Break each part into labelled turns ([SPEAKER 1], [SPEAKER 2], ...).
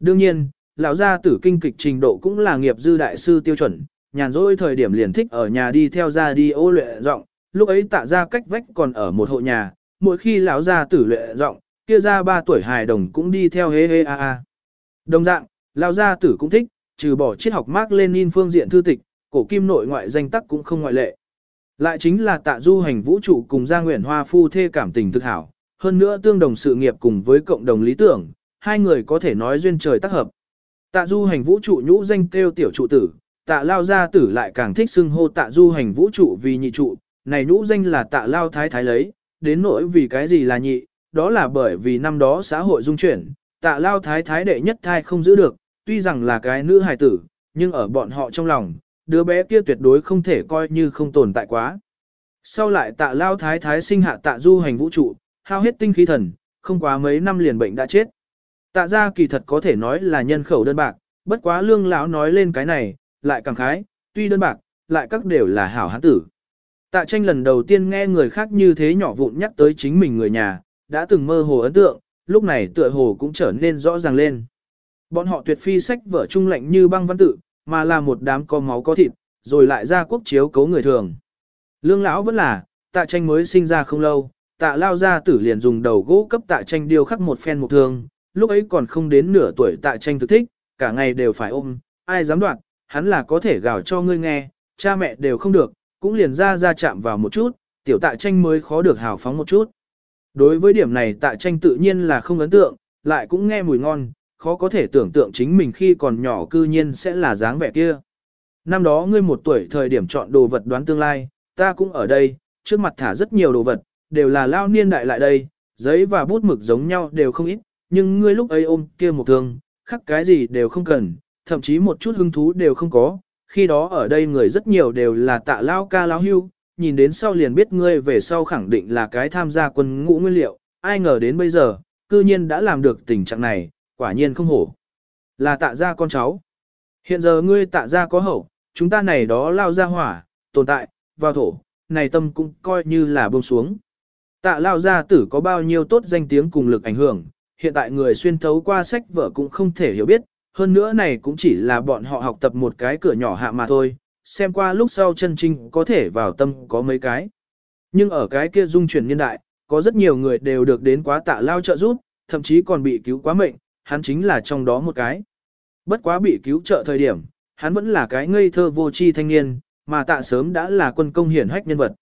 [SPEAKER 1] Đương nhiên, lão gia tử kinh kịch trình độ cũng là nghiệp dư đại sư tiêu chuẩn, nhàn rỗi thời điểm liền thích ở nhà đi theo ra đi ô luyện giọng, lúc ấy tạ ra cách vách còn ở một hộ nhà, mỗi khi lão gia tử luyện giọng, kia ra ba tuổi hài đồng cũng đi theo hê hê a a. Đồng dạng, lão gia tử cũng thích, trừ bỏ triết học Mark Lenin phương diện thư tịch, cổ kim nội ngoại danh tắc cũng không ngoại lệ. Lại chính là tạ du hành vũ trụ cùng gia nguyện hoa phu thê cảm tình thực hảo, hơn nữa tương đồng sự nghiệp cùng với cộng đồng lý tưởng, hai người có thể nói duyên trời tác hợp. Tạ du hành vũ trụ nhũ danh kêu tiểu trụ tử, tạ lao gia tử lại càng thích xưng hô tạ du hành vũ trụ vì nhị trụ, này nhũ danh là tạ lao thái thái lấy, đến nỗi vì cái gì là nhị, đó là bởi vì năm đó xã hội dung chuyển, tạ lao thái thái đệ nhất thai không giữ được, tuy rằng là cái nữ hài tử, nhưng ở bọn họ trong lòng, đứa bé kia tuyệt đối không thể coi như không tồn tại quá. Sau lại tạ lao thái thái sinh hạ tạ du hành vũ trụ, hao hết tinh khí thần, không quá mấy năm liền bệnh đã chết. Tạ ra kỳ thật có thể nói là nhân khẩu đơn bạc, bất quá lương lão nói lên cái này, lại càng khái, tuy đơn bạc, lại các đều là hảo hán tử. Tạ tranh lần đầu tiên nghe người khác như thế nhỏ vụn nhắc tới chính mình người nhà, đã từng mơ hồ ấn tượng, lúc này tựa hồ cũng trở nên rõ ràng lên. Bọn họ tuyệt phi sách vở trung lạnh như băng văn tự, mà là một đám có máu có thịt, rồi lại ra quốc chiếu cấu người thường. Lương lão vẫn là, tạ tranh mới sinh ra không lâu, tạ lao ra tử liền dùng đầu gỗ cấp tạ tranh điêu khắc một phen một thương, lúc ấy còn không đến nửa tuổi tạ tranh thực thích, cả ngày đều phải ôm, ai dám đoạt, hắn là có thể gào cho ngươi nghe, cha mẹ đều không được, cũng liền ra ra chạm vào một chút, tiểu tạ tranh mới khó được hào phóng một chút. Đối với điểm này tạ tranh tự nhiên là không ấn tượng, lại cũng nghe mùi ngon, khó có thể tưởng tượng chính mình khi còn nhỏ cư nhiên sẽ là dáng vẻ kia. Năm đó ngươi một tuổi thời điểm chọn đồ vật đoán tương lai, ta cũng ở đây, trước mặt thả rất nhiều đồ vật, đều là lao niên đại lại đây, giấy và bút mực giống nhau đều không ít, nhưng ngươi lúc ấy ôm kia một thương, khắc cái gì đều không cần, thậm chí một chút hứng thú đều không có, khi đó ở đây người rất nhiều đều là tạ lao ca lao hưu, nhìn đến sau liền biết ngươi về sau khẳng định là cái tham gia quân ngũ nguyên liệu, ai ngờ đến bây giờ, cư nhiên đã làm được tình trạng này, quả nhiên không hổ. Là tạ ra con cháu. Hiện giờ ngươi tạ ra có hậu, chúng ta này đó lao ra hỏa, tồn tại, vào thổ, này tâm cũng coi như là buông xuống. Tạ lao gia tử có bao nhiêu tốt danh tiếng cùng lực ảnh hưởng, hiện tại người xuyên thấu qua sách vở cũng không thể hiểu biết, hơn nữa này cũng chỉ là bọn họ học tập một cái cửa nhỏ hạ mà thôi, xem qua lúc sau chân trinh có thể vào tâm có mấy cái. Nhưng ở cái kia dung chuyển niên đại, có rất nhiều người đều được đến quá tạ lao trợ giúp, thậm chí còn bị cứu quá mệnh, hắn chính là trong đó một cái. Bất quá bị cứu trợ thời điểm, hắn vẫn là cái ngây thơ vô tri thanh niên, mà tạ sớm đã là quân công hiển hách nhân vật.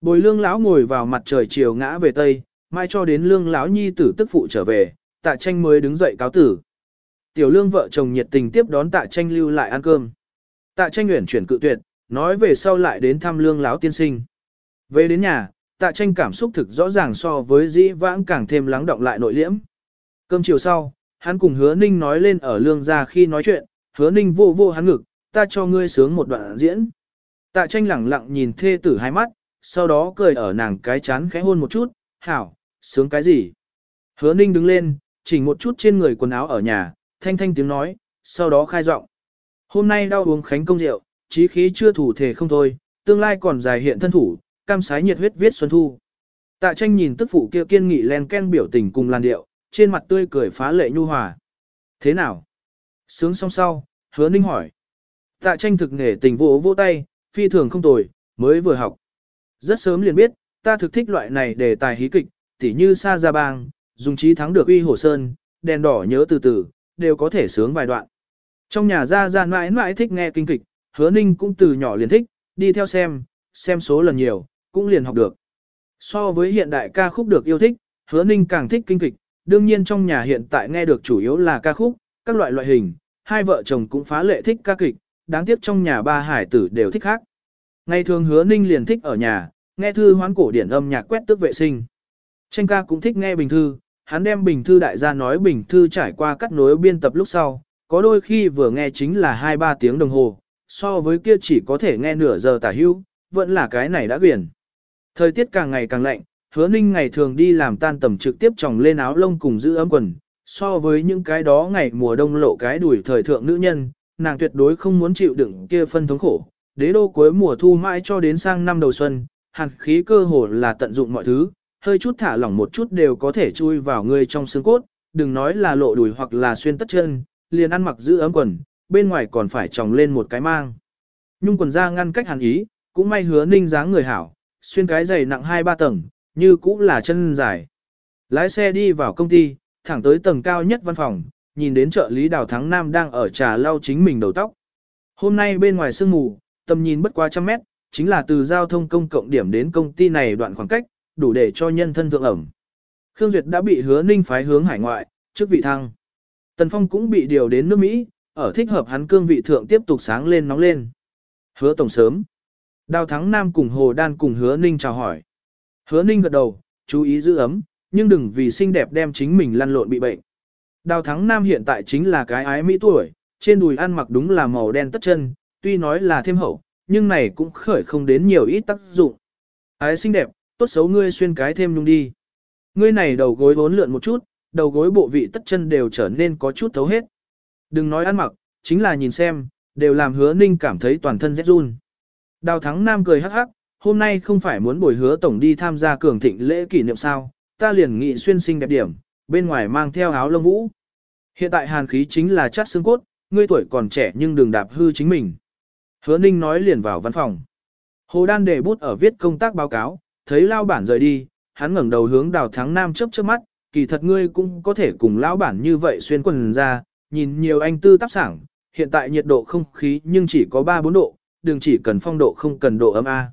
[SPEAKER 1] Bồi lương lão ngồi vào mặt trời chiều ngã về tây, mai cho đến lương lão nhi tử tức phụ trở về, tạ tranh mới đứng dậy cáo tử. Tiểu lương vợ chồng nhiệt tình tiếp đón tạ tranh lưu lại ăn cơm. Tạ tranh nguyện chuyển cự tuyệt, nói về sau lại đến thăm lương lão tiên sinh. Về đến nhà, tạ tranh cảm xúc thực rõ ràng so với dĩ vãng càng thêm lắng động lại nội liễm. Cơm chiều sau, hắn cùng hứa ninh nói lên ở lương ra khi nói chuyện, hứa ninh vô vô hắn ngực, ta cho ngươi sướng một đoạn diễn. Tạ tranh lẳng lặng nhìn thê tử hai mắt, sau đó cười ở nàng cái chán khẽ hôn một chút, hảo, sướng cái gì? Hứa ninh đứng lên, chỉnh một chút trên người quần áo ở nhà, thanh thanh tiếng nói, sau đó khai giọng. Hôm nay đau uống khánh công rượu, chí khí chưa thủ thể không thôi, tương lai còn dài hiện thân thủ, cam sái nhiệt huyết viết xuân thu. Tạ tranh nhìn tức phụ kia kiên nghị len ken biểu tình cùng làn điệu, trên mặt tươi cười phá lệ nhu hòa. Thế nào? Sướng xong sau, hứa ninh hỏi. Tạ tranh thực nghề tình vỗ vỗ tay, phi thường không tồi, mới vừa học. Rất sớm liền biết, ta thực thích loại này để tài hí kịch, tỉ như Sa Gia Bang, dùng trí thắng được uy Hồ sơn, đèn đỏ nhớ từ từ, đều có thể sướng vài đoạn. Trong nhà Gia Gia mãi mãi thích nghe kinh kịch, hứa ninh cũng từ nhỏ liền thích, đi theo xem, xem số lần nhiều, cũng liền học được. So với hiện đại ca khúc được yêu thích, hứa ninh càng thích kinh kịch, đương nhiên trong nhà hiện tại nghe được chủ yếu là ca khúc, các loại loại hình, hai vợ chồng cũng phá lệ thích ca kịch, đáng tiếc trong nhà ba hải tử đều thích khác. Ngày thường hứa ninh liền thích ở nhà, nghe thư hoán cổ điển âm nhạc quét tước vệ sinh. Tranh ca cũng thích nghe bình thư, hắn đem bình thư đại gia nói bình thư trải qua cắt nối biên tập lúc sau, có đôi khi vừa nghe chính là 2-3 tiếng đồng hồ, so với kia chỉ có thể nghe nửa giờ tả hữu, vẫn là cái này đã quyển. Thời tiết càng ngày càng lạnh, hứa ninh ngày thường đi làm tan tầm trực tiếp tròng lên áo lông cùng giữ ấm quần, so với những cái đó ngày mùa đông lộ cái đuổi thời thượng nữ nhân, nàng tuyệt đối không muốn chịu đựng kia phân thống khổ. Đế đô cuối mùa thu mãi cho đến sang năm đầu xuân, hàn khí cơ hồ là tận dụng mọi thứ, hơi chút thả lỏng một chút đều có thể chui vào người trong xương cốt, đừng nói là lộ đùi hoặc là xuyên tất chân, liền ăn mặc giữ ấm quần, bên ngoài còn phải tròng lên một cái mang. Nhung quần ra ngăn cách hàn ý, cũng may hứa ninh dáng người hảo, xuyên cái giày nặng 2-3 tầng, như cũng là chân dài. Lái xe đi vào công ty, thẳng tới tầng cao nhất văn phòng, nhìn đến trợ lý đào thắng nam đang ở trà lau chính mình đầu tóc. Hôm nay bên ngoài sương mù, tầm nhìn bất quá trăm mét, chính là từ giao thông công cộng điểm đến công ty này đoạn khoảng cách, đủ để cho nhân thân thượng ẩm. Khương Duyệt đã bị hứa ninh phái hướng hải ngoại, trước vị thăng. Tần Phong cũng bị điều đến nước Mỹ, ở thích hợp hắn cương vị thượng tiếp tục sáng lên nóng lên. Hứa tổng sớm. Đào Thắng Nam cùng Hồ Đan cùng Hứa Ninh chào hỏi. Hứa Ninh gật đầu, chú ý giữ ấm, nhưng đừng vì xinh đẹp đem chính mình lăn lộn bị bệnh. Đào Thắng Nam hiện tại chính là cái ái mỹ tuổi, trên đùi ăn mặc đúng là màu đen tất chân, tuy nói là thêm hậu, nhưng này cũng khởi không đến nhiều ít tác dụng. Ái xinh đẹp, tốt xấu ngươi xuyên cái thêm nhung đi. Ngươi này đầu gối vốn lượn một chút, đầu gối bộ vị tất chân đều trở nên có chút thấu hết. Đừng nói ăn mặc, chính là nhìn xem, đều làm hứa ninh cảm thấy toàn thân rét run. Đào Thắng Nam cười hắc hắc, hôm nay không phải muốn bồi hứa tổng đi tham gia cường thịnh lễ kỷ niệm sao, ta liền nghị xuyên sinh đẹp điểm, bên ngoài mang theo áo lông vũ. Hiện tại hàn khí chính là chát xương cốt, ngươi tuổi còn trẻ nhưng đừng đạp hư chính mình. Hứa Ninh nói liền vào văn phòng. Hồ Đan để bút ở viết công tác báo cáo, thấy lao bản rời đi, hắn ngẩng đầu hướng đào thắng nam chớp chớp mắt, kỳ thật ngươi cũng có thể cùng lão bản như vậy xuyên quần ra, nhìn nhiều anh tư tác sảng, hiện tại nhiệt độ không khí nhưng chỉ có 3-4 độ, đừng chỉ cần phong độ không cần độ ấm A.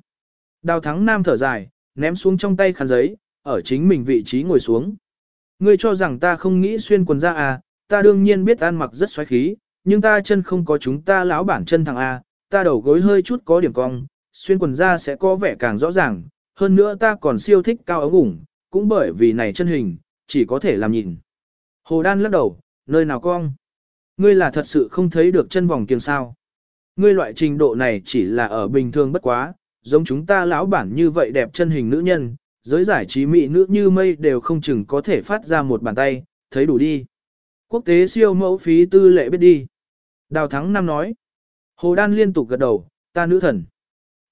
[SPEAKER 1] Đào thắng nam thở dài, ném xuống trong tay khăn giấy, ở chính mình vị trí ngồi xuống. Ngươi cho rằng ta không nghĩ xuyên quần ra à, ta đương nhiên biết ăn mặc rất xoáy khí, nhưng ta chân không có chúng ta lão bản chân thằng A, ta đầu gối hơi chút có điểm cong, xuyên quần ra sẽ có vẻ càng rõ ràng, hơn nữa ta còn siêu thích cao ống ủng, cũng bởi vì này chân hình, chỉ có thể làm nhìn. Hồ Đan lắc đầu, nơi nào cong? Ngươi là thật sự không thấy được chân vòng kiềng sao. Ngươi loại trình độ này chỉ là ở bình thường bất quá, giống chúng ta lão bản như vậy đẹp chân hình nữ nhân, giới giải trí mỹ nữ như mây đều không chừng có thể phát ra một bàn tay, thấy đủ đi. Quốc tế siêu mẫu phí tư lệ biết đi. Đào Thắng Năm nói. Hồ Đan liên tục gật đầu, ta nữ thần.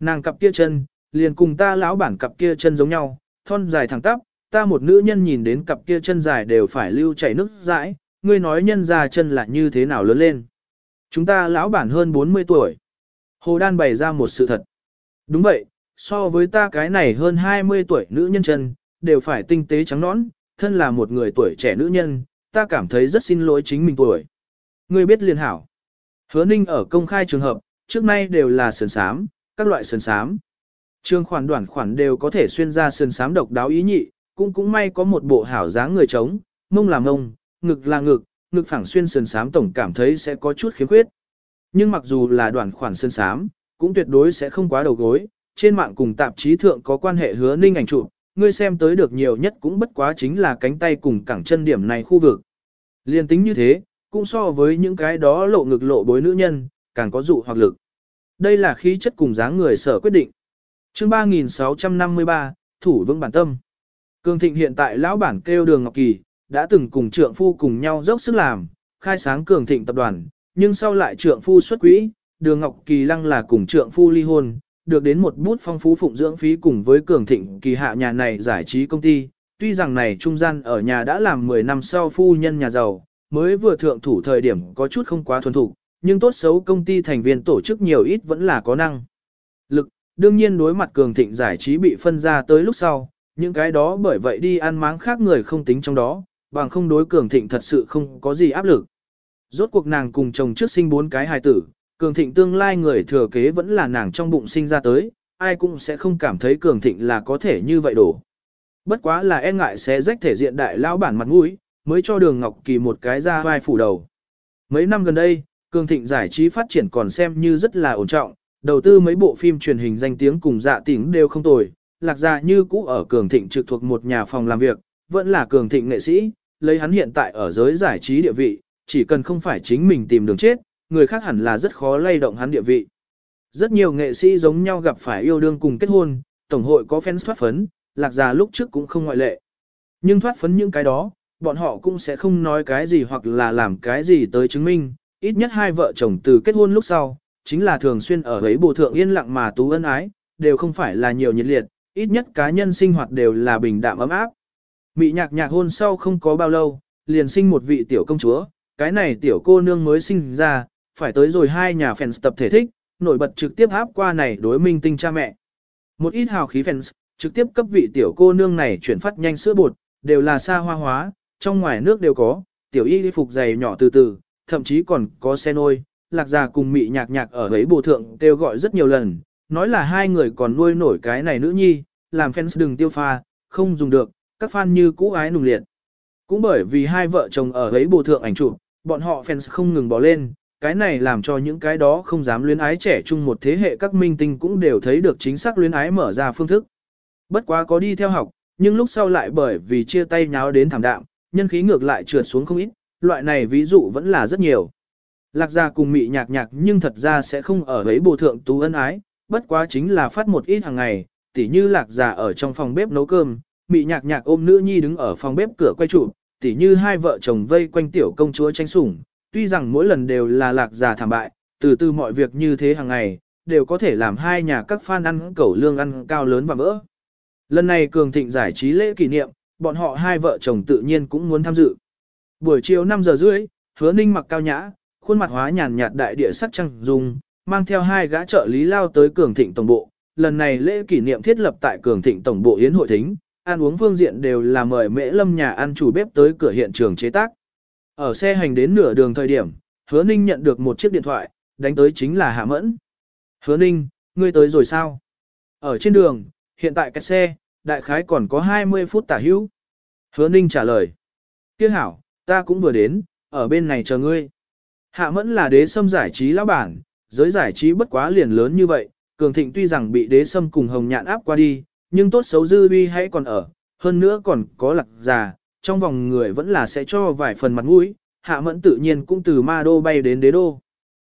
[SPEAKER 1] Nàng cặp kia chân, liền cùng ta lão bản cặp kia chân giống nhau, thon dài thẳng tắp, ta một nữ nhân nhìn đến cặp kia chân dài đều phải lưu chảy nước dãi, ngươi nói nhân ra chân là như thế nào lớn lên. Chúng ta lão bản hơn 40 tuổi. Hồ Đan bày ra một sự thật. Đúng vậy, so với ta cái này hơn 20 tuổi nữ nhân chân, đều phải tinh tế trắng nõn, thân là một người tuổi trẻ nữ nhân, ta cảm thấy rất xin lỗi chính mình tuổi. Ngươi biết liền hảo. Hứa ninh ở công khai trường hợp, trước nay đều là sườn sám, các loại sườn sám. Trường khoản đoạn khoản đều có thể xuyên ra sườn sám độc đáo ý nhị, cũng cũng may có một bộ hảo dáng người trống, mông là mông, ngực là ngực, ngực phẳng xuyên sườn sám tổng cảm thấy sẽ có chút khiếm khuyết. Nhưng mặc dù là đoạn khoản sườn sám, cũng tuyệt đối sẽ không quá đầu gối, trên mạng cùng tạp chí thượng có quan hệ hứa ninh ảnh chụp, ngươi xem tới được nhiều nhất cũng bất quá chính là cánh tay cùng cẳng chân điểm này khu vực. Liên tính như thế, cũng so với những cái đó lộ ngực lộ bối nữ nhân, càng có dụ hoặc lực. Đây là khí chất cùng dáng người sở quyết định chương 3653, Thủ vững bản tâm. Cường Thịnh hiện tại lão bản kêu Đường Ngọc Kỳ, đã từng cùng trượng phu cùng nhau dốc sức làm, khai sáng Cường Thịnh tập đoàn, nhưng sau lại trượng phu xuất quỹ, Đường Ngọc Kỳ lăng là cùng trượng phu ly hôn, được đến một bút phong phú phụng dưỡng phí cùng với Cường Thịnh kỳ hạ nhà này giải trí công ty. Tuy rằng này trung gian ở nhà đã làm 10 năm sau phu nhân nhà giàu, mới vừa thượng thủ thời điểm có chút không quá thuần thủ, nhưng tốt xấu công ty thành viên tổ chức nhiều ít vẫn là có năng. Đương nhiên đối mặt cường thịnh giải trí bị phân ra tới lúc sau, những cái đó bởi vậy đi ăn máng khác người không tính trong đó, bằng không đối cường thịnh thật sự không có gì áp lực. Rốt cuộc nàng cùng chồng trước sinh bốn cái hài tử, cường thịnh tương lai người thừa kế vẫn là nàng trong bụng sinh ra tới, ai cũng sẽ không cảm thấy cường thịnh là có thể như vậy đổ. Bất quá là e ngại sẽ rách thể diện đại lão bản mặt mũi, mới cho đường Ngọc Kỳ một cái ra vai phủ đầu. Mấy năm gần đây, cường thịnh giải trí phát triển còn xem như rất là ổn trọng, đầu tư mấy bộ phim truyền hình danh tiếng cùng dạ tỉnh đều không tồi, lạc gia như cũ ở cường thịnh trực thuộc một nhà phòng làm việc, vẫn là cường thịnh nghệ sĩ, lấy hắn hiện tại ở giới giải trí địa vị, chỉ cần không phải chính mình tìm đường chết, người khác hẳn là rất khó lay động hắn địa vị. Rất nhiều nghệ sĩ giống nhau gặp phải yêu đương cùng kết hôn, tổng hội có fans thoát phấn, lạc gia lúc trước cũng không ngoại lệ. Nhưng thoát phấn những cái đó, bọn họ cũng sẽ không nói cái gì hoặc là làm cái gì tới chứng minh, ít nhất hai vợ chồng từ kết hôn lúc sau, chính là thường xuyên ở ấy bộ thượng yên lặng mà tú ân ái, đều không phải là nhiều nhiệt liệt, ít nhất cá nhân sinh hoạt đều là bình đạm ấm áp. Mị nhạc nhạc hôn sau không có bao lâu, liền sinh một vị tiểu công chúa, cái này tiểu cô nương mới sinh ra, phải tới rồi hai nhà fans tập thể thích, nổi bật trực tiếp áp qua này đối minh tinh cha mẹ. Một ít hào khí fans, trực tiếp cấp vị tiểu cô nương này chuyển phát nhanh sữa bột, đều là xa hoa hóa, trong ngoài nước đều có, tiểu y đi phục dày nhỏ từ từ, thậm chí còn có xe nôi, lạc già cùng mị nhạc nhạc ở ấy bồ thượng kêu gọi rất nhiều lần, nói là hai người còn nuôi nổi cái này nữ nhi, làm fans đừng tiêu pha, không dùng được, các fan như cũ ái nùng liệt. Cũng bởi vì hai vợ chồng ở ấy bồ thượng ảnh chụp, bọn họ fans không ngừng bỏ lên, cái này làm cho những cái đó không dám luyến ái trẻ chung một thế hệ các minh tinh cũng đều thấy được chính xác luyến ái mở ra phương thức. Bất quá có đi theo học, nhưng lúc sau lại bởi vì chia tay nháo đến thảm đạm, nhân khí ngược lại trượt xuống không ít, loại này ví dụ vẫn là rất nhiều. Lạc gia cùng mị nhạc nhạc nhưng thật ra sẽ không ở ấy bồ thượng tú ân ái, bất quá chính là phát một ít hàng ngày, tỉ như lạc gia ở trong phòng bếp nấu cơm, mị nhạc nhạc ôm nữ nhi đứng ở phòng bếp cửa quay trụ, tỉ như hai vợ chồng vây quanh tiểu công chúa tranh sủng, tuy rằng mỗi lần đều là lạc gia thảm bại, từ từ mọi việc như thế hàng ngày, đều có thể làm hai nhà các fan ăn cẩu lương ăn cao lớn và vỡ. Lần này cường thịnh giải trí lễ kỷ niệm, bọn họ hai vợ chồng tự nhiên cũng muốn tham dự. Buổi chiều 5 giờ rưỡi, hứa ninh mặc cao nhã, khuôn mặt hóa nhàn nhạt đại địa sắc trăng dùng, mang theo hai gã trợ lý lao tới cường thịnh tổng bộ. Lần này lễ kỷ niệm thiết lập tại cường thịnh tổng bộ yến hội thính, ăn uống phương diện đều là mời mễ lâm nhà ăn chủ bếp tới cửa hiện trường chế tác. Ở xe hành đến nửa đường thời điểm, hứa ninh nhận được một chiếc điện thoại, đánh tới chính là Hạ Mẫn. Hứa ninh, ngươi tới rồi sao? Ở trên đường, hiện tại cái xe, đại khái còn có 20 phút tả hữu. Hứa ninh trả lời. Kiếc hảo, ta cũng vừa đến, ở bên này chờ ngươi. Hạ mẫn là đế sâm giải trí lão bản, giới giải trí bất quá liền lớn như vậy, cường thịnh tuy rằng bị đế sâm cùng hồng nhạn áp qua đi, nhưng tốt xấu dư uy hãy còn ở, hơn nữa còn có lạc già, trong vòng người vẫn là sẽ cho vài phần mặt mũi, hạ mẫn tự nhiên cũng từ ma đô bay đến đế đô.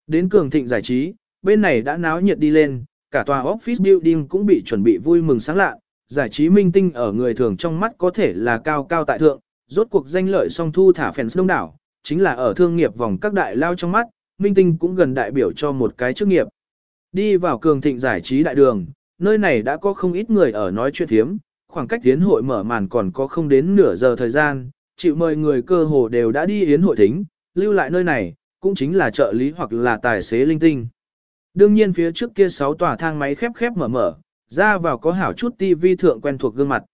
[SPEAKER 1] Đến cường thịnh giải trí, bên này đã náo nhiệt đi lên, cả tòa office building cũng bị chuẩn bị vui mừng sáng lạ, giải trí minh tinh ở người thường trong mắt có thể là cao cao tại thượng, rốt cuộc danh lợi song thu thả fans đông đảo, chính là ở thương nghiệp vòng các đại lao trong mắt, minh tinh cũng gần đại biểu cho một cái chức nghiệp. Đi vào cường thịnh giải trí đại đường, nơi này đã có không ít người ở nói chuyện thiếm, khoảng cách yến hội mở màn còn có không đến nửa giờ thời gian, chịu mời người cơ hồ đều đã đi yến hội thính, lưu lại nơi này, cũng chính là trợ lý hoặc là tài xế linh tinh. Đương nhiên phía trước kia sáu tòa thang máy khép khép mở mở, ra vào có hảo chút tivi thượng quen thuộc gương mặt.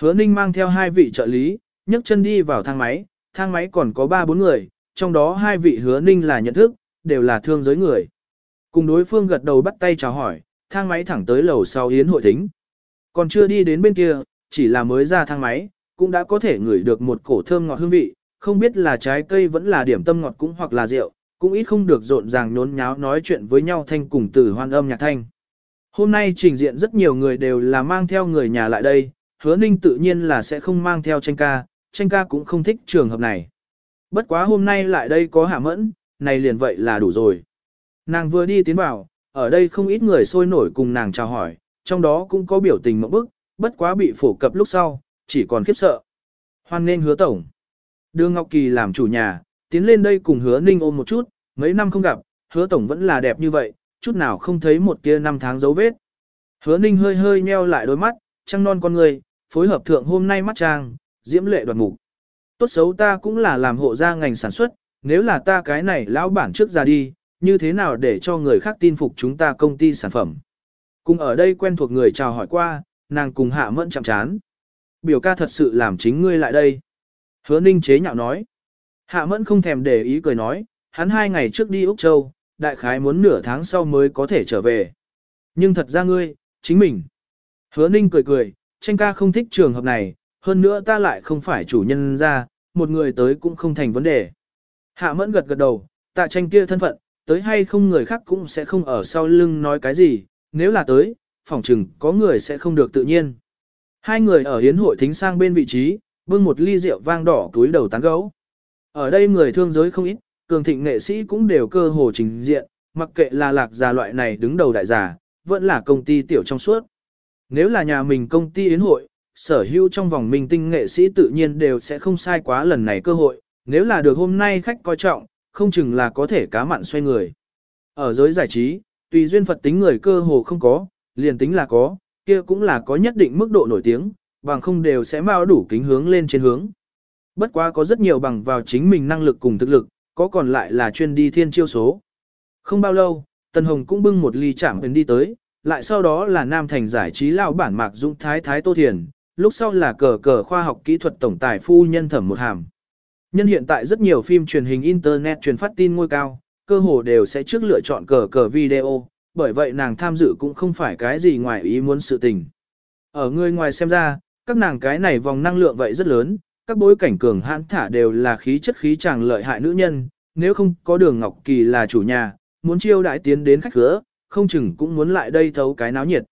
[SPEAKER 1] Hứa Ninh mang theo hai vị trợ lý, nhấc chân đi vào thang máy, thang máy còn có ba bốn người, trong đó hai vị Hứa Ninh là nhận thức, đều là thương giới người. Cùng đối phương gật đầu bắt tay chào hỏi, thang máy thẳng tới lầu sau yến hội thính. Còn chưa đi đến bên kia, chỉ là mới ra thang máy, cũng đã có thể ngửi được một cổ thơm ngọt hương vị, không biết là trái cây vẫn là điểm tâm ngọt cũng hoặc là rượu, cũng ít không được rộn ràng nhốn nháo nói chuyện với nhau thanh cùng từ hoan âm nhạc thanh. Hôm nay trình diện rất nhiều người đều là mang theo người nhà lại đây, hứa ninh tự nhiên là sẽ không mang theo tranh ca, tranh ca cũng không thích trường hợp này. Bất quá hôm nay lại đây có hạ mẫn, này liền vậy là đủ rồi. Nàng vừa đi tiến vào, ở đây không ít người sôi nổi cùng nàng chào hỏi, trong đó cũng có biểu tình mộng bức, bất quá bị phổ cập lúc sau, chỉ còn khiếp sợ. Hoan nên hứa tổng. Đưa Ngọc Kỳ làm chủ nhà, tiến lên đây cùng hứa ninh ôm một chút, mấy năm không gặp, hứa tổng vẫn là đẹp như vậy, chút nào không thấy một tia năm tháng dấu vết. Hứa ninh hơi hơi nheo lại đôi mắt, trăng non con người, phối hợp thượng hôm nay mắt trang, diễm lệ đoạt mục. Tốt xấu ta cũng là làm hộ gia ngành sản xuất, nếu là ta cái này lão bản trước ra đi, như thế nào để cho người khác tin phục chúng ta công ty sản phẩm. Cùng ở đây quen thuộc người chào hỏi qua, nàng cùng hạ mẫn chạm chán. Biểu ca thật sự làm chính ngươi lại đây. Hứa ninh chế nhạo nói. Hạ mẫn không thèm để ý cười nói, hắn hai ngày trước đi Úc Châu, đại khái muốn nửa tháng sau mới có thể trở về. Nhưng thật ra ngươi, chính mình. Hứa ninh cười cười, tranh ca không thích trường hợp này, hơn nữa ta lại không phải chủ nhân ra, một người tới cũng không thành vấn đề. Hạ mẫn gật gật đầu, tạ tranh kia thân phận, tới hay không người khác cũng sẽ không ở sau lưng nói cái gì, nếu là tới, phỏng chừng có người sẽ không được tự nhiên. Hai người ở hiến hội thính sang bên vị trí, bưng một ly rượu vang đỏ túi đầu tán gấu. Ở đây người thương giới không ít, cường thịnh nghệ sĩ cũng đều cơ hồ trình diện, mặc kệ là lạc già loại này đứng đầu đại giả, vẫn là công ty tiểu trong suốt. Nếu là nhà mình công ty yến hội, sở hữu trong vòng minh tinh nghệ sĩ tự nhiên đều sẽ không sai quá lần này cơ hội, nếu là được hôm nay khách coi trọng, không chừng là có thể cá mặn xoay người. Ở giới giải trí, tùy duyên Phật tính người cơ hồ không có, liền tính là có, kia cũng là có nhất định mức độ nổi tiếng, bằng không đều sẽ mau đủ kính hướng lên trên hướng. Bất quá có rất nhiều bằng vào chính mình năng lực cùng thực lực, có còn lại là chuyên đi thiên chiêu số. Không bao lâu, Tần Hồng cũng bưng một ly chạm ấn đi tới, lại sau đó là Nam Thành giải trí lao bản Mạc Dũng Thái Thái Tô Thiền, lúc sau là cờ cờ khoa học kỹ thuật tổng tài phu nhân thẩm một hàm. Nhân hiện tại rất nhiều phim truyền hình Internet truyền phát tin ngôi cao, cơ hồ đều sẽ trước lựa chọn cờ cờ video, bởi vậy nàng tham dự cũng không phải cái gì ngoài ý muốn sự tình. Ở người ngoài xem ra, các nàng cái này vòng năng lượng vậy rất lớn, các bối cảnh cường hãn thả đều là khí chất khí chàng lợi hại nữ nhân, nếu không có đường Ngọc Kỳ là chủ nhà, muốn chiêu đại tiến đến khách cửa, không chừng cũng muốn lại đây thấu cái náo nhiệt.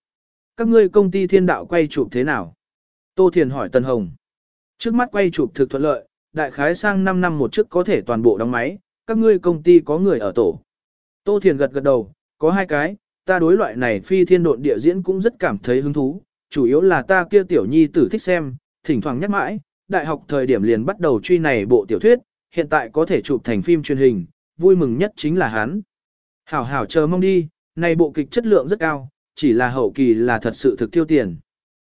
[SPEAKER 1] Các ngươi công ty thiên đạo quay chụp thế nào? Tô Thiền hỏi Tân Hồng. Trước mắt quay chụp thực thuận lợi, đại khái sang 5 năm một trước có thể toàn bộ đóng máy, các ngươi công ty có người ở tổ. Tô Thiền gật gật đầu, có hai cái, ta đối loại này phi thiên độn địa diễn cũng rất cảm thấy hứng thú, chủ yếu là ta kia tiểu nhi tử thích xem, thỉnh thoảng nhắc mãi, đại học thời điểm liền bắt đầu truy này bộ tiểu thuyết, hiện tại có thể chụp thành phim truyền hình, vui mừng nhất chính là hắn. Hảo hảo chờ mong đi, này bộ kịch chất lượng rất cao, chỉ là hậu kỳ là thật sự thực tiêu tiền.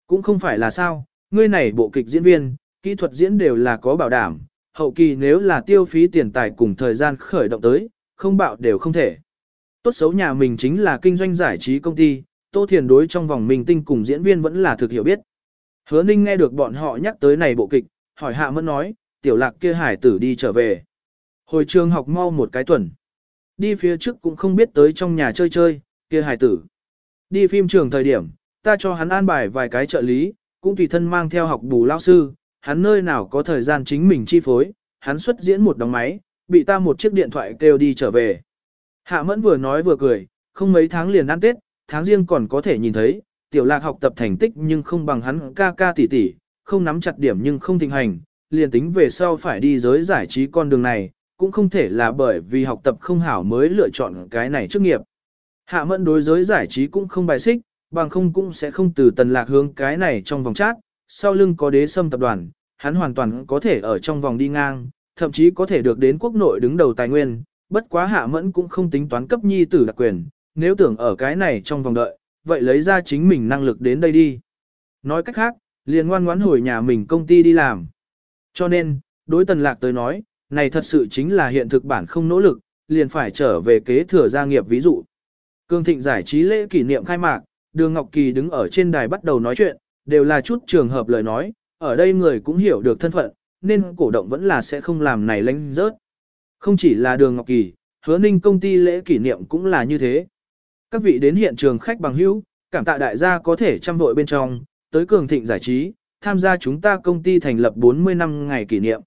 [SPEAKER 1] Cũng không phải là sao, ngươi này bộ kịch diễn viên, kỹ thuật diễn đều là có bảo đảm, hậu kỳ nếu là tiêu phí tiền tài cùng thời gian khởi động tới, không bạo đều không thể. Tốt xấu nhà mình chính là kinh doanh giải trí công ty, Tô Thiền đối trong vòng mình tinh cùng diễn viên vẫn là thực hiểu biết. Hứa Ninh nghe được bọn họ nhắc tới này bộ kịch, hỏi Hạ Mẫn nói, tiểu lạc kia hải tử đi trở về. Hồi trường học mau một cái tuần. Đi phía trước cũng không biết tới trong nhà chơi chơi, kia hải tử. Đi phim trường thời điểm, ta cho hắn an bài vài cái trợ lý, cũng tùy thân mang theo học bù lao sư, hắn nơi nào có thời gian chính mình chi phối, hắn xuất diễn một đóng máy, bị ta một chiếc điện thoại kêu đi trở về. Hạ Mẫn vừa nói vừa cười, không mấy tháng liền ăn Tết, tháng riêng còn có thể nhìn thấy, tiểu lạc học tập thành tích nhưng không bằng hắn ca ca tỷ tỷ, không nắm chặt điểm nhưng không thịnh hành, liền tính về sau phải đi giới giải trí con đường này, cũng không thể là bởi vì học tập không hảo mới lựa chọn cái này chức nghiệp. Hạ Mẫn đối giới giải trí cũng không bài xích, bằng không cũng sẽ không từ tần lạc hướng cái này trong vòng chát, sau lưng có đế sâm tập đoàn, hắn hoàn toàn có thể ở trong vòng đi ngang, thậm chí có thể được đến quốc nội đứng đầu tài nguyên, bất quá hạ mẫn cũng không tính toán cấp nhi tử đặc quyền, nếu tưởng ở cái này trong vòng đợi, vậy lấy ra chính mình năng lực đến đây đi. Nói cách khác, liền ngoan ngoãn hồi nhà mình công ty đi làm. Cho nên, đối tần lạc tới nói, này thật sự chính là hiện thực bản không nỗ lực, liền phải trở về kế thừa gia nghiệp ví dụ. Cương thịnh giải trí lễ kỷ niệm khai mạc, đường Ngọc Kỳ đứng ở trên đài bắt đầu nói chuyện, đều là chút trường hợp lời nói, ở đây người cũng hiểu được thân phận, nên cổ động vẫn là sẽ không làm này lánh rớt. Không chỉ là đường Ngọc Kỳ, hứa ninh công ty lễ kỷ niệm cũng là như thế. Các vị đến hiện trường khách bằng hữu, cảm tạ đại gia có thể chăm vội bên trong, tới cường thịnh giải trí, tham gia chúng ta công ty thành lập 40 năm ngày kỷ niệm.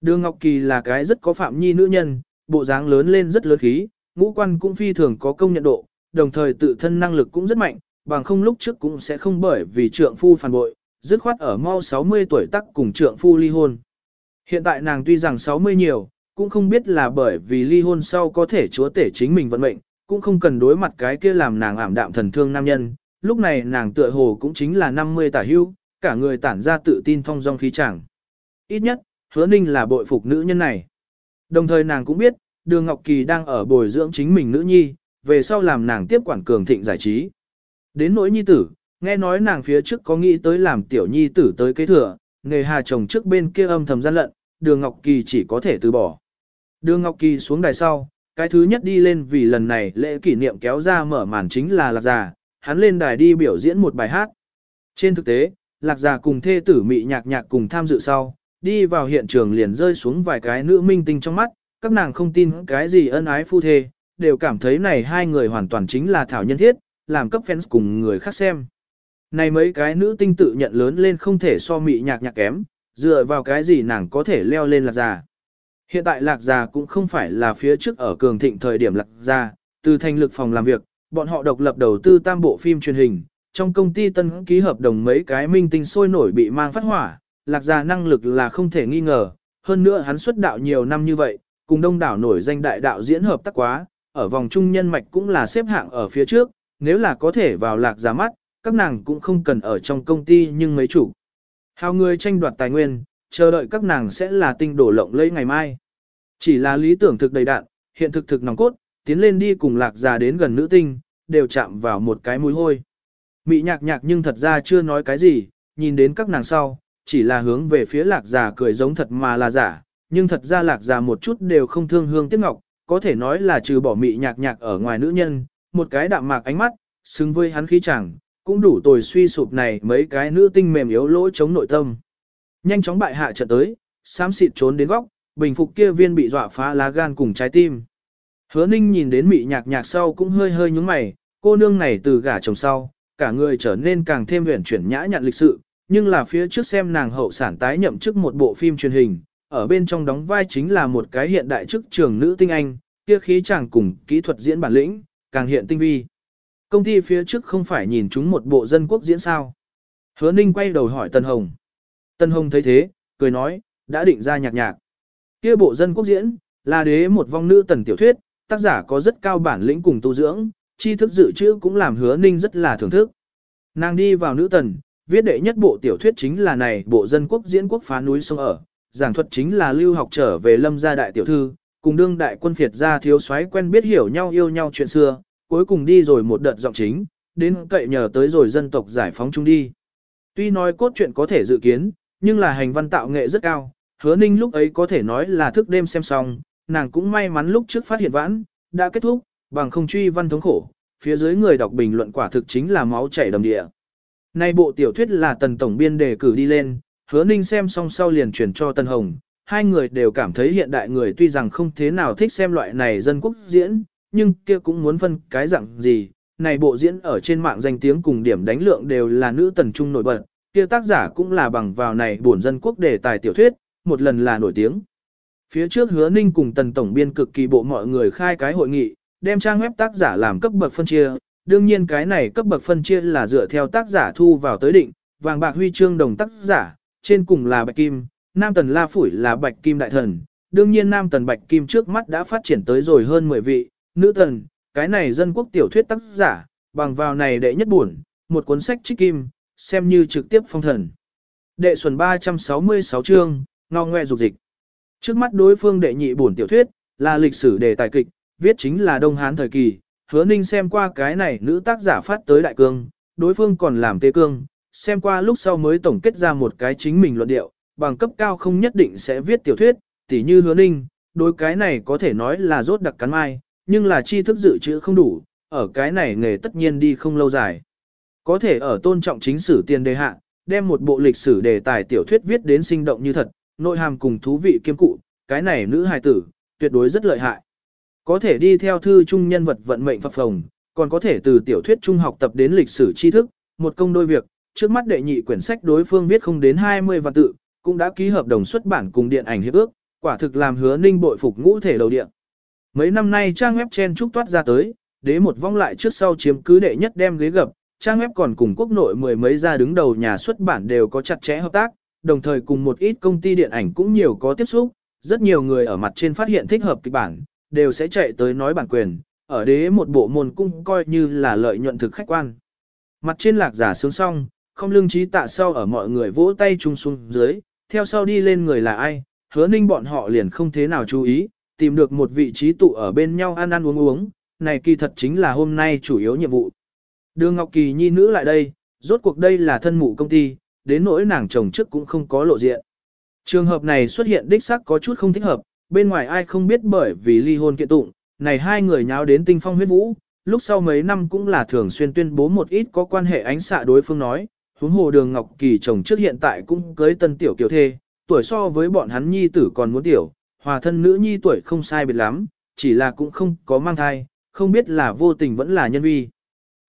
[SPEAKER 1] Đường Ngọc Kỳ là cái rất có phạm nhi nữ nhân, bộ dáng lớn lên rất lớn khí, ngũ quan cũng phi thường có công nhận độ, đồng thời tự thân năng lực cũng rất mạnh, bằng không lúc trước cũng sẽ không bởi vì trượng phu phản bội, dứt khoát ở mau 60 tuổi tắc cùng trượng phu ly hôn. Hiện tại nàng tuy rằng 60 nhiều, cũng không biết là bởi vì ly hôn sau có thể chúa tể chính mình vận mệnh, cũng không cần đối mặt cái kia làm nàng ảm đạm thần thương nam nhân. Lúc này nàng tựa hồ cũng chính là 50 tả hưu, cả người tản ra tự tin phong dong khí chẳng. Ít nhất, hứa ninh là bội phục nữ nhân này. Đồng thời nàng cũng biết, đường Ngọc Kỳ đang ở bồi dưỡng chính mình nữ nhi, về sau làm nàng tiếp quản cường thịnh giải trí. Đến nỗi nhi tử, nghe nói nàng phía trước có nghĩ tới làm tiểu nhi tử tới kế thừa, nghề hà chồng trước bên kia âm thầm gian lận, đường Ngọc Kỳ chỉ có thể từ bỏ. Đường Ngọc Kỳ xuống đài sau, cái thứ nhất đi lên vì lần này lễ kỷ niệm kéo ra mở màn chính là Lạc Già, hắn lên đài đi biểu diễn một bài hát. Trên thực tế, Lạc Già cùng thê tử mị nhạc nhạc cùng tham dự sau, đi vào hiện trường liền rơi xuống vài cái nữ minh tinh trong mắt, các nàng không tin cái gì ân ái phu thê, đều cảm thấy này hai người hoàn toàn chính là thảo nhân thiết, làm cấp fans cùng người khác xem. Này mấy cái nữ tinh tự nhận lớn lên không thể so mị nhạc nhạc kém, dựa vào cái gì nàng có thể leo lên lạc già. Hiện tại lạc già cũng không phải là phía trước ở cường thịnh thời điểm lạc già, từ thành lực phòng làm việc, bọn họ độc lập đầu tư tam bộ phim truyền hình, trong công ty tân ký hợp đồng mấy cái minh tinh sôi nổi bị mang phát hỏa, lạc già năng lực là không thể nghi ngờ, hơn nữa hắn xuất đạo nhiều năm như vậy, cùng đông đảo nổi danh đại đạo diễn hợp tác quá, ở vòng trung nhân mạch cũng là xếp hạng ở phía trước, nếu là có thể vào lạc giá mắt, các nàng cũng không cần ở trong công ty nhưng mấy chủ. Hào người tranh đoạt tài nguyên, chờ đợi các nàng sẽ là tinh đổ lộng lẫy ngày mai. Chỉ là lý tưởng thực đầy đạn, hiện thực thực nòng cốt, tiến lên đi cùng lạc già đến gần nữ tinh, đều chạm vào một cái mũi hôi. Mị nhạc nhạc nhưng thật ra chưa nói cái gì, nhìn đến các nàng sau, chỉ là hướng về phía lạc già cười giống thật mà là giả, nhưng thật ra lạc già một chút đều không thương hương tiếc ngọc, có thể nói là trừ bỏ mị nhạc nhạc ở ngoài nữ nhân, một cái đạm mạc ánh mắt, xứng với hắn khí chẳng, cũng đủ tồi suy sụp này mấy cái nữ tinh mềm yếu lỗ chống nội tâm. Nhanh chóng bại hạ trận tới, xám xịt trốn đến góc, bình phục kia viên bị dọa phá lá gan cùng trái tim. Hứa ninh nhìn đến mị nhạc nhạc sau cũng hơi hơi nhúng mày, cô nương này từ gả chồng sau, cả người trở nên càng thêm huyền chuyển nhã nhặn lịch sự, nhưng là phía trước xem nàng hậu sản tái nhậm chức một bộ phim truyền hình, ở bên trong đóng vai chính là một cái hiện đại chức trường nữ tinh anh, kia khí chàng cùng kỹ thuật diễn bản lĩnh, càng hiện tinh vi. Công ty phía trước không phải nhìn chúng một bộ dân quốc diễn sao. Hứa Ninh quay đầu hỏi Tân Hồng. Tân Hồng thấy thế, cười nói, đã định ra nhạc nhạc. Kia bộ dân quốc diễn, là đế một vong nữ tần tiểu thuyết, tác giả có rất cao bản lĩnh cùng tu dưỡng, tri thức dự trữ cũng làm hứa Ninh rất là thưởng thức. Nàng đi vào nữ tần, viết đệ nhất bộ tiểu thuyết chính là này bộ dân quốc diễn quốc phá núi sông ở, giảng thuật chính là lưu học trở về lâm gia đại tiểu thư, cùng đương đại quân phiệt gia thiếu soái quen biết hiểu nhau yêu nhau chuyện xưa, cuối cùng đi rồi một đợt giọng chính, đến cậy nhờ tới rồi dân tộc giải phóng chung đi. Tuy nói cốt truyện có thể dự kiến, nhưng là hành văn tạo nghệ rất cao, hứa ninh lúc ấy có thể nói là thức đêm xem xong, nàng cũng may mắn lúc trước phát hiện vãn, đã kết thúc, bằng không truy văn thống khổ, phía dưới người đọc bình luận quả thực chính là máu chảy đầm địa. Nay bộ tiểu thuyết là tần tổng biên đề cử đi lên, hứa ninh xem xong sau liền chuyển cho Tân Hồng, hai người đều cảm thấy hiện đại người tuy rằng không thế nào thích xem loại này dân quốc diễn, nhưng kia cũng muốn phân cái dạng gì, này bộ diễn ở trên mạng danh tiếng cùng điểm đánh lượng đều là nữ tần trung nổi bật, kia tác giả cũng là bằng vào này bổn dân quốc đề tài tiểu thuyết, một lần là nổi tiếng. Phía trước hứa ninh cùng tần tổng biên cực kỳ bộ mọi người khai cái hội nghị, đem trang web tác giả làm cấp bậc phân chia, đương nhiên cái này cấp bậc phân chia là dựa theo tác giả thu vào tới định, vàng bạc huy chương đồng tác giả, trên cùng là bạch kim, nam tần la phủi là bạch kim đại thần, đương nhiên nam tần bạch kim trước mắt đã phát triển tới rồi hơn 10 vị, nữ thần, cái này dân quốc tiểu thuyết tác giả, bằng vào này đệ nhất buồn, một cuốn sách trích kim, xem như trực tiếp phong thần. Đệ xuân 366 chương, ngao ngoe dục dịch. Trước mắt đối phương đệ nhị buồn tiểu thuyết, là lịch sử đề tài kịch, viết chính là Đông Hán thời kỳ, hứa ninh xem qua cái này nữ tác giả phát tới đại cương, đối phương còn làm tế cương, xem qua lúc sau mới tổng kết ra một cái chính mình luận điệu, bằng cấp cao không nhất định sẽ viết tiểu thuyết, tỉ như hứa ninh, đối cái này có thể nói là rốt đặc cắn mai, nhưng là tri thức dự trữ không đủ, ở cái này nghề tất nhiên đi không lâu dài. Có thể ở tôn trọng chính sử tiền đề hạ, đem một bộ lịch sử đề tài tiểu thuyết viết đến sinh động như thật, nội hàm cùng thú vị kiêm cụ, cái này nữ hài tử, tuyệt đối rất lợi hại. Có thể đi theo thư trung nhân vật vận mệnh phập phồng, còn có thể từ tiểu thuyết trung học tập đến lịch sử tri thức, một công đôi việc, trước mắt đệ nhị quyển sách đối phương viết không đến 20 vạn tự, cũng đã ký hợp đồng xuất bản cùng điện ảnh hiệp ước, quả thực làm hứa ninh bội phục ngũ thể đầu điện. Mấy năm nay trang web chen trúc toát ra tới, đế một vong lại trước sau chiếm cứ đệ nhất đem ghế gập, trang web còn cùng quốc nội mười mấy gia đứng đầu nhà xuất bản đều có chặt chẽ hợp tác, đồng thời cùng một ít công ty điện ảnh cũng nhiều có tiếp xúc, rất nhiều người ở mặt trên phát hiện thích hợp kịch bản, đều sẽ chạy tới nói bản quyền, ở đế một bộ môn cũng coi như là lợi nhuận thực khách quan. Mặt trên lạc giả sướng xong, không lương trí tạ sau ở mọi người vỗ tay chung xuống dưới, theo sau đi lên người là ai, hứa ninh bọn họ liền không thế nào chú ý, tìm được một vị trí tụ ở bên nhau ăn ăn uống uống, này kỳ thật chính là hôm nay chủ yếu nhiệm vụ. Đường Ngọc Kỳ nhi nữ lại đây, rốt cuộc đây là thân mụ công ty, đến nỗi nàng chồng trước cũng không có lộ diện. Trường hợp này xuất hiện đích xác có chút không thích hợp, bên ngoài ai không biết bởi vì ly hôn kiện tụng, này hai người nháo đến tinh phong huyết vũ, lúc sau mấy năm cũng là thường xuyên tuyên bố một ít có quan hệ ánh xạ đối phương nói, huống hồ đường Ngọc Kỳ chồng trước hiện tại cũng cưới tân tiểu kiều thê, tuổi so với bọn hắn nhi tử còn muốn tiểu, hòa thân nữ nhi tuổi không sai biệt lắm, chỉ là cũng không có mang thai, không biết là vô tình vẫn là nhân vi.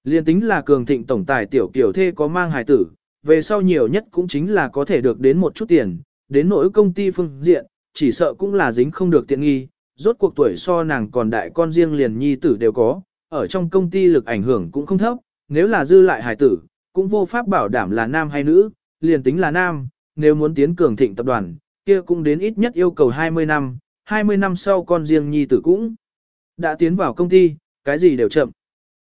[SPEAKER 1] Liên tính là cường thịnh tổng tài tiểu kiểu thê có mang hài tử, về sau nhiều nhất cũng chính là có thể được đến một chút tiền, đến nỗi công ty phương diện, chỉ sợ cũng là dính không được tiện nghi, rốt cuộc tuổi so nàng còn đại con riêng liền nhi tử đều có, ở trong công ty lực ảnh hưởng cũng không thấp, nếu là dư lại hài tử, cũng vô pháp bảo đảm là nam hay nữ, liền tính là nam, nếu muốn tiến cường thịnh tập đoàn, kia cũng đến ít nhất yêu cầu 20 năm, 20 năm sau con riêng nhi tử cũng đã tiến vào công ty, cái gì đều chậm.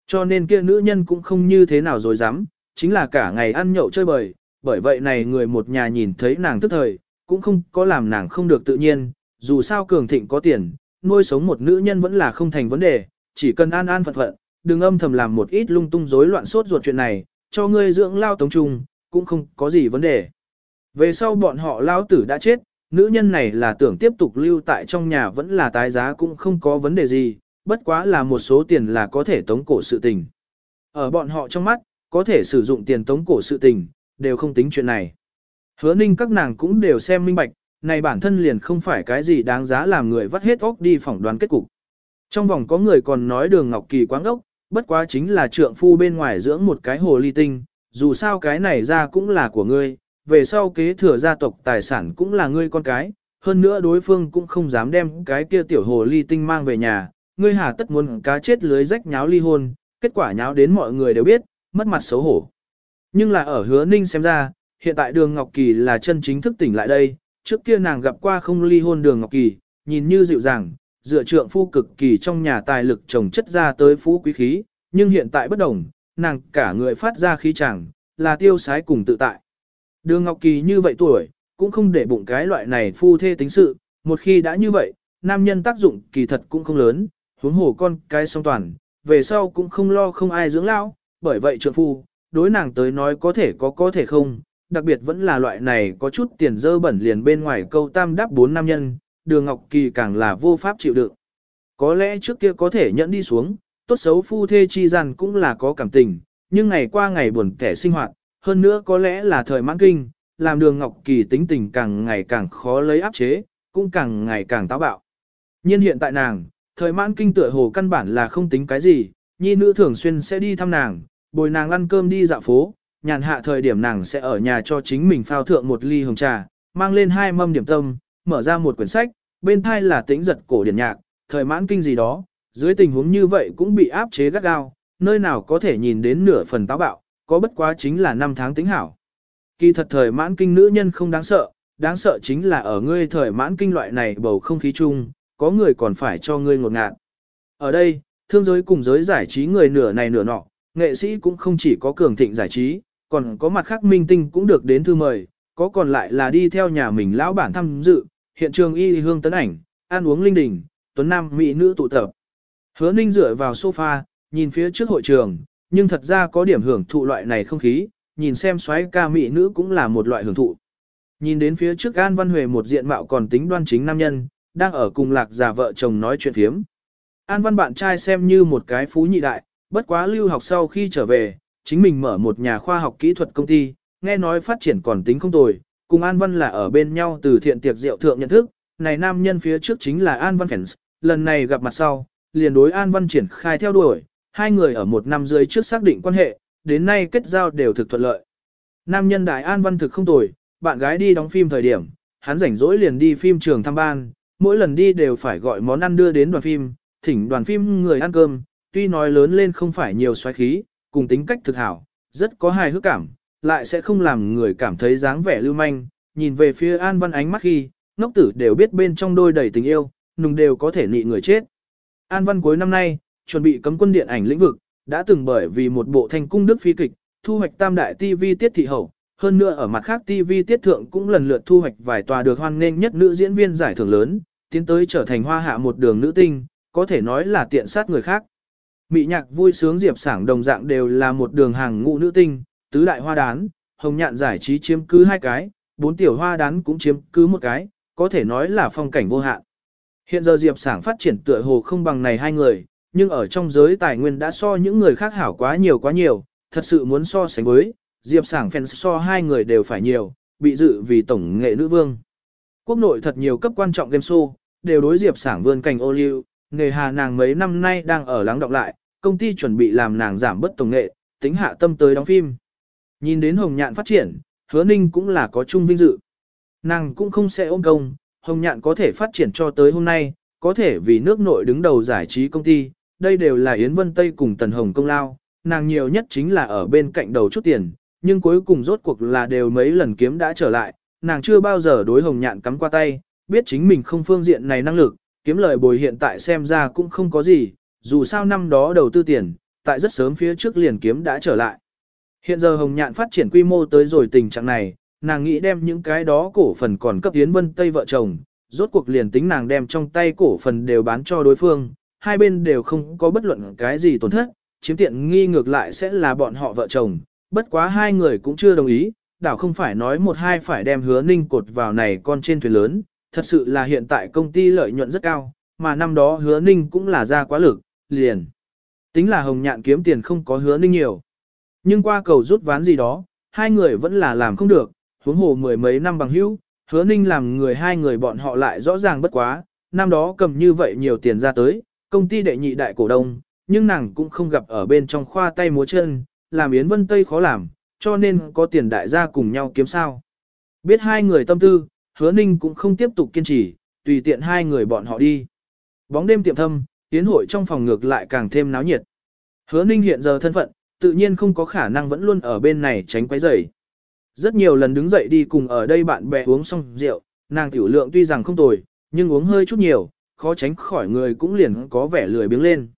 [SPEAKER 1] Cho nên kia nữ nhân cũng không như thế nào rồi dám, chính là cả ngày ăn nhậu chơi bời, bởi vậy này người một nhà nhìn thấy nàng tức thời, cũng không có làm nàng không được tự nhiên, dù sao cường thịnh có tiền, nuôi sống một nữ nhân vẫn là không thành vấn đề, chỉ cần an an phận phận, đừng âm thầm làm một ít lung tung rối loạn sốt ruột chuyện này, cho ngươi dưỡng lao tống trung, cũng không có gì vấn đề. Về sau bọn họ lao tử đã chết, nữ nhân này là tưởng tiếp tục lưu tại trong nhà vẫn là tái giá cũng không có vấn đề gì, bất quá là một số tiền là có thể tống cổ sự tình. Ở bọn họ trong mắt, có thể sử dụng tiền tống cổ sự tình, đều không tính chuyện này. Hứa ninh các nàng cũng đều xem minh bạch, này bản thân liền không phải cái gì đáng giá làm người vắt hết óc đi phỏng đoán kết cục. Trong vòng có người còn nói đường Ngọc Kỳ quáng ốc, bất quá chính là trượng phu bên ngoài dưỡng một cái hồ ly tinh, dù sao cái này ra cũng là của ngươi, về sau kế thừa gia tộc tài sản cũng là ngươi con cái, hơn nữa đối phương cũng không dám đem cái kia tiểu hồ ly tinh mang về nhà, ngươi hà tất muốn cá chết lưới rách nháo ly hôn, kết quả nháo đến mọi người đều biết, mất mặt xấu hổ. Nhưng là ở hứa ninh xem ra, hiện tại đường Ngọc Kỳ là chân chính thức tỉnh lại đây, trước kia nàng gặp qua không ly hôn đường Ngọc Kỳ, nhìn như dịu dàng, dựa trượng phu cực kỳ trong nhà tài lực trồng chất ra tới phú quý khí, nhưng hiện tại bất đồng, nàng cả người phát ra khí chẳng, là tiêu sái cùng tự tại. Đường Ngọc Kỳ như vậy tuổi, cũng không để bụng cái loại này phu thê tính sự, một khi đã như vậy, nam nhân tác dụng kỳ thật cũng không lớn, huống hồ con cái song toàn, về sau cũng không lo không ai dưỡng lão, bởi vậy trượng phu, đối nàng tới nói có thể có có thể không, đặc biệt vẫn là loại này có chút tiền dơ bẩn liền bên ngoài câu tam đáp bốn nam nhân, đường Ngọc Kỳ càng là vô pháp chịu đựng. Có lẽ trước kia có thể nhẫn đi xuống, tốt xấu phu thê chi rằng cũng là có cảm tình, nhưng ngày qua ngày buồn kẻ sinh hoạt, hơn nữa có lẽ là thời mãn kinh, làm đường Ngọc Kỳ tính tình càng ngày càng khó lấy áp chế, cũng càng ngày càng táo bạo. Nhưng hiện tại nàng, thời mãn kinh tựa hồ căn bản là không tính cái gì, nhi nữ thường xuyên sẽ đi thăm nàng, bồi nàng ăn cơm đi dạo phố, nhàn hạ thời điểm nàng sẽ ở nhà cho chính mình phao thượng một ly hồng trà, mang lên hai mâm điểm tâm, mở ra một quyển sách, bên thai là tĩnh giật cổ điển nhạc, thời mãn kinh gì đó, dưới tình huống như vậy cũng bị áp chế gắt gao, nơi nào có thể nhìn đến nửa phần táo bạo, có bất quá chính là năm tháng tính hảo. Kỳ thật thời mãn kinh nữ nhân không đáng sợ, đáng sợ chính là ở ngươi thời mãn kinh loại này bầu không khí chung, có người còn phải cho ngươi ngột ngạt. Ở đây, thương giới cùng giới giải trí người nửa này nửa nọ, nghệ sĩ cũng không chỉ có cường thịnh giải trí, còn có mặt khác minh tinh cũng được đến thư mời, có còn lại là đi theo nhà mình lão bản tham dự, hiện trường y hương tấn ảnh, ăn uống linh đình, tuấn nam mỹ nữ tụ tập. Hứa ninh dựa vào sofa, nhìn phía trước hội trường, nhưng thật ra có điểm hưởng thụ loại này không khí, nhìn xem xoáy ca mỹ nữ cũng là một loại hưởng thụ. Nhìn đến phía trước An Văn Huệ một diện mạo còn tính đoan chính nam nhân, đang ở cùng lạc già vợ chồng nói chuyện phiếm. An Văn bạn trai xem như một cái phú nhị đại, bất quá lưu học sau khi trở về, chính mình mở một nhà khoa học kỹ thuật công ty, nghe nói phát triển còn tính không tồi, cùng An Văn là ở bên nhau từ thiện tiệc rượu thượng nhận thức, này nam nhân phía trước chính là An Văn Fans, lần này gặp mặt sau, liền đối An Văn triển khai theo đuổi, hai người ở một năm dưới trước xác định quan hệ, đến nay kết giao đều thực thuận lợi. Nam nhân đại An Văn thực không tồi, bạn gái đi đóng phim thời điểm, hắn rảnh rỗi liền đi phim trường thăm ban, mỗi lần đi đều phải gọi món ăn đưa đến đoàn phim, thỉnh đoàn phim người ăn cơm, tuy nói lớn lên không phải nhiều xoáy khí, cùng tính cách thực hảo, rất có hài hước cảm, lại sẽ không làm người cảm thấy dáng vẻ lưu manh, nhìn về phía An Văn ánh mắt khi, ngốc tử đều biết bên trong đôi đầy tình yêu, nùng đều có thể nị người chết. An Văn cuối năm nay, chuẩn bị cấm quân điện ảnh lĩnh vực, đã từng bởi vì một bộ thành cung đức phi kịch, thu hoạch tam đại TV tiết thị hậu, hơn nữa ở mặt khác TV tiết thượng cũng lần lượt thu hoạch vài tòa được hoan nghênh nhất nữ diễn viên giải thưởng lớn, tiến tới trở thành hoa hạ một đường nữ tinh, có thể nói là tiện sát người khác. Mị nhạc vui sướng diệp sảng đồng dạng đều là một đường hàng ngũ nữ tinh, tứ đại hoa đán, hồng nhạn giải trí chiếm cứ hai cái, bốn tiểu hoa đán cũng chiếm cứ một cái, có thể nói là phong cảnh vô hạn. Hiện giờ diệp sảng phát triển tựa hồ không bằng này hai người, nhưng ở trong giới tài nguyên đã so những người khác hảo quá nhiều quá nhiều, thật sự muốn so sánh với, diệp sảng fans so hai người đều phải nhiều, bị dự vì tổng nghệ nữ vương. Quốc nội thật nhiều cấp quan trọng game show, đều đối diệp sảng vươn cành ô liu, nghề hà nàng mấy năm nay đang ở lắng đọng lại, công ty chuẩn bị làm nàng giảm bất tổng nghệ, tính hạ tâm tới đóng phim. Nhìn đến Hồng Nhạn phát triển, hứa ninh cũng là có chung vinh dự. Nàng cũng không sẽ ôm công, Hồng Nhạn có thể phát triển cho tới hôm nay, có thể vì nước nội đứng đầu giải trí công ty, đây đều là Yến Vân Tây cùng Tần Hồng công lao, nàng nhiều nhất chính là ở bên cạnh đầu chút tiền, nhưng cuối cùng rốt cuộc là đều mấy lần kiếm đã trở lại, nàng chưa bao giờ đối Hồng Nhạn cắm qua tay, biết chính mình không phương diện này năng lực, kiếm lời bồi hiện tại xem ra cũng không có gì, dù sao năm đó đầu tư tiền, tại rất sớm phía trước liền kiếm đã trở lại. Hiện giờ Hồng Nhạn phát triển quy mô tới rồi tình trạng này, nàng nghĩ đem những cái đó cổ phần còn cấp Yến Vân Tây vợ chồng, rốt cuộc liền tính nàng đem trong tay cổ phần đều bán cho đối phương, hai bên đều không có bất luận cái gì tổn thất, chiếm tiện nghi ngược lại sẽ là bọn họ vợ chồng, bất quá hai người cũng chưa đồng ý, đảo không phải nói một hai phải đem hứa ninh cột vào này con trên thuyền lớn, thật sự là hiện tại công ty lợi nhuận rất cao, mà năm đó hứa ninh cũng là ra quá lực, liền. Tính là hồng nhạn kiếm tiền không có hứa ninh nhiều. Nhưng qua cầu rút ván gì đó, hai người vẫn là làm không được, huống hồ mười mấy năm bằng hữu, hứa ninh làm người hai người bọn họ lại rõ ràng bất quá, năm đó cầm như vậy nhiều tiền ra tới, công ty đệ nhị đại cổ đông, nhưng nàng cũng không gặp ở bên trong khoa tay múa chân, làm Yến Vân Tây khó làm, cho nên có tiền đại gia cùng nhau kiếm sao. Biết hai người tâm tư, hứa ninh cũng không tiếp tục kiên trì, tùy tiện hai người bọn họ đi. Bóng đêm tiệm thâm, Yến hội trong phòng ngược lại càng thêm náo nhiệt. Hứa ninh hiện giờ thân phận, tự nhiên không có khả năng vẫn luôn ở bên này tránh quấy rầy. Rất nhiều lần đứng dậy đi cùng ở đây bạn bè uống xong rượu, nàng tiểu lượng tuy rằng không tồi, nhưng uống hơi chút nhiều, khó tránh khỏi người cũng liền có vẻ lười biếng lên.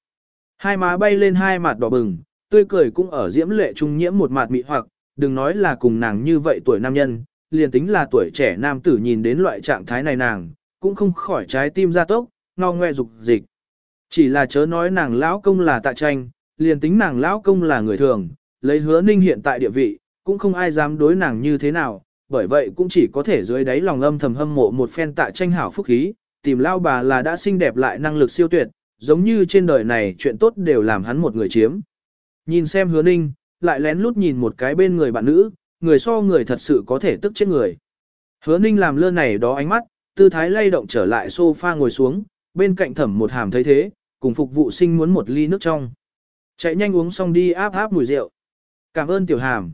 [SPEAKER 1] Hai má bay lên hai mặt đỏ bừng, tươi cười cũng ở diễm lệ trung nhiễm một mặt mị hoặc, đừng nói là cùng nàng như vậy tuổi nam nhân, liền tính là tuổi trẻ nam tử nhìn đến loại trạng thái này nàng, cũng không khỏi trái tim ra tốc, ngao ngoe dục dịch. Chỉ là chớ nói nàng lão công là tạ tranh, liền tính nàng lão công là người thường, lấy hứa ninh hiện tại địa vị, cũng không ai dám đối nàng như thế nào, bởi vậy cũng chỉ có thể dưới đáy lòng âm thầm hâm mộ một phen tạ tranh hảo phúc khí, tìm lao bà là đã xinh đẹp lại năng lực siêu tuyệt, giống như trên đời này chuyện tốt đều làm hắn một người chiếm. Nhìn xem hứa ninh, lại lén lút nhìn một cái bên người bạn nữ, người so người thật sự có thể tức chết người. Hứa ninh làm lơ này đó ánh mắt, tư thái lay động trở lại sofa ngồi xuống, bên cạnh thẩm một hàm thấy thế, cùng phục vụ sinh muốn một ly nước trong. Chạy nhanh uống xong đi áp áp mùi rượu. Cảm ơn tiểu hàm.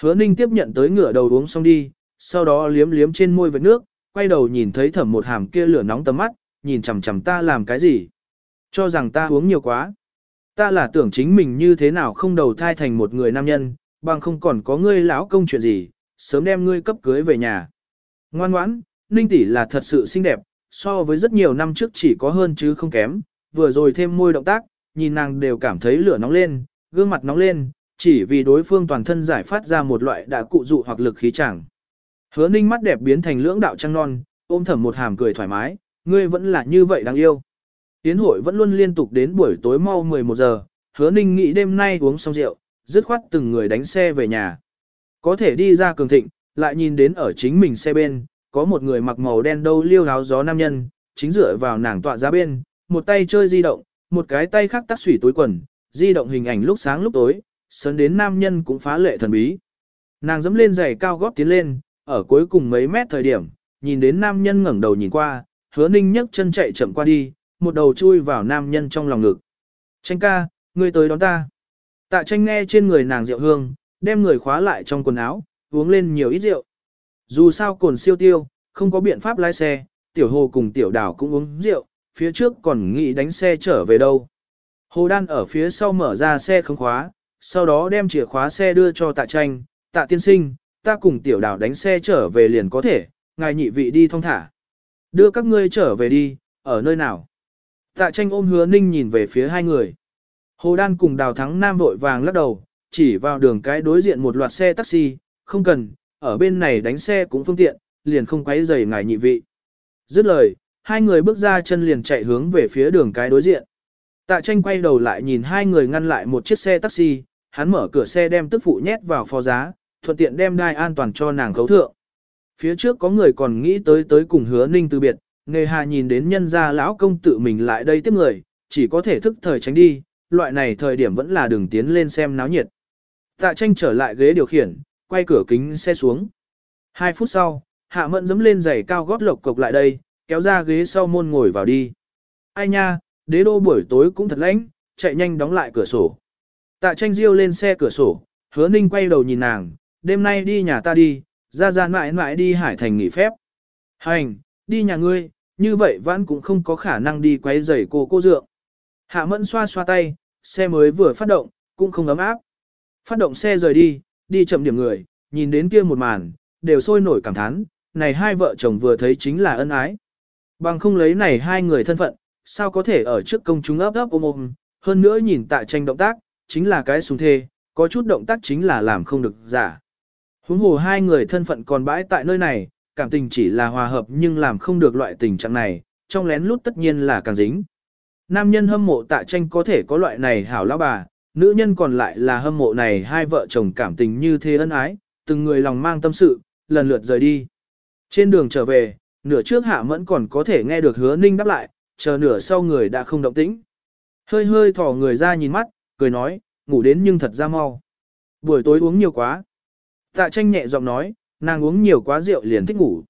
[SPEAKER 1] Hứa ninh tiếp nhận tới ngửa đầu uống xong đi, sau đó liếm liếm trên môi vệt nước, quay đầu nhìn thấy thẩm một hàm kia lửa nóng tầm mắt, nhìn chằm chằm ta làm cái gì. Cho rằng ta uống nhiều quá. Ta là tưởng chính mình như thế nào không đầu thai thành một người nam nhân, bằng không còn có ngươi lão công chuyện gì, sớm đem ngươi cấp cưới về nhà. Ngoan ngoãn, Ninh tỷ là thật sự xinh đẹp, so với rất nhiều năm trước chỉ có hơn chứ không kém, vừa rồi thêm môi động tác, nhìn nàng đều cảm thấy lửa nóng lên, gương mặt nóng lên, chỉ vì đối phương toàn thân giải phát ra một loại đã cụ dụ hoặc lực khí chẳng. Hứa ninh mắt đẹp biến thành lưỡng đạo trăng non, ôm thầm một hàm cười thoải mái, ngươi vẫn là như vậy đáng yêu. Tiến hội vẫn luôn liên tục đến buổi tối mau 11 giờ, hứa ninh nghĩ đêm nay uống xong rượu, dứt khoát từng người đánh xe về nhà. Có thể đi ra cường thịnh, lại nhìn đến ở chính mình xe bên, có một người mặc màu đen đâu liêu áo gió nam nhân, chính dựa vào nàng tọa giá bên, một tay chơi di động, một cái tay khác tắt sủy túi quần, di động hình ảnh lúc sáng lúc tối, sớn đến nam nhân cũng phá lệ thần bí. Nàng dẫm lên giày cao gót tiến lên, ở cuối cùng mấy mét thời điểm, nhìn đến nam nhân ngẩng đầu nhìn qua, hứa ninh nhấc chân chạy chậm qua đi, một đầu chui vào nam nhân trong lòng ngực. Tranh ca, ngươi tới đón ta. Tạ tranh nghe trên người nàng rượu hương, đem người khóa lại trong quần áo, uống lên nhiều ít rượu. Dù sao cồn siêu tiêu, không có biện pháp lái xe, tiểu hồ cùng tiểu đảo cũng uống rượu, phía trước còn nghĩ đánh xe trở về đâu. Hồ đan ở phía sau mở ra xe không khóa, sau đó đem chìa khóa xe đưa cho tạ tranh, tạ tiên sinh, ta cùng tiểu đảo đánh xe trở về liền có thể, ngài nhị vị đi thong thả. Đưa các ngươi trở về đi, ở nơi nào? Tạ tranh ôm hứa ninh nhìn về phía hai người. Hồ Đan cùng đào thắng nam vội vàng lắc đầu, chỉ vào đường cái đối diện một loạt xe taxi, không cần, ở bên này đánh xe cũng phương tiện, liền không quấy rầy ngài nhị vị. Dứt lời, hai người bước ra chân liền chạy hướng về phía đường cái đối diện. Tạ tranh quay đầu lại nhìn hai người ngăn lại một chiếc xe taxi, hắn mở cửa xe đem tức phụ nhét vào phó giá, thuận tiện đem đai an toàn cho nàng khấu thượng. Phía trước có người còn nghĩ tới tới cùng hứa ninh từ biệt, nghề hà nhìn đến nhân gia lão công tự mình lại đây tiếp người, chỉ có thể thức thời tránh đi, loại này thời điểm vẫn là đường tiến lên xem náo nhiệt. Tạ tranh trở lại ghế điều khiển, quay cửa kính xe xuống. Hai phút sau, hạ mẫn dấm lên giày cao gót lộc cộc lại đây, kéo ra ghế sau môn ngồi vào đi. Ai nha, đế đô buổi tối cũng thật lạnh, chạy nhanh đóng lại cửa sổ. Tạ tranh riêu lên xe cửa sổ, hứa ninh quay đầu nhìn nàng, đêm nay đi nhà ta đi, ra ra mãi mãi đi hải thành nghỉ phép. Hành, đi nhà ngươi, như vậy vãn cũng không có khả năng đi quấy rầy cô cô dượng. Hạ mẫn xoa xoa tay, xe mới vừa phát động, cũng không ấm áp. Phát động xe rời đi, đi chậm điểm người, nhìn đến kia một màn, đều sôi nổi cảm thán, này hai vợ chồng vừa thấy chính là ân ái. Bằng không lấy này hai người thân phận, sao có thể ở trước công chúng ấp ấp ôm ôm, hơn nữa nhìn tại tranh động tác, chính là cái súng thê, có chút động tác chính là làm không được giả. Huống hồ hai người thân phận còn bãi tại nơi này, cảm tình chỉ là hòa hợp nhưng làm không được loại tình trạng này, trong lén lút tất nhiên là càng dính. Nam nhân hâm mộ tạ tranh có thể có loại này hảo lão bà, nữ nhân còn lại là hâm mộ này hai vợ chồng cảm tình như thế ân ái, từng người lòng mang tâm sự, lần lượt rời đi. Trên đường trở về, nửa trước hạ mẫn còn có thể nghe được hứa ninh đáp lại, chờ nửa sau người đã không động tĩnh. Hơi hơi thỏ người ra nhìn mắt, cười nói, ngủ đến nhưng thật ra mau. Buổi tối uống nhiều quá. Tạ tranh nhẹ giọng nói, nàng uống nhiều quá rượu liền thích ngủ.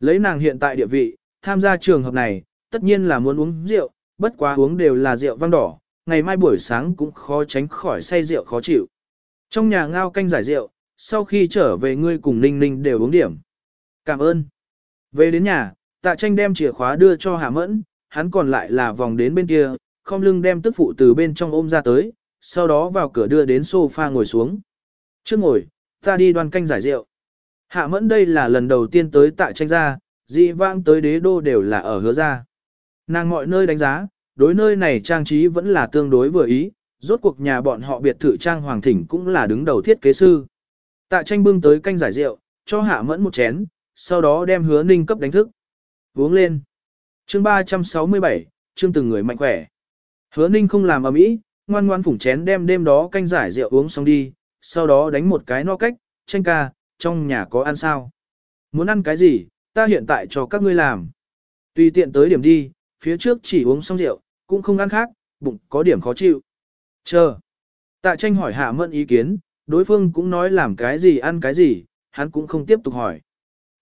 [SPEAKER 1] Lấy nàng hiện tại địa vị, tham gia trường hợp này, tất nhiên là muốn uống rượu, bất quá uống đều là rượu vang đỏ, ngày mai buổi sáng cũng khó tránh khỏi say rượu khó chịu. Trong nhà ngao canh giải rượu, sau khi trở về ngươi cùng Ninh Ninh đều uống điểm. Cảm ơn. Về đến nhà, tạ tranh đem chìa khóa đưa cho Hạ Mẫn, hắn còn lại là vòng đến bên kia, không lưng đem tức phụ từ bên trong ôm ra tới, sau đó vào cửa đưa đến sofa ngồi xuống. Trước ngồi, ta đi đoan canh giải rượu. Hạ Mẫn đây là lần đầu tiên tới tại tranh gia, dị vãng tới đế đô đều là ở hứa gia. Nàng mọi nơi đánh giá, đối nơi này trang trí vẫn là tương đối vừa ý, rốt cuộc nhà bọn họ biệt thự trang hoàng thỉnh cũng là đứng đầu thiết kế sư. Tạ tranh bưng tới canh giải rượu, cho hạ mẫn một chén, sau đó đem hứa ninh cấp đánh thức. Uống lên. chương 367, chương từng người mạnh khỏe. Hứa ninh không làm ầm ĩ, ngoan ngoan phủng chén đem đêm đó canh giải rượu uống xong đi, sau đó đánh một cái no cách, tranh ca, trong nhà có ăn sao? Muốn ăn cái gì, ta hiện tại cho các ngươi làm. Tùy tiện tới điểm đi, phía trước chỉ uống xong rượu, cũng không ăn khác, bụng có điểm khó chịu. Chờ. Tạ tranh hỏi hạ mẫn ý kiến, đối phương cũng nói làm cái gì ăn cái gì, hắn cũng không tiếp tục hỏi.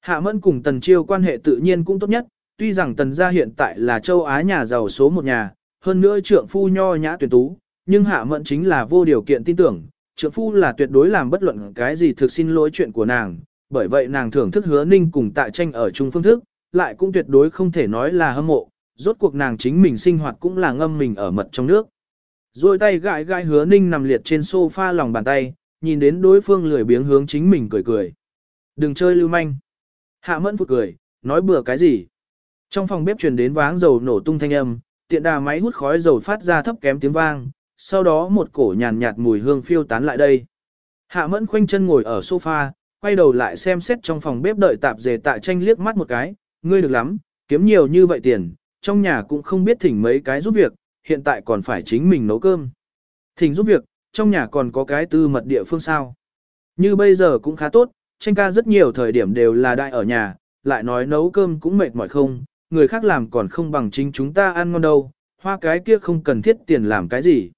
[SPEAKER 1] Hạ mẫn cùng tần chiêu quan hệ tự nhiên cũng tốt nhất, tuy rằng tần gia hiện tại là châu Á nhà giàu số một nhà, hơn nữa trượng phu nho nhã tuyển tú, nhưng hạ mẫn chính là vô điều kiện tin tưởng, trượng phu là tuyệt đối làm bất luận cái gì thực xin lỗi chuyện của nàng, bởi vậy nàng thưởng thức hứa ninh cùng tại tranh ở chung phương thức, lại cũng tuyệt đối không thể nói là hâm mộ, rốt cuộc nàng chính mình sinh hoạt cũng là ngâm mình ở mật trong nước. Rồi tay gãi gãi hứa ninh nằm liệt trên sofa lòng bàn tay, nhìn đến đối phương lười biếng hướng chính mình cười cười. Đừng chơi lưu manh. Hạ mẫn phụt cười, nói bừa cái gì. Trong phòng bếp truyền đến váng dầu nổ tung thanh âm, tiện đà máy hút khói dầu phát ra thấp kém tiếng vang, sau đó một cổ nhàn nhạt mùi hương phiêu tán lại đây. Hạ mẫn khoanh chân ngồi ở sofa, quay đầu lại xem xét trong phòng bếp đợi tạp dề tạ tranh liếc mắt một cái, ngươi được lắm, kiếm nhiều như vậy tiền, trong nhà cũng không biết thỉnh mấy cái giúp việc, hiện tại còn phải chính mình nấu cơm. Thỉnh giúp việc, trong nhà còn có cái tư mật địa phương sao. Như bây giờ cũng khá tốt, tranh ca rất nhiều thời điểm đều là đại ở nhà, lại nói nấu cơm cũng mệt mỏi không, người khác làm còn không bằng chính chúng ta ăn ngon đâu, hoa cái kia không cần thiết tiền làm cái gì.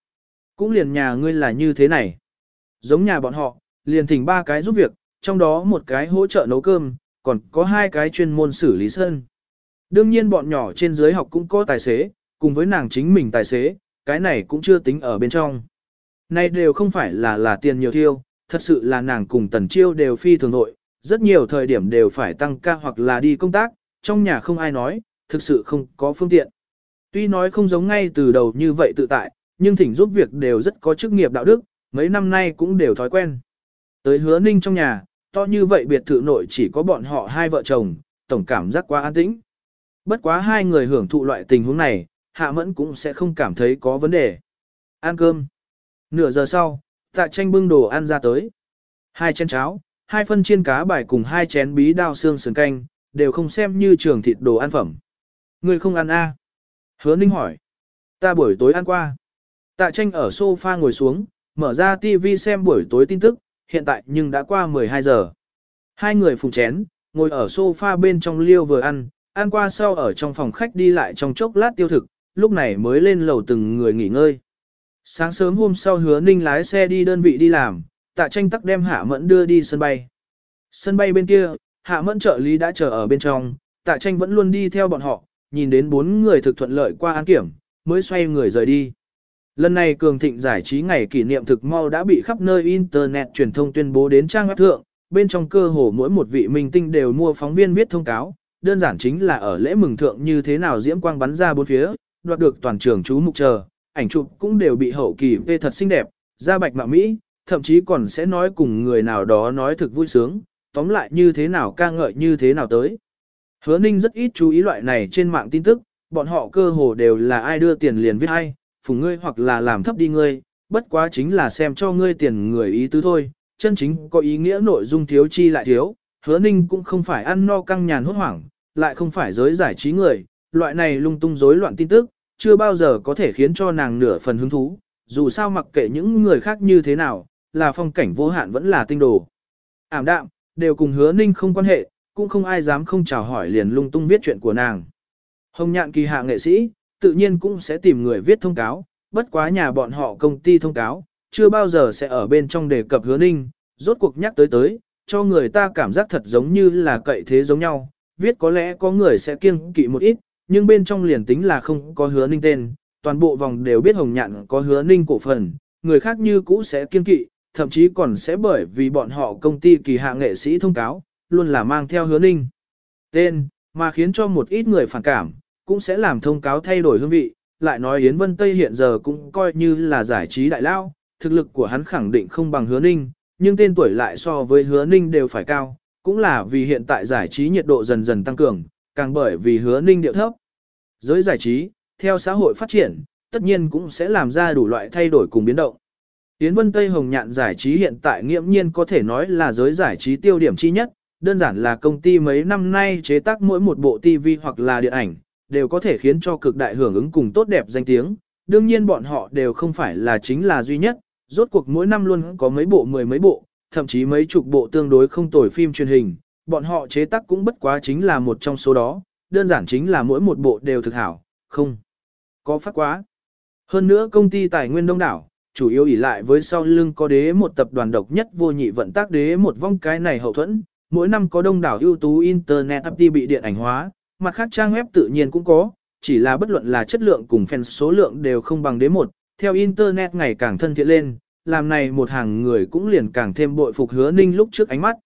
[SPEAKER 1] Cũng liền nhà ngươi là như thế này. Giống nhà bọn họ, liền thỉnh ba cái giúp việc, trong đó một cái hỗ trợ nấu cơm, còn có hai cái chuyên môn xử lý sân. Đương nhiên bọn nhỏ trên dưới học cũng có tài xế, cùng với nàng chính mình tài xế, cái này cũng chưa tính ở bên trong. Này đều không phải là là tiền nhiều thiêu, thật sự là nàng cùng tần chiêu đều phi thường nội, rất nhiều thời điểm đều phải tăng ca hoặc là đi công tác, trong nhà không ai nói, thực sự không có phương tiện. Tuy nói không giống ngay từ đầu như vậy tự tại, nhưng thỉnh giúp việc đều rất có chức nghiệp đạo đức, mấy năm nay cũng đều thói quen. Tới hứa ninh trong nhà, to như vậy biệt thự nội chỉ có bọn họ hai vợ chồng, tổng cảm giác quá an tĩnh. Bất quá hai người hưởng thụ loại tình huống này, hạ mẫn cũng sẽ không cảm thấy có vấn đề. Ăn cơm. Nửa giờ sau, tạ tranh bưng đồ ăn ra tới. Hai chén cháo, hai phân chiên cá bài cùng hai chén bí đao xương sườn canh, đều không xem như trường thịt đồ ăn phẩm. Người không ăn a? À? Hứa Ninh hỏi. Ta buổi tối ăn qua. Tạ tranh ở sofa ngồi xuống, mở ra TV xem buổi tối tin tức, hiện tại nhưng đã qua 12 giờ. Hai người phùng chén, ngồi ở sofa bên trong liêu vừa ăn, ăn qua sau ở trong phòng khách đi lại trong chốc lát tiêu thực, lúc này mới lên lầu từng người nghỉ ngơi. Sáng sớm hôm sau hứa ninh lái xe đi đơn vị đi làm, tạ tranh tắc đem hạ mẫn đưa đi sân bay. Sân bay bên kia, hạ mẫn trợ lý đã chờ ở bên trong, tạ tranh vẫn luôn đi theo bọn họ, nhìn đến bốn người thực thuận lợi qua án kiểm, mới xoay người rời đi. Lần này cường thịnh giải trí ngày kỷ niệm thực mau đã bị khắp nơi Internet truyền thông tuyên bố đến trang web thượng, bên trong cơ hồ mỗi một vị minh tinh đều mua phóng viên viết thông cáo, đơn giản chính là ở lễ mừng thượng như thế nào diễm quang bắn ra bốn phía, đoạt được toàn trường chú mục chờ, ảnh chụp cũng đều bị hậu kỳ vê thật xinh đẹp, da bạch mạ mỹ, thậm chí còn sẽ nói cùng người nào đó nói thực vui sướng, tóm lại như thế nào ca ngợi như thế nào tới. Hứa Ninh rất ít chú ý loại này trên mạng tin tức, bọn họ cơ hồ đều là ai đưa tiền liền viết hay, phủ ngươi hoặc là làm thấp đi ngươi, bất quá chính là xem cho ngươi tiền người ý tứ thôi, chân chính có ý nghĩa nội dung thiếu chi lại thiếu, hứa ninh cũng không phải ăn no căng nhàn hốt hoảng, lại không phải giới giải trí người, loại này lung tung rối loạn tin tức, chưa bao giờ có thể khiến cho nàng nửa phần hứng thú, dù sao mặc kệ những người khác như thế nào, là phong cảnh vô hạn vẫn là tinh đồ. ảm đạm, đều cùng hứa ninh không quan hệ, cũng không ai dám không chào hỏi liền lung tung viết chuyện của nàng. Hồng nhạn kỳ hạ nghệ sĩ, tự nhiên cũng sẽ tìm người viết thông cáo, bất quá nhà bọn họ công ty thông cáo, chưa bao giờ sẽ ở bên trong đề cập hứa ninh, rốt cuộc nhắc tới tới, cho người ta cảm giác thật giống như là cậy thế giống nhau, viết có lẽ có người sẽ kiêng kỵ một ít, nhưng bên trong liền tính là không có hứa ninh tên, toàn bộ vòng đều biết hồng nhạn có hứa ninh cổ phần, người khác như cũ sẽ kiêng kỵ, thậm chí còn sẽ bởi vì bọn họ công ty kỳ hạ nghệ sĩ thông cáo, luôn là mang theo hứa ninh. Tên, mà khiến cho một ít người phản cảm, cũng sẽ làm thông cáo thay đổi hương vị, lại nói Yến Vân Tây hiện giờ cũng coi như là giải trí đại lao, thực lực của hắn khẳng định không bằng hứa ninh, nhưng tên tuổi lại so với hứa ninh đều phải cao, cũng là vì hiện tại giải trí nhiệt độ dần dần tăng cường, càng bởi vì hứa ninh điệu thấp. Giới giải trí, theo xã hội phát triển, tất nhiên cũng sẽ làm ra đủ loại thay đổi cùng biến động. Yến Vân Tây Hồng Nhạn giải trí hiện tại nghiễm nhiên có thể nói là giới giải trí tiêu điểm chi nhất, đơn giản là công ty mấy năm nay chế tác mỗi một bộ TV hoặc là điện ảnh, đều có thể khiến cho cực đại hưởng ứng cùng tốt đẹp danh tiếng. Đương nhiên bọn họ đều không phải là chính là duy nhất, rốt cuộc mỗi năm luôn có mấy bộ mười mấy bộ, thậm chí mấy chục bộ tương đối không tồi phim truyền hình, bọn họ chế tác cũng bất quá chính là một trong số đó, đơn giản chính là mỗi một bộ đều thực hảo, không có phát quá. Hơn nữa công ty tài nguyên đông đảo, chủ yếu ỷ lại với sau lưng có đế một tập đoàn độc nhất vô nhị vận tác đế một vong cái này hậu thuẫn, mỗi năm có đông đảo ưu tú internet app bị điện ảnh hóa, mặt khác trang web tự nhiên cũng có, chỉ là bất luận là chất lượng cùng fan số lượng đều không bằng đế một, theo internet ngày càng thân thiện lên, làm này một hàng người cũng liền càng thêm bội phục hứa ninh lúc trước ánh mắt.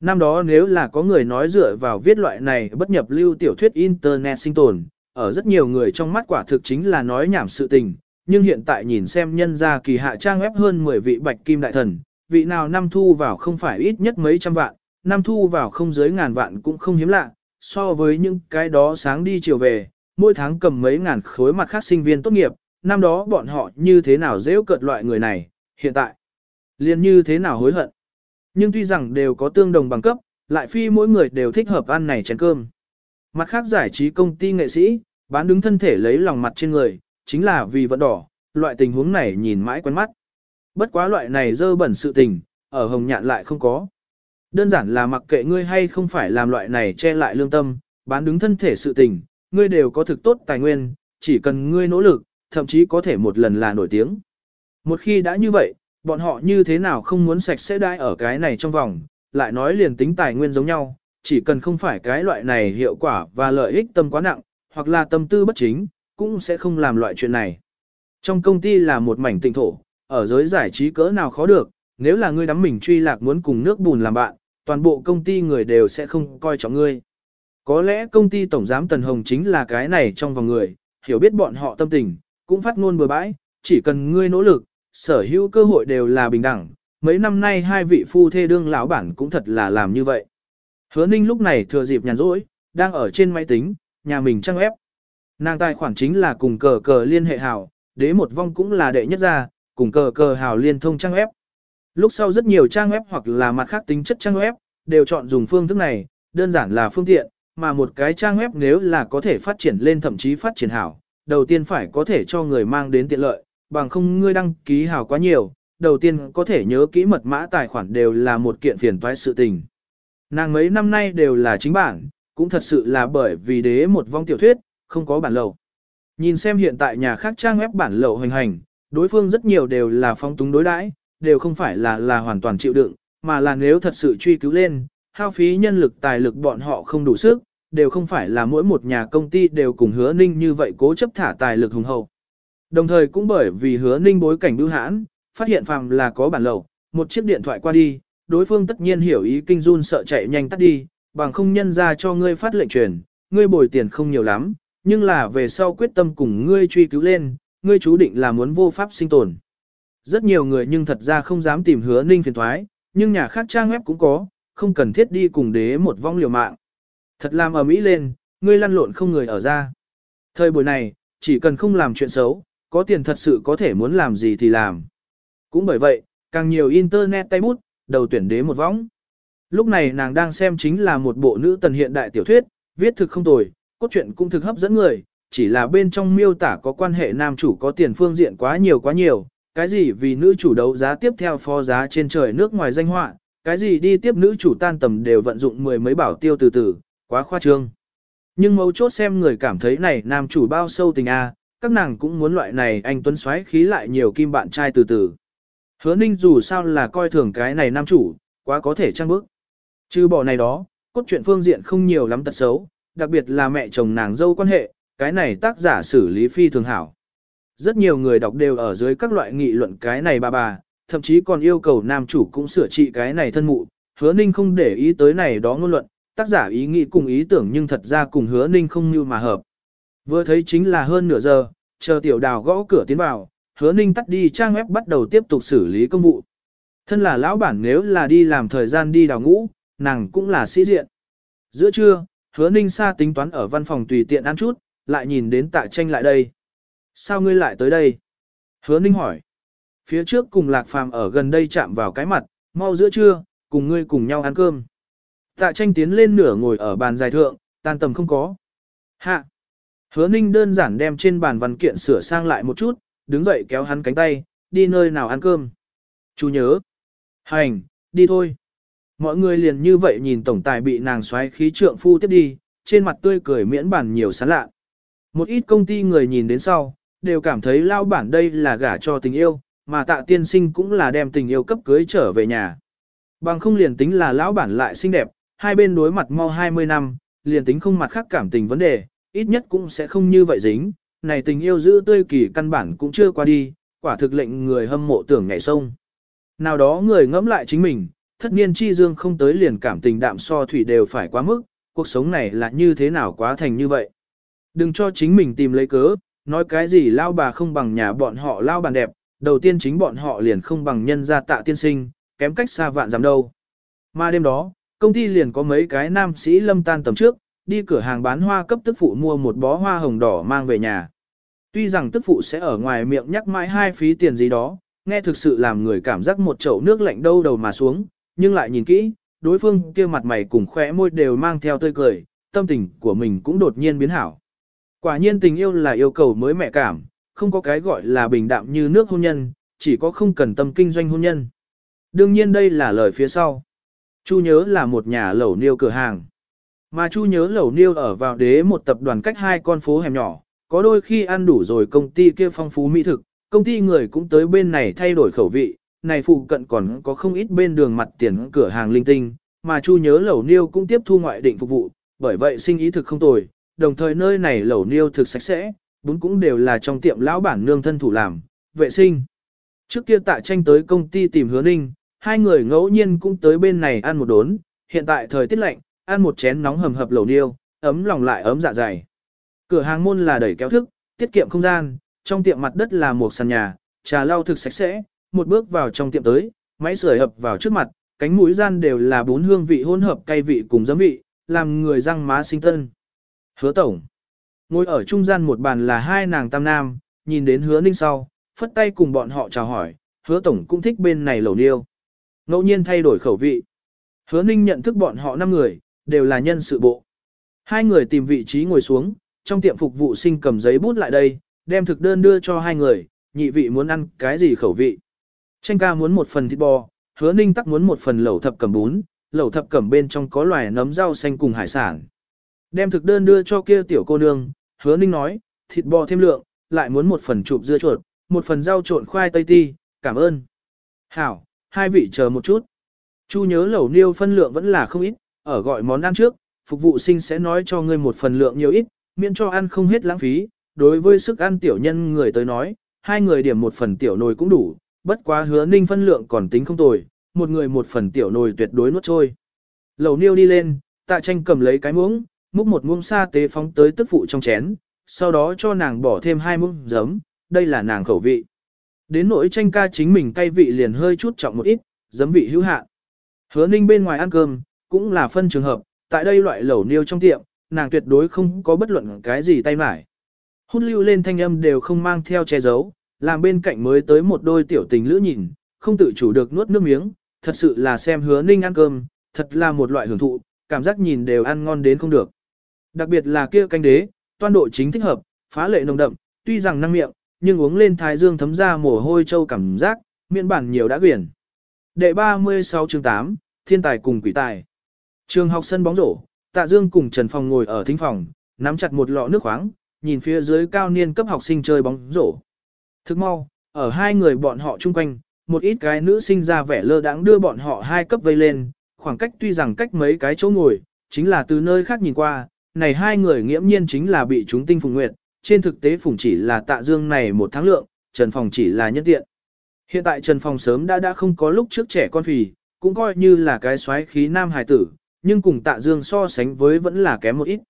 [SPEAKER 1] Năm đó nếu là có người nói dựa vào viết loại này bất nhập lưu tiểu thuyết internet sinh tồn, ở rất nhiều người trong mắt quả thực chính là nói nhảm sự tình, nhưng hiện tại nhìn xem nhân ra kỳ hạ trang web hơn 10 vị bạch kim đại thần, vị nào năm thu vào không phải ít nhất mấy trăm vạn, năm thu vào không dưới ngàn vạn cũng không hiếm lạ, so với những cái đó sáng đi chiều về, mỗi tháng cầm mấy ngàn khối mặt khác sinh viên tốt nghiệp, năm đó bọn họ như thế nào dễ cợt loại người này, hiện tại, liền như thế nào hối hận. Nhưng tuy rằng đều có tương đồng bằng cấp, lại phi mỗi người đều thích hợp ăn này chén cơm. Mặt khác giải trí công ty nghệ sĩ, bán đứng thân thể lấy lòng mặt trên người, chính là vì vận đỏ, loại tình huống này nhìn mãi quen mắt. Bất quá loại này dơ bẩn sự tình, ở hồng nhạn lại không có. Đơn giản là mặc kệ ngươi hay không phải làm loại này che lại lương tâm, bán đứng thân thể sự tình, ngươi đều có thực tốt tài nguyên, chỉ cần ngươi nỗ lực, thậm chí có thể một lần là nổi tiếng. Một khi đã như vậy, bọn họ như thế nào không muốn sạch sẽ đai ở cái này trong vòng, lại nói liền tính tài nguyên giống nhau, chỉ cần không phải cái loại này hiệu quả và lợi ích tâm quá nặng, hoặc là tâm tư bất chính, cũng sẽ không làm loại chuyện này. Trong công ty là một mảnh tịnh thổ, ở giới giải trí cỡ nào khó được, nếu là ngươi đắm mình truy lạc muốn cùng nước bùn làm bạn, toàn bộ công ty người đều sẽ không coi trọng ngươi. Có lẽ công ty tổng giám Tần Hồng chính là cái này trong vòng người, hiểu biết bọn họ tâm tình, cũng phát ngôn bừa bãi, chỉ cần ngươi nỗ lực, sở hữu cơ hội đều là bình đẳng. Mấy năm nay hai vị phu thê đương lão bản cũng thật là làm như vậy. Hứa Ninh lúc này thừa dịp nhàn rỗi, đang ở trên máy tính, nhà mình trang ép. Nàng tài khoản chính là cùng cờ cờ liên hệ hào, đế một vong cũng là đệ nhất gia, cùng cờ cờ hào liên thông trang ép. Lúc sau rất nhiều trang web hoặc là mặt khác tính chất trang web, đều chọn dùng phương thức này, đơn giản là phương tiện, mà một cái trang web nếu là có thể phát triển lên thậm chí phát triển hảo, đầu tiên phải có thể cho người mang đến tiện lợi, bằng không ngươi đăng ký hảo quá nhiều, đầu tiên có thể nhớ kỹ mật mã tài khoản đều là một kiện phiền toái sự tình. Nàng mấy năm nay đều là chính bản, cũng thật sự là bởi vì đế một vong tiểu thuyết, không có bản lậu. Nhìn xem hiện tại nhà khác trang web bản lậu hành hành, đối phương rất nhiều đều là phong túng đối đãi, đều không phải là là hoàn toàn chịu đựng, mà là nếu thật sự truy cứu lên, hao phí nhân lực tài lực bọn họ không đủ sức, đều không phải là mỗi một nhà công ty đều cùng hứa ninh như vậy cố chấp thả tài lực hùng hậu. Đồng thời cũng bởi vì hứa ninh bối cảnh bưu hãn, phát hiện phàm là có bản lậu, một chiếc điện thoại qua đi, đối phương tất nhiên hiểu ý kinh run sợ chạy nhanh tắt đi, bằng không nhân ra cho ngươi phát lệnh truyền, ngươi bồi tiền không nhiều lắm, nhưng là về sau quyết tâm cùng ngươi truy cứu lên, ngươi chú định là muốn vô pháp sinh tồn. Rất nhiều người nhưng thật ra không dám tìm hứa ninh phiền thoái, nhưng nhà khác trang web cũng có, không cần thiết đi cùng đế một vong liều mạng. Thật làm ở mỹ lên, ngươi lăn lộn không người ở ra. Thời buổi này, chỉ cần không làm chuyện xấu, có tiền thật sự có thể muốn làm gì thì làm. Cũng bởi vậy, càng nhiều internet tay bút, đầu tuyển đế một vong. Lúc này nàng đang xem chính là một bộ nữ tần hiện đại tiểu thuyết, viết thực không tồi, cốt truyện cũng thực hấp dẫn người, chỉ là bên trong miêu tả có quan hệ nam chủ có tiền phương diện quá nhiều quá nhiều, cái gì vì nữ chủ đấu giá tiếp theo phó giá trên trời nước ngoài danh họa, cái gì đi tiếp nữ chủ tan tầm đều vận dụng mười mấy bảo tiêu từ từ, quá khoa trương. Nhưng mấu chốt xem người cảm thấy này nam chủ bao sâu tình a, các nàng cũng muốn loại này anh tuấn xoáy khí lại nhiều kim bạn trai từ từ. Hứa ninh dù sao là coi thường cái này nam chủ, quá có thể trang bức. Chứ bỏ này đó, cốt truyện phương diện không nhiều lắm tật xấu, đặc biệt là mẹ chồng nàng dâu quan hệ, cái này tác giả xử lý phi thường hảo. Rất nhiều người đọc đều ở dưới các loại nghị luận cái này bà bà, thậm chí còn yêu cầu nam chủ cũng sửa trị cái này thân mụ, hứa ninh không để ý tới này đó ngôn luận, tác giả ý nghĩ cùng ý tưởng nhưng thật ra cùng hứa ninh không như mà hợp. Vừa thấy chính là hơn nửa giờ, chờ tiểu đào gõ cửa tiến vào, hứa ninh tắt đi trang web bắt đầu tiếp tục xử lý công vụ. Thân là lão bản nếu là đi làm thời gian đi đào ngũ, nàng cũng là sĩ diện. Giữa trưa, hứa ninh xa tính toán ở văn phòng tùy tiện ăn chút, lại nhìn đến tạ tranh lại đây. Sao ngươi lại tới đây? Hứa ninh hỏi. Phía trước cùng lạc phàm ở gần đây chạm vào cái mặt, mau giữa trưa, cùng ngươi cùng nhau ăn cơm. Tạ tranh tiến lên nửa ngồi ở bàn dài thượng, tan tầm không có. Hạ. Hứa ninh đơn giản đem trên bàn văn kiện sửa sang lại một chút, đứng dậy kéo hắn cánh tay, đi nơi nào ăn cơm. Chú nhớ. Hành, đi thôi. Mọi người liền như vậy nhìn tổng tài bị nàng xoáy khí trượng phu tiếp đi, trên mặt tươi cười miễn bản nhiều sán lạ. Một ít công ty người nhìn đến sau, đều cảm thấy lao bản đây là gả cho tình yêu, mà tạ tiên sinh cũng là đem tình yêu cấp cưới trở về nhà. Bằng không liền tính là lão bản lại xinh đẹp, hai bên đối mặt mau 20 năm, liền tính không mặt khác cảm tình vấn đề, ít nhất cũng sẽ không như vậy dính, này tình yêu giữ tươi kỳ căn bản cũng chưa qua đi, quả thực lệnh người hâm mộ tưởng nhảy sông. Nào đó người ngẫm lại chính mình, thất niên chi dương không tới liền cảm tình đạm so thủy đều phải quá mức, cuộc sống này là như thế nào quá thành như vậy. Đừng cho chính mình tìm lấy cớ, nói cái gì lao bà không bằng nhà bọn họ lao bàn đẹp, đầu tiên chính bọn họ liền không bằng nhân gia tạ tiên sinh, kém cách xa vạn dặm đâu. Mà đêm đó, công ty liền có mấy cái nam sĩ lâm tan tầm trước, đi cửa hàng bán hoa cấp tức phụ mua một bó hoa hồng đỏ mang về nhà. Tuy rằng tức phụ sẽ ở ngoài miệng nhắc mãi hai phí tiền gì đó, nghe thực sự làm người cảm giác một chậu nước lạnh đâu đầu mà xuống, nhưng lại nhìn kỹ, đối phương kia mặt mày cùng khóe môi đều mang theo tươi cười, tâm tình của mình cũng đột nhiên biến hảo. Quả nhiên tình yêu là yêu cầu mới mẹ cảm, không có cái gọi là bình đạm như nước hôn nhân, chỉ có không cần tâm kinh doanh hôn nhân. Đương nhiên đây là lời phía sau. Chu nhớ là một nhà lẩu niêu cửa hàng. Mà Chu nhớ lẩu niêu ở vào đế một tập đoàn cách hai con phố hẻm nhỏ, có đôi khi ăn đủ rồi công ty kia phong phú mỹ thực, công ty người cũng tới bên này thay đổi khẩu vị, này phụ cận còn có không ít bên đường mặt tiền cửa hàng linh tinh, mà Chu nhớ lẩu niêu cũng tiếp thu ngoại định phục vụ, bởi vậy sinh ý thực không tồi, đồng thời nơi này lẩu niêu thực sạch sẽ, bún cũng đều là trong tiệm lão bản nương thân thủ làm, vệ sinh. Trước kia tạ tranh tới công ty tìm hứa ninh, hai người ngẫu nhiên cũng tới bên này ăn một đốn, hiện tại thời tiết lạnh, ăn một chén nóng hầm hập lẩu niêu, ấm lòng lại ấm dạ dày. Cửa hàng môn là đẩy kéo thức, tiết kiệm không gian, trong tiệm mặt đất là một sàn nhà, trà lau thực sạch sẽ, một bước vào trong tiệm tới, máy sưởi hợp vào trước mặt, cánh mũi gian đều là bốn hương vị hỗn hợp cay vị cùng giấm vị, làm người răng má sinh tân. Hứa tổng. Ngồi ở trung gian một bàn là hai nàng tam nam, nhìn đến hứa ninh sau, phất tay cùng bọn họ chào hỏi, hứa tổng cũng thích bên này lẩu niêu. Ngẫu nhiên thay đổi khẩu vị. Hứa ninh nhận thức bọn họ năm người, đều là nhân sự bộ. Hai người tìm vị trí ngồi xuống, trong tiệm phục vụ sinh cầm giấy bút lại đây, đem thực đơn đưa cho hai người, nhị vị muốn ăn cái gì khẩu vị. Tranh ca muốn một phần thịt bò, hứa ninh tắc muốn một phần lẩu thập cẩm bún, lẩu thập cẩm bên trong có loài nấm rau xanh cùng hải sản. Đem thực đơn đưa cho kia tiểu cô nương, hứa ninh nói, thịt bò thêm lượng, lại muốn một phần chụp dưa chuột, một phần rau trộn khoai tây ti, cảm ơn. Hảo, hai vị chờ một chút. Chu nhớ lẩu niêu phân lượng vẫn là không ít, ở gọi món ăn trước, phục vụ sinh sẽ nói cho ngươi một phần lượng nhiều ít, miễn cho ăn không hết lãng phí. Đối với sức ăn tiểu nhân người tới nói, hai người điểm một phần tiểu nồi cũng đủ, bất quá hứa ninh phân lượng còn tính không tồi, một người một phần tiểu nồi tuyệt đối nuốt trôi. Lẩu niêu đi lên, tạ tranh cầm lấy cái muỗng, múc một muỗng sa tế phóng tới tức phụ trong chén, sau đó cho nàng bỏ thêm hai muỗng giấm, đây là nàng khẩu vị. Đến nỗi tranh ca chính mình cay vị liền hơi chút trọng một ít, giấm vị hữu hạn. Hứa ninh bên ngoài ăn cơm, cũng là phân trường hợp, tại đây loại lẩu niêu trong tiệm, nàng tuyệt đối không có bất luận cái gì tay mải. Hút lưu lên thanh âm đều không mang theo che giấu, làm bên cạnh mới tới một đôi tiểu tình lữ nhìn, không tự chủ được nuốt nước miếng, thật sự là xem hứa ninh ăn cơm, thật là một loại hưởng thụ, cảm giác nhìn đều ăn ngon đến không được. Đặc biệt là kia canh đế, toan độ chính thích hợp, phá lệ nồng đậm, tuy rằng năng miệng, nhưng uống lên thái dương thấm ra mồ hôi châu cảm giác, miệng bản nhiều đã quyển. Đệ 36 chương 8, thiên tài cùng quỷ tài. Trường học sân bóng rổ, Tạ Dương cùng Trần Phong ngồi ở thính phòng, nắm chặt một lọ nước khoáng, nhìn phía dưới cao niên cấp học sinh chơi bóng rổ. Thức mau, ở hai người bọn họ chung quanh, một ít cái nữ sinh ra vẻ lơ đãng đưa bọn họ hai cấp vây lên, khoảng cách tuy rằng cách mấy cái chỗ ngồi, chính là từ nơi khác nhìn qua, này hai người nghiễm nhiên chính là bị chúng tinh phùng nguyệt, trên thực tế phùng chỉ là tạ dương này một tháng lượng, Trần Phòng chỉ là nhân tiện. Hiện tại Trần Phòng sớm đã đã không có lúc trước trẻ con phì, cũng coi như là cái xoáy khí nam hài tử, nhưng cùng tạ dương so sánh với vẫn là kém một ít.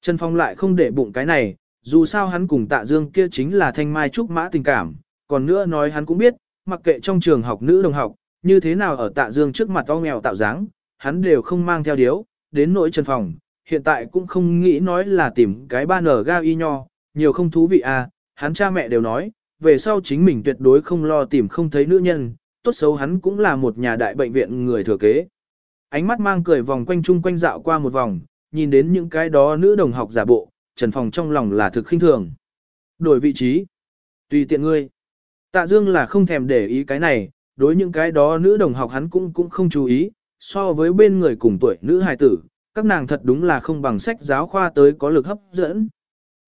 [SPEAKER 1] Trần Phong lại không để bụng cái này, dù sao hắn cùng tạ dương kia chính là thanh mai trúc mã tình cảm, còn nữa nói hắn cũng biết, mặc kệ trong trường học nữ đồng học, như thế nào ở tạ dương trước mặt to nghèo tạo dáng, hắn đều không mang theo điếu, đến nỗi Trần Phong, hiện tại cũng không nghĩ nói là tìm cái ba nở ga y nho, nhiều không thú vị à, hắn cha mẹ đều nói, về sau chính mình tuyệt đối không lo tìm không thấy nữ nhân, tốt xấu hắn cũng là một nhà đại bệnh viện người thừa kế. Ánh mắt mang cười vòng quanh chung quanh dạo qua một vòng, nhìn đến những cái đó nữ đồng học giả bộ, Trần Phòng trong lòng là thực khinh thường. Đổi vị trí. Tùy tiện ngươi. Tạ Dương là không thèm để ý cái này, đối những cái đó nữ đồng học hắn cũng cũng không chú ý, so với bên người cùng tuổi nữ hài tử, các nàng thật đúng là không bằng sách giáo khoa tới có lực hấp dẫn.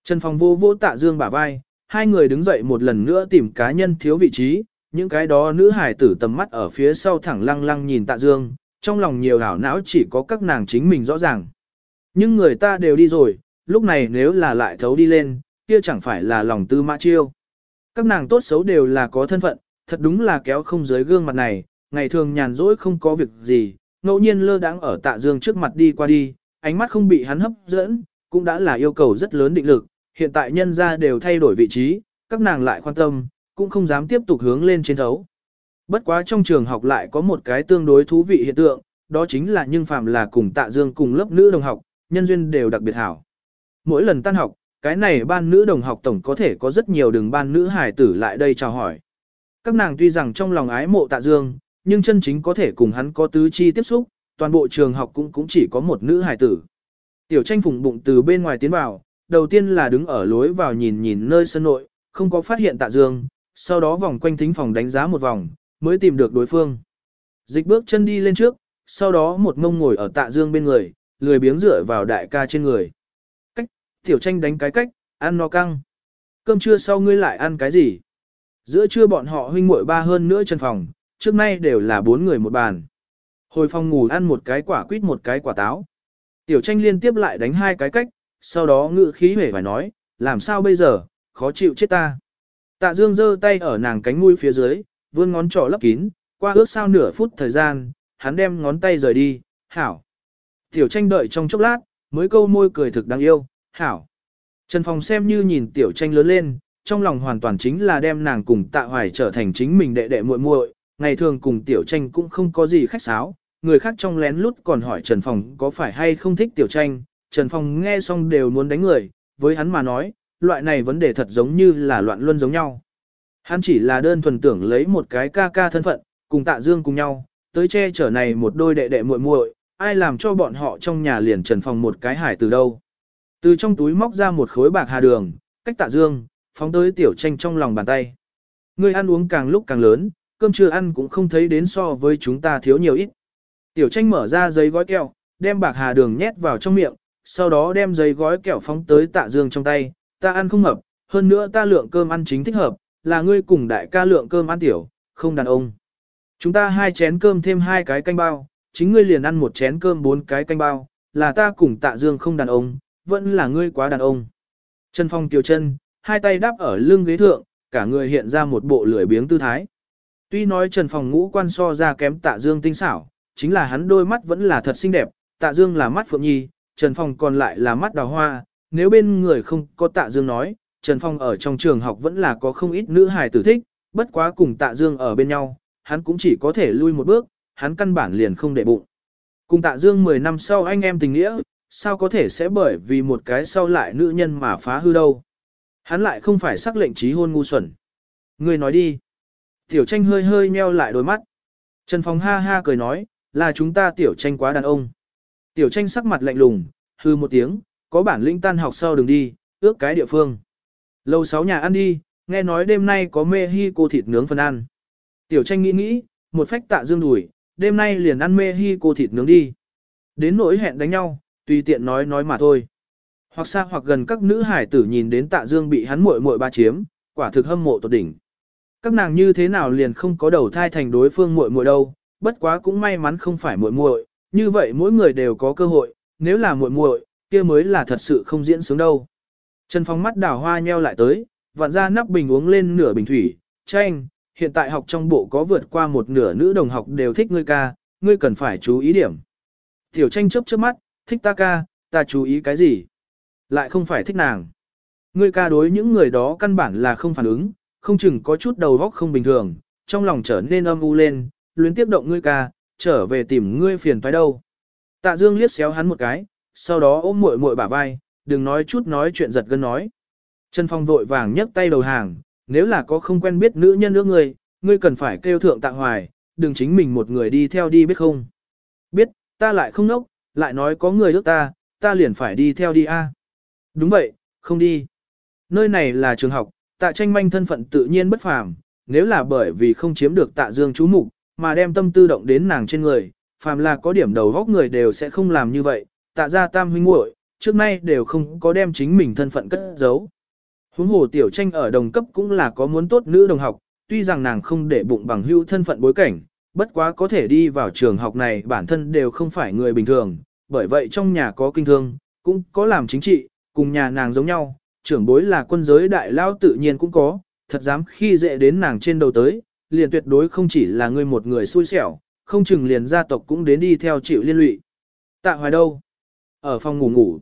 [SPEAKER 1] Trần Phong vô vô Tạ Dương bả vai, hai người đứng dậy một lần nữa tìm cá nhân thiếu vị trí, những cái đó nữ hài tử tầm mắt ở phía sau thẳng lăng lăng nhìn Tạ Dương, trong lòng nhiều hảo não chỉ có các nàng chính mình rõ ràng. Nhưng người ta đều đi rồi, lúc này nếu là lại thấu đi lên, kia chẳng phải là lòng tư mã chiêu. Các nàng tốt xấu đều là có thân phận, thật đúng là kéo không dưới gương mặt này, ngày thường nhàn rỗi không có việc gì, ngẫu nhiên lơ đãng ở tạ dương trước mặt đi qua đi, ánh mắt không bị hắn hấp dẫn, cũng đã là yêu cầu rất lớn định lực, hiện tại nhân ra đều thay đổi vị trí, các nàng lại quan tâm, cũng không dám tiếp tục hướng lên trên thấu. Bất quá trong trường học lại có một cái tương đối thú vị hiện tượng, đó chính là nhưng phạm là cùng tạ dương cùng lớp nữ đồng học, nhân duyên đều đặc biệt hảo. Mỗi lần tan học, cái này ban nữ đồng học tổng có thể có rất nhiều đường ban nữ hải tử lại đây chào hỏi. Các nàng tuy rằng trong lòng ái mộ tạ dương, nhưng chân chính có thể cùng hắn có tứ chi tiếp xúc, toàn bộ trường học cũng cũng chỉ có một nữ hải tử. Tiểu tranh phùng bụng từ bên ngoài tiến vào, đầu tiên là đứng ở lối vào nhìn nhìn nơi sân nội, không có phát hiện tạ dương, sau đó vòng quanh thính phòng đánh giá một vòng, mới tìm được đối phương. Dịch bước chân đi lên trước, sau đó một mông ngồi ở tạ dương bên người, lười biếng dựa vào đại ca trên người. Cách, tiểu tranh đánh cái cách, ăn no căng. Cơm trưa sau ngươi lại ăn cái gì? Giữa trưa bọn họ huynh muội ba hơn nữa chân phòng, trước nay đều là bốn người một bàn. Hồi phòng ngủ ăn một cái quả quýt một cái quả táo. Tiểu tranh liên tiếp lại đánh hai cái cách, sau đó ngự khí hể phải nói, làm sao bây giờ, khó chịu chết ta. Tạ Dương giơ tay ở nàng cánh mũi phía dưới, vươn ngón trỏ lấp kín, qua ước sau nửa phút thời gian, hắn đem ngón tay rời đi, hảo. Tiểu tranh đợi trong chốc lát, mới câu môi cười thực đáng yêu, hảo. Trần Phong xem như nhìn tiểu tranh lớn lên, trong lòng hoàn toàn chính là đem nàng cùng tạ hoài trở thành chính mình đệ đệ muội muội, ngày thường cùng tiểu tranh cũng không có gì khách sáo, người khác trong lén lút còn hỏi Trần Phong có phải hay không thích tiểu tranh, Trần Phong nghe xong đều muốn đánh người, với hắn mà nói, loại này vấn đề thật giống như là loạn luân giống nhau. Hắn chỉ là đơn thuần tưởng lấy một cái ca ca thân phận, cùng tạ dương cùng nhau, tới che chở này một đôi đệ đệ muội muội, ai làm cho bọn họ trong nhà liền Trần Phong một cái hải từ đâu. Từ trong túi móc ra một khối bạc hà đường, cách tạ dương, phóng tới tiểu tranh trong lòng bàn tay. Người ăn uống càng lúc càng lớn, cơm chưa ăn cũng không thấy đến so với chúng ta thiếu nhiều ít. Tiểu tranh mở ra giấy gói kẹo, đem bạc hà đường nhét vào trong miệng, sau đó đem giấy gói kẹo phóng tới tạ dương trong tay, ta ăn không mập, hơn nữa ta lượng cơm ăn chính thích hợp, là ngươi cùng đại ca lượng cơm ăn tiểu, không đàn ông. Chúng ta hai chén cơm thêm hai cái canh bao, chính ngươi liền ăn một chén cơm bốn cái canh bao, là ta cùng tạ dương không đàn ông, vẫn là ngươi quá đàn ông. Trần Phong kiều chân, hai tay đắp ở lưng ghế thượng, cả người hiện ra một bộ lười biếng tư thái. Tuy nói Trần Phòng ngũ quan so ra kém tạ dương tinh xảo, chính là hắn đôi mắt vẫn là thật xinh đẹp, tạ dương là mắt phượng nhi, Trần Phòng còn lại là mắt đào hoa, nếu bên người không có tạ dương nói, Trần Phong ở trong trường học vẫn là có không ít nữ hài tử thích, bất quá cùng tạ dương ở bên nhau, hắn cũng chỉ có thể lui một bước, hắn căn bản liền không để bụng. Cùng tạ dương 10 năm sau anh em tình nghĩa, sao có thể sẽ bởi vì một cái sau lại nữ nhân mà phá hư đâu. Hắn lại không phải sắc lệnh trí hôn ngu xuẩn. Người nói đi. Tiểu tranh hơi hơi nheo lại đôi mắt. Trần Phong ha ha cười nói, là chúng ta tiểu tranh quá đàn ông. Tiểu tranh sắc mặt lạnh lùng, hư một tiếng, có bản lĩnh tan học sau đừng đi, ước cái địa phương. Lâu sáu nhà ăn đi, nghe nói đêm nay có mê hi cô thịt nướng phần ăn. Tiểu tranh nghĩ nghĩ, một phách tạ dương đùi, đêm nay liền ăn mê hi cô thịt nướng đi. Đến nỗi hẹn đánh nhau, tùy tiện nói nói mà thôi. Hoặc xa hoặc gần các nữ hải tử nhìn đến tạ dương bị hắn muội muội ba chiếm, quả thực hâm mộ tột đỉnh. Các nàng như thế nào liền không có đầu thai thành đối phương muội muội đâu, bất quá cũng may mắn không phải muội muội, như vậy mỗi người đều có cơ hội, nếu là muội muội, kia mới là thật sự không diễn sướng đâu. Trần Phong mắt đảo hoa nheo lại tới, vặn ra nắp bình uống lên nửa bình thủy, chanh, hiện tại học trong bộ có vượt qua một nửa nữ đồng học đều thích ngươi ca, ngươi cần phải chú ý điểm. Tiểu tranh chớp chớp mắt, thích ta ca, ta chú ý cái gì? Lại không phải thích nàng. Ngươi ca đối những người đó căn bản là không phản ứng, không chừng có chút đầu óc không bình thường, trong lòng trở nên âm u lên, luyến tiếp động ngươi ca, trở về tìm ngươi phiền phải đâu. Tạ Dương liếc xéo hắn một cái, sau đó ôm muội muội bả vai, đừng nói chút nói chuyện giật gân nói. Trần Phong vội vàng nhấc tay đầu hàng, nếu là có không quen biết nữ nhân nữa ngươi, ngươi cần phải kêu thượng tạ hoài, đừng chính mình một người đi theo đi biết không. Biết, ta lại không nốc, lại nói có người ước ta, ta liền phải đi theo đi a. Đúng vậy, không đi. Nơi này là trường học, tạ tranh manh thân phận tự nhiên bất phàm, nếu là bởi vì không chiếm được tạ dương chú mục mà đem tâm tư động đến nàng trên người, phàm là có điểm đầu góc người đều sẽ không làm như vậy, tạ ra tam huynh muội trước nay đều không có đem chính mình thân phận cất giấu. Huống hồ tiểu tranh ở đồng cấp cũng là có muốn tốt nữ đồng học, tuy rằng nàng không để bụng bằng hữu thân phận bối cảnh, bất quá có thể đi vào trường học này bản thân đều không phải người bình thường, bởi vậy trong nhà có kinh thương, cũng có làm chính trị, cùng nhà nàng giống nhau, trưởng bối là quân giới đại lao tự nhiên cũng có, thật dám khi dễ đến nàng trên đầu tới, liền tuyệt đối không chỉ là người một người xui xẻo, không chừng liền gia tộc cũng đến đi theo chịu liên lụy. Tạ hoài đâu? Ở phòng ngủ ngủ.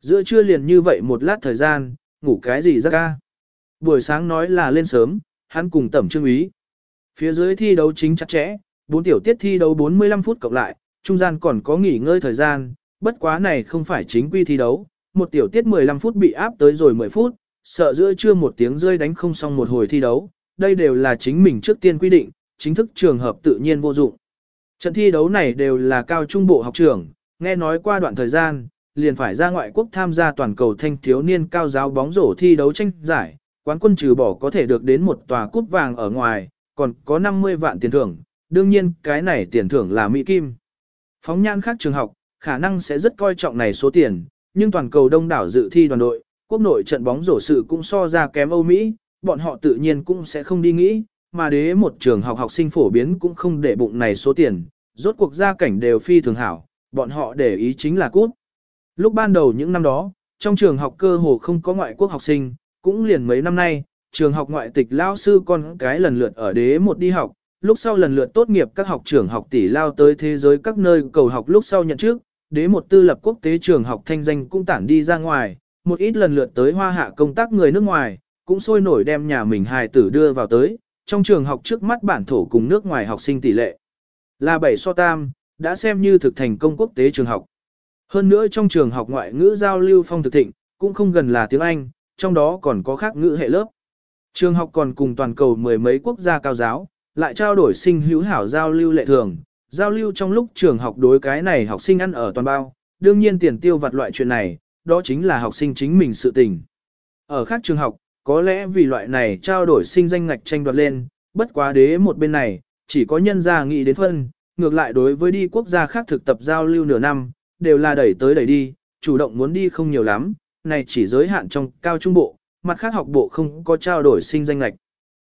[SPEAKER 1] Giữa trưa liền như vậy một lát thời gian, ngủ cái gì ra ca? Buổi sáng nói là lên sớm, hắn cùng tẩm trương ý. Phía dưới thi đấu chính chặt chẽ, bốn tiểu tiết thi đấu 45 phút cộng lại, trung gian còn có nghỉ ngơi thời gian, bất quá này không phải chính quy thi đấu, một tiểu tiết 15 phút bị áp tới rồi 10 phút, sợ giữa trưa một tiếng rơi đánh không xong một hồi thi đấu, đây đều là chính mình trước tiên quy định, chính thức trường hợp tự nhiên vô dụng. Trận thi đấu này đều là cao trung bộ học trưởng, nghe nói qua đoạn thời gian, liền phải ra ngoại quốc tham gia toàn cầu thanh thiếu niên cao giáo bóng rổ thi đấu tranh giải, quán quân trừ bỏ có thể được đến một tòa cúp vàng ở ngoài, còn có 50 vạn tiền thưởng, đương nhiên cái này tiền thưởng là Mỹ Kim. Phóng nhan khác trường học, khả năng sẽ rất coi trọng này số tiền, nhưng toàn cầu đông đảo dự thi đoàn đội, quốc nội trận bóng rổ sự cũng so ra kém Âu Mỹ, bọn họ tự nhiên cũng sẽ không đi nghĩ, mà đế một trường học học sinh phổ biến cũng không để bụng này số tiền, rốt cuộc gia cảnh đều phi thường hảo, bọn họ để ý chính là cút. Lúc ban đầu những năm đó, trong trường học cơ hồ không có ngoại quốc học sinh, cũng liền mấy năm nay, trường học ngoại tịch lao sư con cái lần lượt ở đế một đi học, lúc sau lần lượt tốt nghiệp các học trưởng học tỷ lao tới thế giới các nơi cầu học lúc sau nhận trước, đế một tư lập quốc tế trường học thanh danh cũng tản đi ra ngoài, một ít lần lượt tới hoa hạ công tác người nước ngoài, cũng sôi nổi đem nhà mình hài tử đưa vào tới, trong trường học trước mắt bản thổ cùng nước ngoài học sinh tỷ lệ. Là 7 so tam, đã xem như thực thành công quốc tế trường học. Hơn nữa trong trường học ngoại ngữ giao lưu phong thực thịnh, cũng không gần là tiếng Anh, trong đó còn có khác ngữ hệ lớp. Trường học còn cùng toàn cầu mười mấy quốc gia cao giáo, lại trao đổi sinh hữu hảo giao lưu lệ thường, giao lưu trong lúc trường học đối cái này học sinh ăn ở toàn bao, đương nhiên tiền tiêu vặt loại chuyện này, đó chính là học sinh chính mình sự tình. Ở khác trường học, có lẽ vì loại này trao đổi sinh danh ngạch tranh đoạt lên, bất quá đế một bên này, chỉ có nhân gia nghĩ đến phân, ngược lại đối với đi quốc gia khác thực tập giao lưu nửa năm, đều là đẩy tới đẩy đi, chủ động muốn đi không nhiều lắm, này chỉ giới hạn trong cao trung bộ, mặt khác học bộ không có trao đổi sinh danh lệch.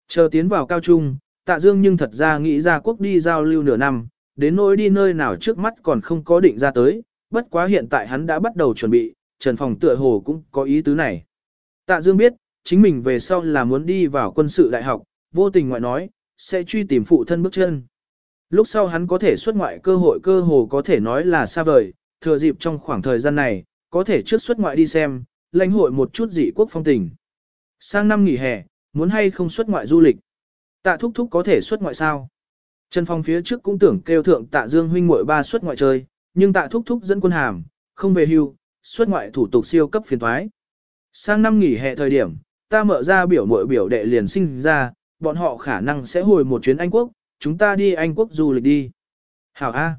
[SPEAKER 1] Chờ tiến vào cao trung, tạ dương nhưng thật ra nghĩ ra quốc đi giao lưu nửa năm, đến nỗi đi nơi nào trước mắt còn không có định ra tới, bất quá hiện tại hắn đã bắt đầu chuẩn bị, Trần Phòng tựa hồ cũng có ý tứ này. Tạ Dương biết, chính mình về sau là muốn đi vào quân sự đại học, vô tình ngoại nói, sẽ truy tìm phụ thân bước chân. Lúc sau hắn có thể xuất ngoại cơ hội cơ hồ có thể nói là xa vời, thừa dịp trong khoảng thời gian này, có thể trước xuất ngoại đi xem, lãnh hội một chút dị quốc phong tình. Sang năm nghỉ hè, muốn hay không xuất ngoại du lịch. Tạ thúc thúc có thể xuất ngoại sao? Trần Phong phía trước cũng tưởng kêu thượng tạ Dương huynh muội ba suất ngoại chơi, nhưng tạ thúc thúc dẫn quân hàm, không về hưu, xuất ngoại thủ tục siêu cấp phiền toái. Sang năm nghỉ hè thời điểm, ta mở ra biểu muội biểu đệ liền sinh ra, bọn họ khả năng sẽ hồi một chuyến Anh Quốc, chúng ta đi Anh Quốc du lịch đi. Hảo A.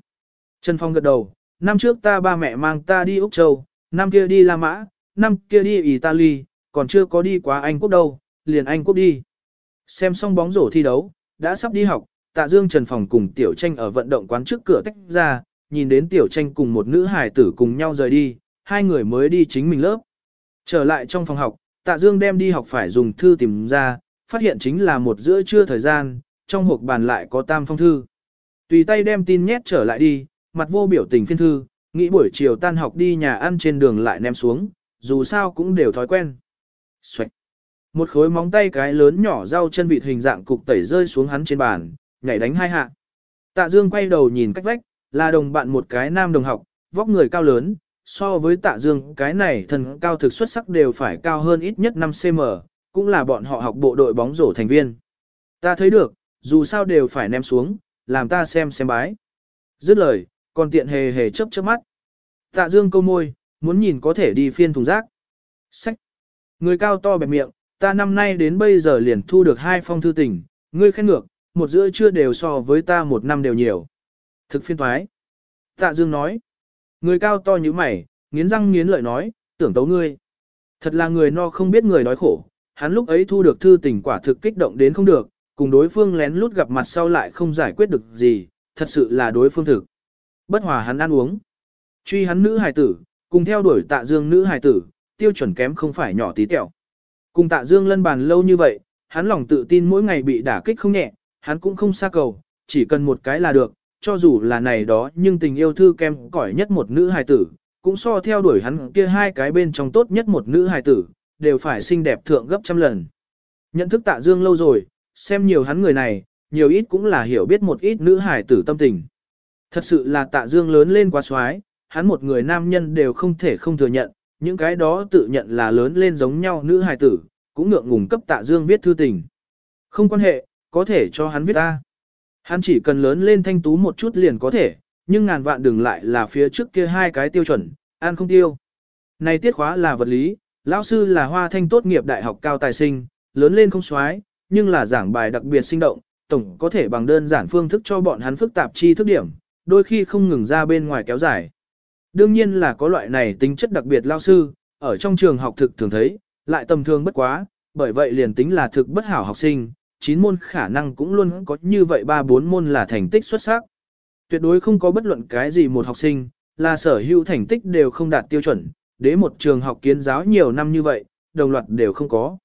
[SPEAKER 1] Trần Phong gật đầu, năm trước ta ba mẹ mang ta đi Úc Châu, năm kia đi La Mã, năm kia đi Italy, còn chưa có đi quá Anh Quốc đâu, liền Anh Quốc đi. Xem xong bóng rổ thi đấu, đã sắp đi học, tạ dương trần phòng cùng tiểu tranh ở vận động quán trước cửa tách ra, nhìn đến tiểu tranh cùng một nữ hài tử cùng nhau rời đi, hai người mới đi chính mình lớp. Trở lại trong phòng học, tạ dương đem đi học phải dùng thư tìm ra, phát hiện chính là một giữa trưa thời gian, trong hộp bàn lại có tam phong thư. Tùy tay đem tin nhét trở lại đi, mặt vô biểu tình phiên thư, nghĩ buổi chiều tan học đi nhà ăn trên đường lại ném xuống, dù sao cũng đều thói quen. Xoạch. Một khối móng tay cái lớn nhỏ rau chân vịt hình dạng cục tẩy rơi xuống hắn trên bàn, nhảy đánh hai hạ. Tạ Dương quay đầu nhìn cách vách, là đồng bạn một cái nam đồng học, vóc người cao lớn, so với Tạ Dương cái này thần cao thực xuất sắc đều phải cao hơn ít nhất 5cm, cũng là bọn họ học bộ đội bóng rổ thành viên. Ta thấy được, dù sao đều phải ném xuống, làm ta xem xem bái. Dứt lời, còn tiện hề hề chớp chớp mắt. Tạ Dương câu môi, muốn nhìn có thể đi phiên thùng rác. Sách. Người cao to bẹp miệng, ta năm nay đến bây giờ liền thu được hai phong thư tình, ngươi khen ngược, một giữa chưa đều so với ta một năm đều nhiều. Thực phiên thoái. Tạ Dương nói. Người cao to như mày, nghiến răng nghiến lợi nói, tưởng tấu ngươi. Thật là người no không biết người đói khổ, hắn lúc ấy thu được thư tình quả thực kích động đến không được, cùng đối phương lén lút gặp mặt sau lại không giải quyết được gì, thật sự là đối phương thực. Bất hòa hắn ăn uống. Truy hắn nữ hài tử, cùng theo đuổi tạ dương nữ hài tử, tiêu chuẩn kém không phải nhỏ tí tẹo. Cùng tạ dương lân bàn lâu như vậy, hắn lòng tự tin mỗi ngày bị đả kích không nhẹ, hắn cũng không xa cầu, chỉ cần một cái là được, cho dù là này đó nhưng tình yêu thư kem cỏi nhất một nữ hài tử, cũng so theo đuổi hắn kia hai cái bên trong tốt nhất một nữ hài tử, đều phải xinh đẹp thượng gấp trăm lần. Nhận thức tạ dương lâu rồi, xem nhiều hắn người này, nhiều ít cũng là hiểu biết một ít nữ hài tử tâm tình. Thật sự là tạ dương lớn lên quá xoái, hắn một người nam nhân đều không thể không thừa nhận, những cái đó tự nhận là lớn lên giống nhau nữ hài tử, cũng ngượng ngùng cấp tạ dương viết thư tình. Không quan hệ, có thể cho hắn viết ta. Hắn chỉ cần lớn lên thanh tú một chút liền có thể, nhưng ngàn vạn đừng lại là phía trước kia hai cái tiêu chuẩn, an không tiêu. Này tiết khóa là vật lý, lão sư là hoa thanh tốt nghiệp đại học cao tài sinh, lớn lên không xoái, nhưng là giảng bài đặc biệt sinh động, tổng có thể bằng đơn giản phương thức cho bọn hắn phức tạp chi thức điểm, đôi khi không ngừng ra bên ngoài kéo dài. Đương nhiên là có loại này tính chất đặc biệt lao sư, ở trong trường học thực thường thấy, lại tầm thường bất quá, bởi vậy liền tính là thực bất hảo học sinh, 9 môn khả năng cũng luôn có như vậy 3-4 môn là thành tích xuất sắc. Tuyệt đối không có bất luận cái gì một học sinh, là sở hữu thành tích đều không đạt tiêu chuẩn, đế một trường học kiến giáo nhiều năm như vậy, đồng loạt đều không có.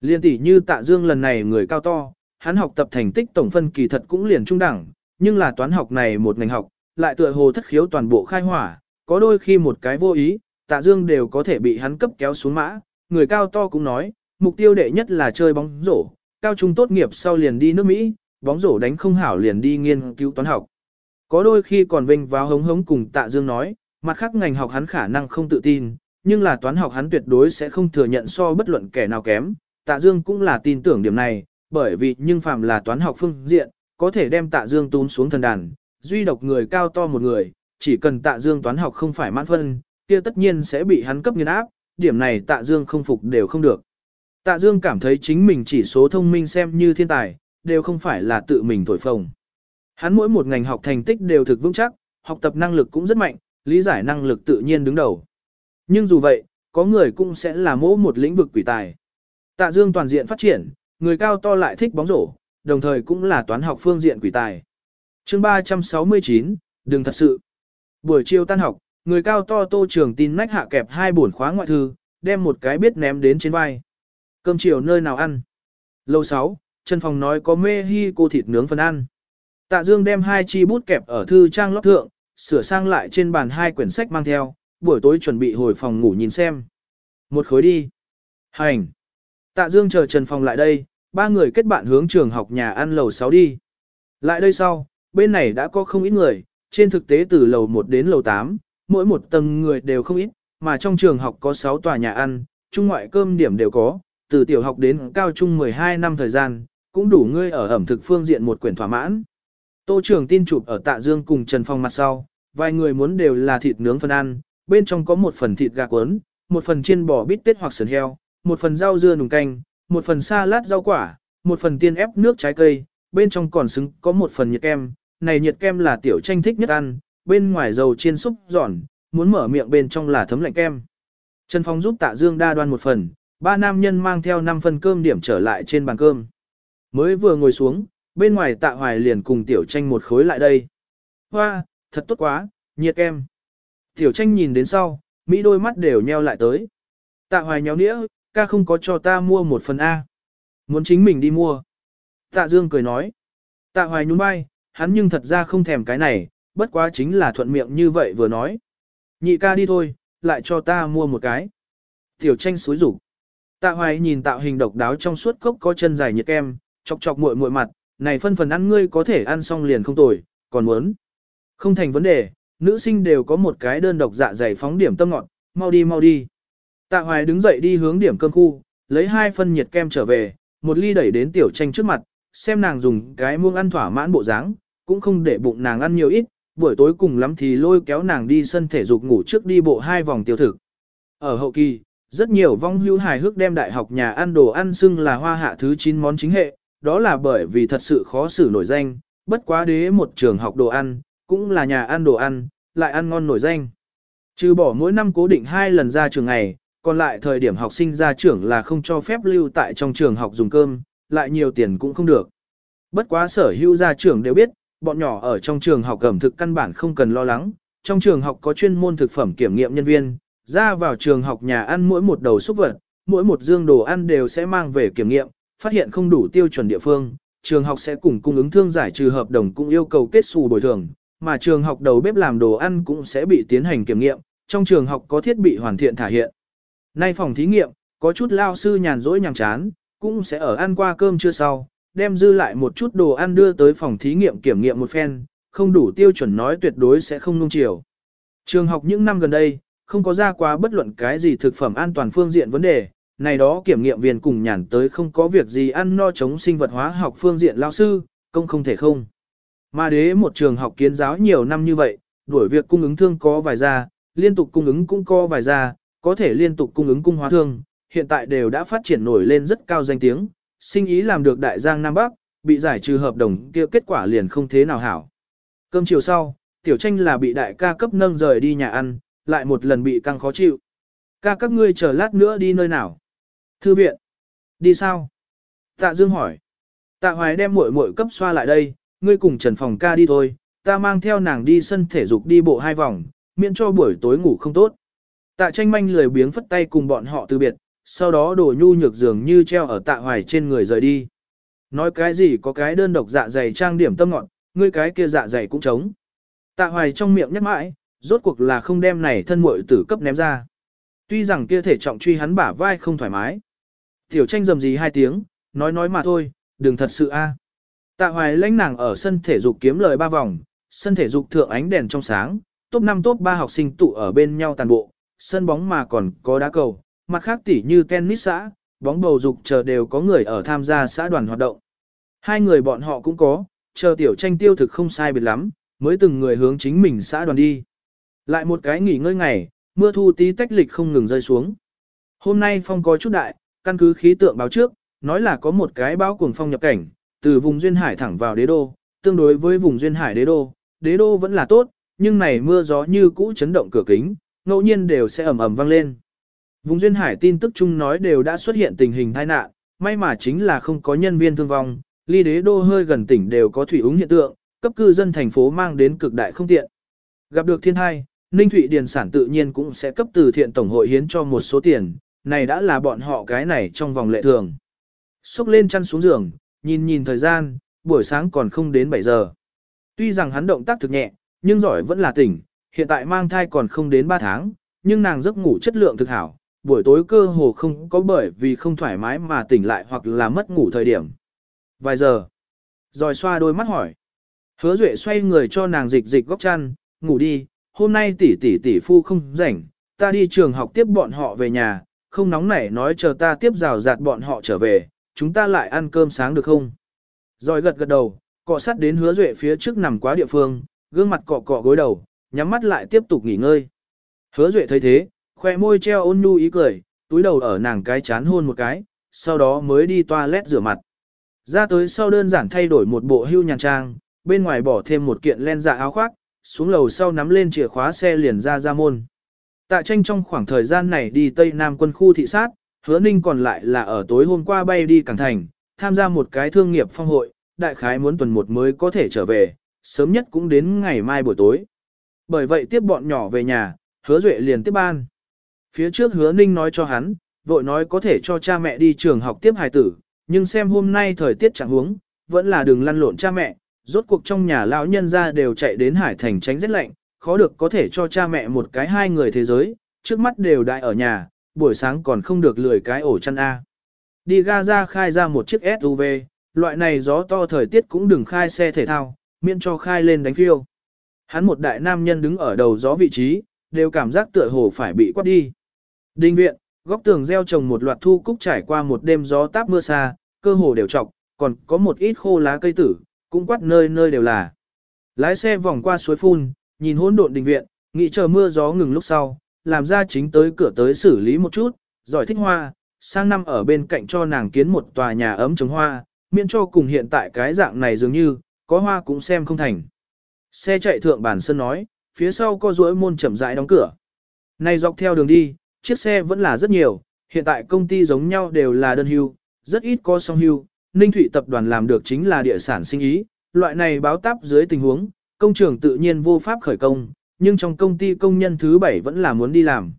[SPEAKER 1] Liên tỷ như tạ dương lần này người cao to, hắn học tập thành tích tổng phân kỳ thật cũng liền trung đẳng, nhưng là toán học này một ngành học, lại tựa hồ thất khiếu toàn bộ khai hỏa, có đôi khi một cái vô ý, tạ dương đều có thể bị hắn cấp kéo xuống mã, người cao to cũng nói, mục tiêu đệ nhất là chơi bóng rổ, cao trung tốt nghiệp sau liền đi nước Mỹ, bóng rổ đánh không hảo liền đi nghiên cứu toán học. Có đôi khi còn vinh vào hống hống cùng tạ dương nói, mặt khác ngành học hắn khả năng không tự tin, nhưng là toán học hắn tuyệt đối sẽ không thừa nhận so bất luận kẻ nào kém, tạ dương cũng là tin tưởng điểm này, bởi vì nhưng phàm là toán học phương diện, có thể đem tạ dương tún xuống thần đàn, duy độc người cao to một người, chỉ cần tạ dương toán học không phải mãn phân, kia tất nhiên sẽ bị hắn cấp nghiên áp, điểm này tạ dương không phục đều không được. Tạ dương cảm thấy chính mình chỉ số thông minh xem như thiên tài, đều không phải là tự mình thổi phồng. Hắn mỗi một ngành học thành tích đều thực vững chắc, học tập năng lực cũng rất mạnh, lý giải năng lực tự nhiên đứng đầu. Nhưng dù vậy, có người cũng sẽ là mỗ một lĩnh vực quỷ tài. Tạ Dương toàn diện phát triển, người cao to lại thích bóng rổ, đồng thời cũng là toán học phương diện quỷ tài. Chương 369, đừng thật sự. Buổi chiều tan học, người cao to tô trường tin nách hạ kẹp hai bổn khóa ngoại thư, đem một cái biết ném đến trên vai. Cơm chiều nơi nào ăn? Lâu 6, Trần Phòng nói có mê hi cô thịt nướng phần ăn. Tạ Dương đem hai chi bút kẹp ở thư trang lót thượng, sửa sang lại trên bàn hai quyển sách mang theo, buổi tối chuẩn bị hồi phòng ngủ nhìn xem. Một khối đi. Hành. Tạ Dương chờ Trần Phong lại đây, ba người kết bạn hướng trường học nhà ăn lầu 6 đi. Lại đây sau, bên này đã có không ít người, trên thực tế từ lầu 1 đến lầu 8, mỗi một tầng người đều không ít, mà trong trường học có 6 tòa nhà ăn, trung ngoại cơm điểm đều có, từ tiểu học đến cao trung 12 năm thời gian, cũng đủ ngươi ở ẩm thực phương diện một quyển thỏa mãn. Tô trưởng tin chụp ở Tạ Dương cùng Trần Phong mặt sau, vài người muốn đều là thịt nướng phân ăn, bên trong có một phần thịt gà cuốn, một phần chiên bò bít tết hoặc sườn heo, một phần rau dưa nùng canh, một phần salad rau quả, một phần tiên ép nước trái cây, bên trong còn xứng có một phần nhiệt kem, này nhiệt kem là tiểu tranh thích nhất ăn, bên ngoài dầu chiên xúc giòn, muốn mở miệng bên trong là thấm lạnh kem. Trần Phong giúp Tạ Dương đa đoan một phần, ba nam nhân mang theo năm phần cơm điểm trở lại trên bàn cơm. Mới vừa ngồi xuống, bên ngoài tạ hoài liền cùng tiểu tranh một khối lại đây. Hoa, thật tốt quá, nhiệt em. Tiểu tranh nhìn đến sau, Mỹ đôi mắt đều nheo lại tới. Tạ hoài nhéo nĩa, ca không có cho ta mua một phần A. Muốn chính mình đi mua. Tạ Dương cười nói. Tạ hoài nhún vai, hắn nhưng thật ra không thèm cái này, bất quá chính là thuận miệng như vậy vừa nói. Nhị ca đi thôi, lại cho ta mua một cái. Tiểu tranh xối rủ. Tạ hoài nhìn tạo hình độc đáo trong suốt cốc có chân dài nhiệt kem, chọc chọc muội muội mặt, này phân phần ăn ngươi có thể ăn xong liền không tồi, còn muốn. Không thành vấn đề, nữ sinh đều có một cái đơn độc dạ dày phóng điểm tâm ngọt, mau đi mau đi. Tạ hoài đứng dậy đi hướng điểm cơm khu, lấy hai phân nhiệt kem trở về, một ly đẩy đến tiểu tranh trước mặt, xem nàng dùng cái muông ăn thỏa mãn bộ dáng, cũng không để bụng nàng ăn nhiều ít, buổi tối cùng lắm thì lôi kéo nàng đi sân thể dục ngủ trước đi bộ hai vòng tiêu thực. Ở hậu kỳ, rất nhiều vong hưu hài hước đem đại học nhà ăn đồ ăn xưng là hoa hạ thứ 9 món chính hệ, đó là bởi vì thật sự khó xử nổi danh, bất quá đế một trường học đồ ăn, cũng là nhà ăn đồ ăn, lại ăn ngon nổi danh. Trừ bỏ mỗi năm cố định hai lần ra trường ngày, còn lại thời điểm học sinh ra trường là không cho phép lưu tại trong trường học dùng cơm, lại nhiều tiền cũng không được. Bất quá sở hữu gia trưởng đều biết, bọn nhỏ ở trong trường học ẩm thực căn bản không cần lo lắng, trong trường học có chuyên môn thực phẩm kiểm nghiệm nhân viên, ra vào trường học nhà ăn mỗi một đầu xúc vật, mỗi một dương đồ ăn đều sẽ mang về kiểm nghiệm, phát hiện không đủ tiêu chuẩn địa phương, trường học sẽ cùng cung ứng thương giải trừ hợp đồng cũng yêu cầu kết xù bồi thường, mà trường học đầu bếp làm đồ ăn cũng sẽ bị tiến hành kiểm nghiệm, trong trường học có thiết bị hoàn thiện thể hiện. Nay phòng thí nghiệm, có chút lao sư nhàn rỗi nhàm chán, cũng sẽ ở ăn qua cơm trưa sau, đem dư lại một chút đồ ăn đưa tới phòng thí nghiệm kiểm nghiệm một phen, không đủ tiêu chuẩn nói tuyệt đối sẽ không nung chiều. Trường học những năm gần đây, không có ra quá bất luận cái gì thực phẩm an toàn phương diện vấn đề, này đó kiểm nghiệm viên cùng nhàn tới không có việc gì ăn no chống sinh vật hóa học phương diện lao sư, công không thể không. Mà đế một trường học kiến giáo nhiều năm như vậy, đuổi việc cung ứng thương có vài gia liên tục cung ứng cũng có vài gia có thể liên tục cung ứng cung hóa thương, hiện tại đều đã phát triển nổi lên rất cao danh tiếng, sinh ý làm được đại giang Nam Bắc, bị giải trừ hợp đồng kia kết quả liền không thế nào hảo. Cơm chiều sau, tiểu tranh là bị đại ca cấp nâng rời đi nhà ăn, lại một lần bị căng khó chịu. Ca các ngươi chờ lát nữa đi nơi nào? Thư viện. Đi sao? Tạ Dương hỏi. Tạ Hoài đem muội muội cấp xoa lại đây, ngươi cùng Trần Phòng ca đi thôi, ta mang theo nàng đi sân thể dục đi bộ hai vòng, miễn cho buổi tối ngủ không tốt. Tạ tranh manh lười biếng phất tay cùng bọn họ từ biệt, sau đó đổ nhu nhược dường như treo ở tạ hoài trên người rời đi. Nói cái gì có cái đơn độc dạ dày trang điểm tâm ngọn, ngươi cái kia dạ dày cũng trống. Tạ hoài trong miệng nhắc mãi, rốt cuộc là không đem này thân muội tử cấp ném ra. Tuy rằng kia thể trọng truy hắn bả vai không thoải mái. Tiểu tranh dầm gì hai tiếng, nói nói mà thôi, đừng thật sự a. À. Tạ hoài lãnh nàng ở sân thể dục kiếm lời ba vòng, sân thể dục thượng ánh đèn trong sáng, top 5 top 3 học sinh tụ ở bên nhau tàn bộ, sân bóng mà còn có đá cầu, mặt khác tỉ như tennis xã, bóng bầu dục chờ đều có người ở tham gia xã đoàn hoạt động. Hai người bọn họ cũng có, chờ tiểu tranh tiêu thực không sai biệt lắm, mới từng người hướng chính mình xã đoàn đi. Lại một cái nghỉ ngơi ngày, mưa thu tí tách lịch không ngừng rơi xuống. Hôm nay phong có chút đại, căn cứ khí tượng báo trước, nói là có một cái bão cuồng phong nhập cảnh, từ vùng duyên hải thẳng vào đế đô, tương đối với vùng duyên hải đế đô, đế đô vẫn là tốt, nhưng này mưa gió như cũ chấn động cửa kính, ngẫu nhiên đều sẽ ầm ầm vang lên. Vùng duyên hải tin tức chung nói đều đã xuất hiện tình hình tai nạn, may mà chính là không có nhân viên thương vong, ly đế đô hơi gần tỉnh đều có thủy ứng hiện tượng, cấp cư dân thành phố mang đến cực đại không tiện. Gặp được thiên tai, Ninh Thụy Điền sản tự nhiên cũng sẽ cấp từ thiện tổng hội hiến cho một số tiền, này đã là bọn họ cái này trong vòng lệ thường. Xúc lên chăn xuống giường, nhìn nhìn thời gian, buổi sáng còn không đến 7 giờ. Tuy rằng hắn động tác thực nhẹ, nhưng giỏi vẫn là tỉnh, hiện tại mang thai còn không đến 3 tháng, nhưng nàng giấc ngủ chất lượng thực hảo, buổi tối cơ hồ không có bởi vì không thoải mái mà tỉnh lại hoặc là mất ngủ thời điểm. Vài giờ, rồi xoa đôi mắt hỏi. Hứa Duệ xoay người cho nàng dịch dịch góc chăn, ngủ đi, hôm nay tỷ tỷ tỷ phu không rảnh, ta đi trường học tiếp bọn họ về nhà, không nóng nảy nói chờ ta tiếp rào rạt bọn họ trở về, chúng ta lại ăn cơm sáng được không? Rồi gật gật đầu, cọ sát đến hứa Duệ phía trước nằm quá địa phương, gương mặt cọ cọ gối đầu, nhắm mắt lại tiếp tục nghỉ ngơi. Hứa Duệ thấy thế, khoe môi treo ôn nhu ý cười, túi đầu ở nàng cái chán hôn một cái, sau đó mới đi toilet rửa mặt. Ra tới sau đơn giản thay đổi một bộ hưu nhàn trang, bên ngoài bỏ thêm một kiện len dạ áo khoác, xuống lầu sau nắm lên chìa khóa xe liền ra ra môn. Tạ tranh trong khoảng thời gian này đi Tây Nam quân khu thị sát, hứa ninh còn lại là ở tối hôm qua bay đi Cảng Thành, tham gia một cái thương nghiệp phong hội, đại khái muốn tuần một mới có thể trở về, sớm nhất cũng đến ngày mai buổi tối. Bởi vậy tiếp bọn nhỏ về nhà, hứa duệ liền tiếp ban. Phía trước hứa ninh nói cho hắn, vội nói có thể cho cha mẹ đi trường học tiếp hài tử, nhưng xem hôm nay thời tiết chẳng huống, vẫn là đừng lăn lộn cha mẹ, rốt cuộc trong nhà lão nhân ra đều chạy đến hải thành tránh rét lạnh, khó được có thể cho cha mẹ một cái hai người thế giới, trước mắt đều đại ở nhà, buổi sáng còn không được lười cái ổ chăn A. Đi ga ra khai ra một chiếc SUV, loại này gió to thời tiết cũng đừng khai xe thể thao, miễn cho khai lên đánh phiêu. Hắn một đại nam nhân đứng ở đầu gió vị trí, đều cảm giác tựa hồ phải bị quát đi. Đinh viện, góc tường gieo trồng một loạt thu cúc trải qua một đêm gió táp mưa xa, cơ hồ đều trọc, còn có một ít khô lá cây tử, cũng quát nơi nơi đều là. Lái xe vòng qua suối phun, nhìn hỗn độn đình viện, nghĩ chờ mưa gió ngừng lúc sau, làm ra chính tới cửa tới xử lý một chút, giỏi thích hoa, sang năm ở bên cạnh cho nàng kiến một tòa nhà ấm trồng hoa, miễn cho cùng hiện tại cái dạng này dường như, có hoa cũng xem không thành. Xe chạy thượng bản sân nói, phía sau có duỗi môn chậm rãi đóng cửa. Này dọc theo đường đi, chiếc xe vẫn là rất nhiều, hiện tại công ty giống nhau đều là đơn hưu, rất ít có song hưu. Ninh Thụy tập đoàn làm được chính là địa sản sinh ý, loại này báo táp dưới tình huống, công trường tự nhiên vô pháp khởi công, nhưng trong công ty công nhân thứ bảy vẫn là muốn đi làm.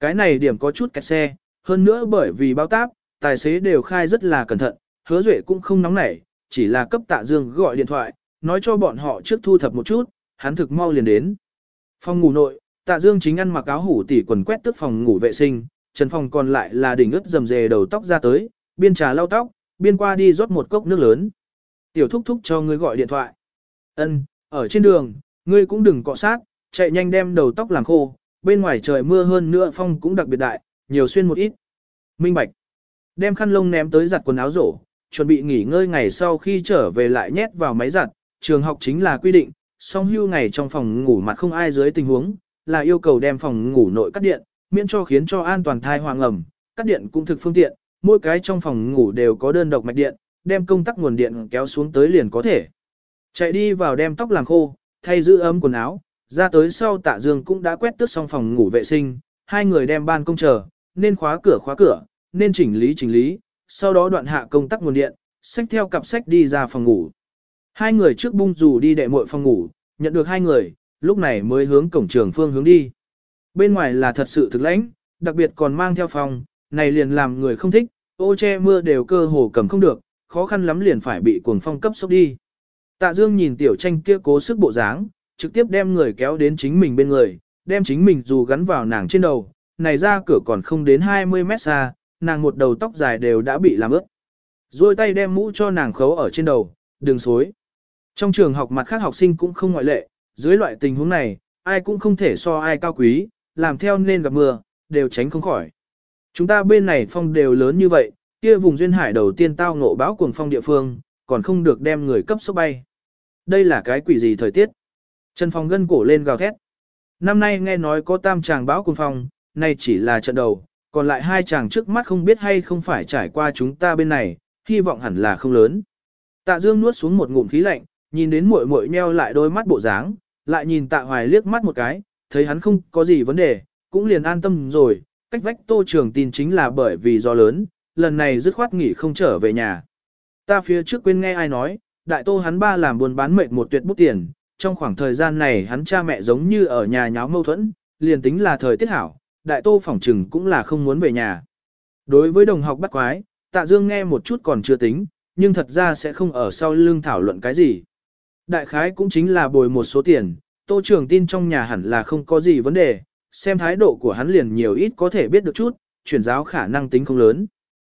[SPEAKER 1] Cái này điểm có chút kẹt xe, hơn nữa bởi vì báo táp, tài xế đều khai rất là cẩn thận, hứa duệ cũng không nóng nảy, chỉ là cấp tạ dương gọi điện thoại, nói cho bọn họ trước thu thập một chút, hắn thực mau liền đến. Phòng ngủ nội, tạ dương chính ăn mặc áo hủ tỉ quần quét tức phòng ngủ vệ sinh, trần phòng còn lại là đỉnh ướt dầm dề đầu tóc ra tới, biên trà lau tóc, biên qua đi rót một cốc nước lớn. Tiểu thúc thúc cho ngươi gọi điện thoại. Ân, ở trên đường, ngươi cũng đừng cọ sát, chạy nhanh đem đầu tóc làm khô, bên ngoài trời mưa hơn nữa phong cũng đặc biệt đại, nhiều xuyên một ít. Minh Bạch. Đem khăn lông ném tới giặt quần áo rổ, chuẩn bị nghỉ ngơi ngày sau khi trở về lại nhét vào máy giặt, trường học chính là quy định, song hưu ngày trong phòng ngủ mặt không ai dưới tình huống, là yêu cầu đem phòng ngủ nội cắt điện, miễn cho khiến cho an toàn thai hoàng ẩm, cắt điện cũng thực phương tiện, mỗi cái trong phòng ngủ đều có đơn độc mạch điện, đem công tắc nguồn điện kéo xuống tới liền có thể. Chạy đi vào đem tóc làm khô, thay giữ ấm quần áo, ra tới sau tạ dương cũng đã quét tước xong phòng ngủ vệ sinh, hai người đem ban công chờ, nên khóa cửa khóa cửa, nên chỉnh lý chỉnh lý, sau đó đoạn hạ công tắc nguồn điện, xách theo cặp sách đi ra phòng ngủ. Hai người trước bung dù đi đệ muội phòng ngủ, nhận được hai người, lúc này mới hướng cổng trường phương hướng đi. Bên ngoài là thật sự thực lãnh, đặc biệt còn mang theo phòng, này liền làm người không thích, ô che mưa đều cơ hồ cầm không được, khó khăn lắm liền phải bị cuồng phong cấp sốc đi. Tạ Dương nhìn tiểu tranh kia cố sức bộ dáng, trực tiếp đem người kéo đến chính mình bên người, đem chính mình dù gắn vào nàng trên đầu, này ra cửa còn không đến 20 mét xa, nàng một đầu tóc dài đều đã bị làm ướt. Rồi tay đem mũ cho nàng khấu ở trên đầu, đường xối. Trong trường học mặt khác học sinh cũng không ngoại lệ, dưới loại tình huống này, ai cũng không thể so ai cao quý, làm theo nên gặp mưa, đều tránh không khỏi. Chúng ta bên này phong đều lớn như vậy, kia vùng duyên hải đầu tiên tao ngộ báo cuồng phong địa phương, còn không được đem người cấp số bay. Đây là cái quỷ gì thời tiết? Trần Phong gân cổ lên gào thét. Năm nay nghe nói có tam chàng báo cuồng phong, nay chỉ là trận đầu, còn lại hai chàng trước mắt không biết hay không phải trải qua chúng ta bên này, hy vọng hẳn là không lớn. Tạ Dương nuốt xuống một ngụm khí lạnh, nhìn đến muội muội nheo lại đôi mắt bộ dáng, lại nhìn Tạ Hoài liếc mắt một cái, thấy hắn không có gì vấn đề, cũng liền an tâm rồi, cách vách Tô Trường tin chính là bởi vì do lớn, lần này dứt khoát nghỉ không trở về nhà. Ta phía trước quên nghe ai nói, đại tô hắn ba làm buôn bán mệt một tuyệt bút tiền, trong khoảng thời gian này hắn cha mẹ giống như ở nhà nháo mâu thuẫn, liền tính là thời tiết hảo, đại tô phỏng trừng cũng là không muốn về nhà. Đối với đồng học bắt quái, tạ dương nghe một chút còn chưa tính, nhưng thật ra sẽ không ở sau lưng thảo luận cái gì. Đại khái cũng chính là bồi một số tiền, tô trưởng tin trong nhà hẳn là không có gì vấn đề, xem thái độ của hắn liền nhiều ít có thể biết được chút, chuyển giáo khả năng tính không lớn.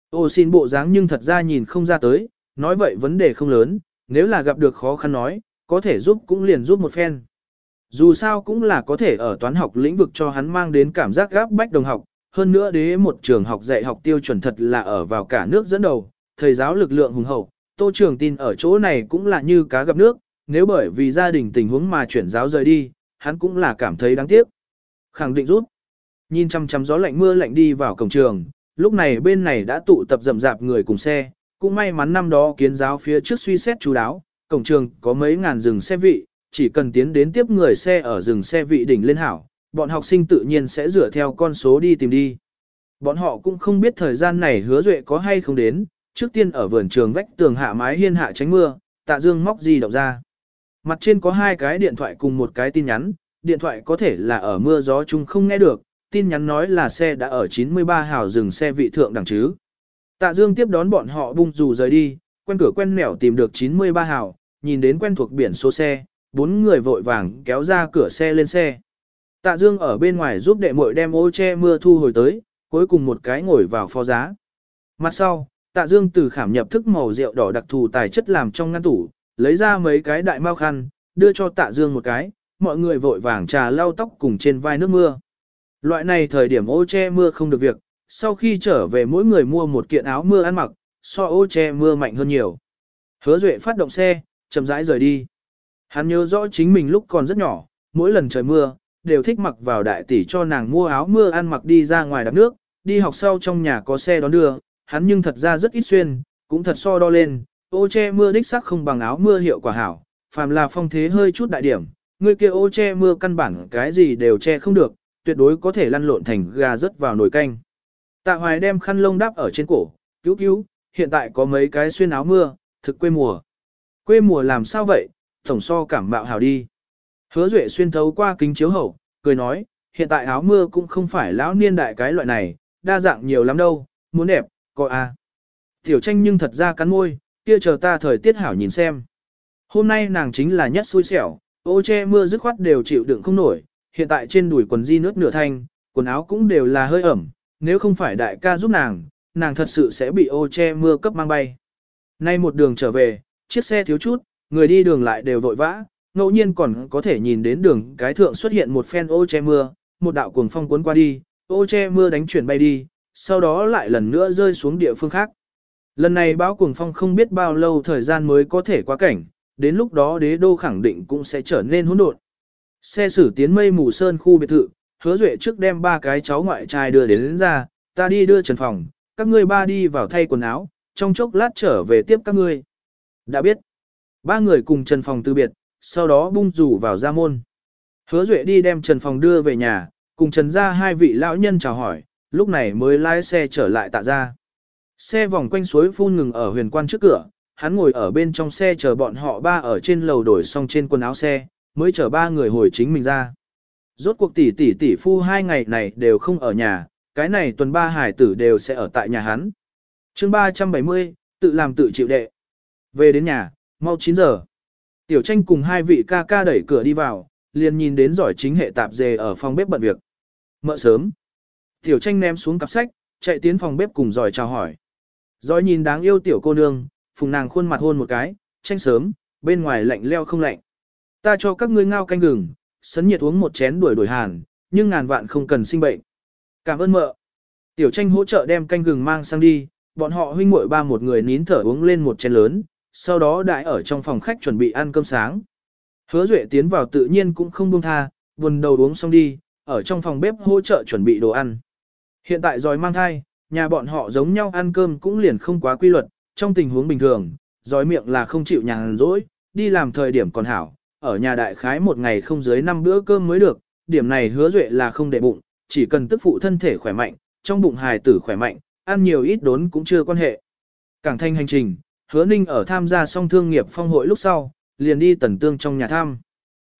[SPEAKER 1] Ô xin bộ dáng nhưng thật ra nhìn không ra tới, nói vậy vấn đề không lớn, nếu là gặp được khó khăn nói, có thể giúp cũng liền giúp một phen. Dù sao cũng là có thể ở toán học lĩnh vực cho hắn mang đến cảm giác gáp bách đồng học, hơn nữa đế một trường học dạy học tiêu chuẩn thật là ở vào cả nước dẫn đầu, thầy giáo lực lượng hùng hậu, tô trường tin ở chỗ này cũng là như cá gặp nước, nếu bởi vì gia đình tình huống mà chuyển giáo rời đi, hắn cũng là cảm thấy đáng tiếc. Khẳng định rút. Nhìn chăm chăm gió lạnh mưa lạnh đi vào cổng trường, lúc này bên này đã tụ tập rậm rạp người cùng xe, cũng may mắn năm đó kiến giáo phía trước suy xét chú đáo, cổng trường có mấy ngàn rừng xe vị, chỉ cần tiến đến tiếp người xe ở rừng xe vị đỉnh lên hảo, bọn học sinh tự nhiên sẽ dựa theo con số đi tìm đi. Bọn họ cũng không biết thời gian này hứa duệ có hay không đến, trước tiên ở vườn trường vách tường hạ mái hiên hạ tránh mưa, tạ dương móc di động ra. Mặt trên có hai cái điện thoại cùng một cái tin nhắn, điện thoại có thể là ở mưa gió chung không nghe được, tin nhắn nói là xe đã ở 93 hào dừng xe vị thượng đẳng chứ. Tạ Dương tiếp đón bọn họ bung dù rời đi, quen cửa quen nẻo tìm được 93 hào, nhìn đến quen thuộc biển số xe, bốn người vội vàng kéo ra cửa xe lên xe. Tạ Dương ở bên ngoài giúp đệ muội đem ô che mưa thu hồi tới, cuối cùng một cái ngồi vào phó giá. Mặt sau, Tạ Dương từ khảm nhập thức màu rượu đỏ đặc thù tài chất làm trong ngăn tủ, lấy ra mấy cái đại mao khăn, đưa cho Tạ Dương một cái, mọi người vội vàng trà lau tóc cùng trên vai nước mưa. Loại này thời điểm ô che mưa không được việc, sau khi trở về mỗi người mua một kiện áo mưa ăn mặc, so ô che mưa mạnh hơn nhiều. Hứa Duệ phát động xe, chậm rãi rời đi. Hắn nhớ rõ chính mình lúc còn rất nhỏ, mỗi lần trời mưa, đều thích mặc vào đại tỷ cho nàng mua áo mưa ăn mặc đi ra ngoài đạp nước, đi học sau trong nhà có xe đón đưa, hắn nhưng thật ra rất ít xuyên, cũng thật so đo lên, ô che mưa đích sắc không bằng áo mưa hiệu quả hảo, phàm là phong thế hơi chút đại điểm, người kia ô che mưa căn bản cái gì đều che không được, tuyệt đối có thể lăn lộn thành gà rớt vào nồi canh. Tạ Hoài đem khăn lông đắp ở trên cổ, cứu cứu, hiện tại có mấy cái xuyên áo mưa, thực quê mùa. Quê mùa làm sao vậy, tổng so cảm mạo hào đi. Hứa Duệ xuyên thấu qua kính chiếu hậu, cười nói, hiện tại áo mưa cũng không phải lão niên đại cái loại này, đa dạng nhiều lắm đâu, muốn đẹp, coi a. À. Tiểu tranh nhưng thật ra cắn môi, kia chờ ta thời tiết hảo nhìn xem. Hôm nay nàng chính là nhất xui xẻo, ô che mưa dứt khoát đều chịu đựng không nổi, hiện tại trên đùi quần di nước nửa thanh, quần áo cũng đều là hơi ẩm, nếu không phải đại ca giúp nàng, nàng thật sự sẽ bị ô che mưa cấp mang bay. Nay một đường trở về, chiếc xe thiếu chút, người đi đường lại đều vội vã, ngẫu nhiên còn có thể nhìn đến đường cái thượng xuất hiện một phen ô che mưa, một đạo cuồng phong cuốn qua đi, ô che mưa đánh chuyển bay đi, sau đó lại lần nữa rơi xuống địa phương khác. Lần này báo cuồng phong không biết bao lâu thời gian mới có thể qua cảnh, đến lúc đó đế đô khẳng định cũng sẽ trở nên hỗn độn. Xe xử tiến mây mù sơn khu biệt thự, hứa duệ trước đem ba cái cháu ngoại trai đưa đến, đến ra, ta đi đưa trần phòng, các ngươi ba đi vào thay quần áo, trong chốc lát trở về tiếp các ngươi. Đã biết, ba người cùng trần phòng từ biệt, sau đó bung rủ vào ra môn. Hứa duệ đi đem trần phòng đưa về nhà, cùng trần ra hai vị lão nhân chào hỏi, lúc này mới lái xe trở lại tạ ra. Xe vòng quanh suối phun ngừng ở huyền quan trước cửa, hắn ngồi ở bên trong xe chờ bọn họ ba ở trên lầu đổi xong trên quần áo xe, mới chở ba người hồi chính mình ra. Rốt cuộc tỷ tỷ tỷ phu hai ngày này đều không ở nhà, cái này tuần ba hải tử đều sẽ ở tại nhà hắn. chương 370, tự làm tự chịu đệ. Về đến nhà, mau 9 giờ. Tiểu tranh cùng hai vị ca ca đẩy cửa đi vào, liền nhìn đến giỏi chính hệ tạp dề ở phòng bếp bận việc. Mợ sớm. Tiểu tranh ném xuống cặp sách, chạy tiến phòng bếp cùng giỏi chào hỏi. Giỏi nhìn đáng yêu tiểu cô nương, phùng nàng khuôn mặt hôn một cái, tranh sớm, bên ngoài lạnh leo không lạnh. Ta cho các ngươi ngao canh gừng, sấn nhiệt uống một chén đuổi đuổi hàn, nhưng ngàn vạn không cần sinh bệnh. Cảm ơn mợ. Tiểu tranh hỗ trợ đem canh gừng mang sang đi, bọn họ huynh muội ba một người nín thở uống lên một chén lớn, sau đó đại ở trong phòng khách chuẩn bị ăn cơm sáng. Hứa Duệ tiến vào tự nhiên cũng không buông tha, buồn đầu uống xong đi, ở trong phòng bếp hỗ trợ chuẩn bị đồ ăn. Hiện tại giỏi mang thai, nhà bọn họ giống nhau ăn cơm cũng liền không quá quy luật, trong tình huống bình thường, giỏi miệng là không chịu nhàn rỗi, đi làm thời điểm còn hảo, ở nhà đại khái một ngày không dưới 5 bữa cơm mới được, điểm này hứa duệ là không để bụng, chỉ cần tức phụ thân thể khỏe mạnh, trong bụng hài tử khỏe mạnh, ăn nhiều ít đốn cũng chưa quan hệ. Cảng thanh hành trình, hứa ninh ở tham gia song thương nghiệp phong hội lúc sau, liền đi tần tương trong nhà thăm.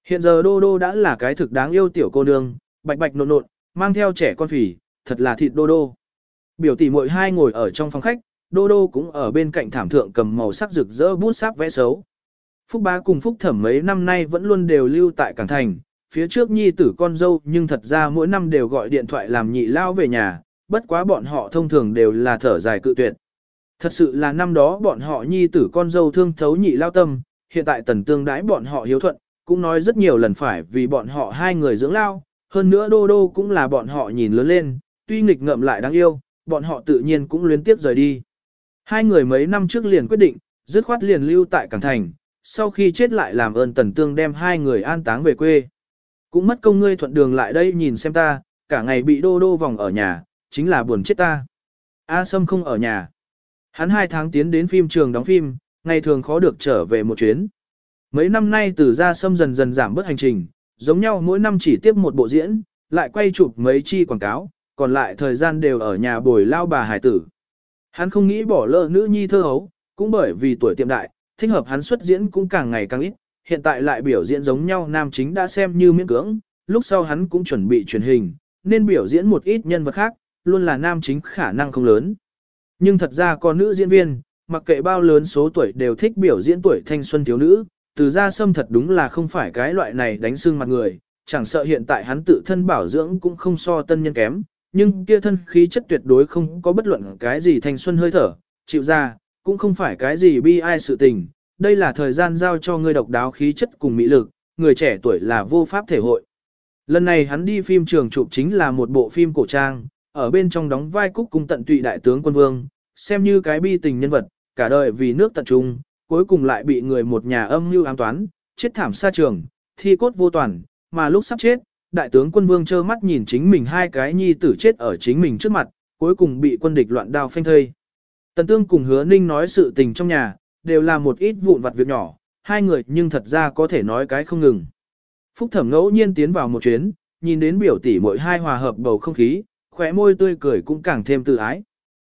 [SPEAKER 1] Hiện giờ đô đô đã là cái thực đáng yêu tiểu cô nương, bạch bạch nộn nộn, mang theo trẻ con phỉ, thật là thịt đô đô. Biểu tỷ muội hai ngồi ở trong phòng khách, đô đô cũng ở bên cạnh thảm thượng cầm màu sắc rực rỡ bút sáp vẽ xấu. Phúc bá cùng Phúc thẩm mấy năm nay vẫn luôn đều lưu tại Cảng Thành, phía trước nhi tử con dâu nhưng thật ra mỗi năm đều gọi điện thoại làm nhị lao về nhà, bất quá bọn họ thông thường đều là thở dài cự tuyệt. Thật sự là năm đó bọn họ nhi tử con dâu thương thấu nhị lao tâm, hiện tại tần tương đãi bọn họ hiếu thuận, cũng nói rất nhiều lần phải vì bọn họ hai người dưỡng lao, hơn nữa đô đô cũng là bọn họ nhìn lớn lên, tuy nghịch ngợm lại đáng yêu, bọn họ tự nhiên cũng luyến tiếp rời đi. Hai người mấy năm trước liền quyết định, dứt khoát liền lưu tại Cảng Thành, sau khi chết lại làm ơn tần tương đem hai người an táng về quê. Cũng mất công ngươi thuận đường lại đây nhìn xem ta, cả ngày bị đô đô vòng ở nhà, chính là buồn chết ta. A Sâm không ở nhà. Hắn hai tháng tiến đến phim trường đóng phim, ngày thường khó được trở về một chuyến. Mấy năm nay từ ra Sâm dần dần giảm bớt hành trình, giống nhau mỗi năm chỉ tiếp một bộ diễn, lại quay chụp mấy chi quảng cáo, còn lại thời gian đều ở nhà bồi lao bà hải tử. Hắn không nghĩ bỏ lỡ nữ nhi thơ hấu, cũng bởi vì tuổi tiệm đại, thích hợp hắn xuất diễn cũng càng ngày càng ít, hiện tại lại biểu diễn giống nhau nam chính đã xem như miễn cưỡng, lúc sau hắn cũng chuẩn bị truyền hình, nên biểu diễn một ít nhân vật khác, luôn là nam chính khả năng không lớn. Nhưng thật ra có nữ diễn viên, mặc kệ bao lớn số tuổi đều thích biểu diễn tuổi thanh xuân thiếu nữ, từ ra sâm thật đúng là không phải cái loại này đánh xương mặt người, chẳng sợ hiện tại hắn tự thân bảo dưỡng cũng không so tân nhân kém, nhưng kia thân khí chất tuyệt đối không có bất luận cái gì thanh xuân hơi thở, chịu ra, cũng không phải cái gì bi ai sự tình, đây là thời gian giao cho ngươi độc đáo khí chất cùng mỹ lực, người trẻ tuổi là vô pháp thể hội. Lần này hắn đi phim trường chụp chính là một bộ phim cổ trang, ở bên trong đóng vai cúc cung tận tụy đại tướng quân vương, xem như cái bi tình nhân vật, cả đời vì nước tận trung, cuối cùng lại bị người một nhà âm mưu ám toán, chết thảm xa trường, thi cốt vô toàn, mà lúc sắp chết, đại tướng quân vương trơ mắt nhìn chính mình hai cái nhi tử chết ở chính mình trước mặt, cuối cùng bị quân địch loạn đao phanh thây. Tần tương cùng hứa ninh nói sự tình trong nhà, đều là một ít vụn vặt việc nhỏ, hai người nhưng thật ra có thể nói cái không ngừng. Phúc thẩm ngẫu nhiên tiến vào một chuyến, nhìn đến biểu tỷ mỗi hai hòa hợp bầu không khí, khóe môi tươi cười cũng càng thêm tự ái.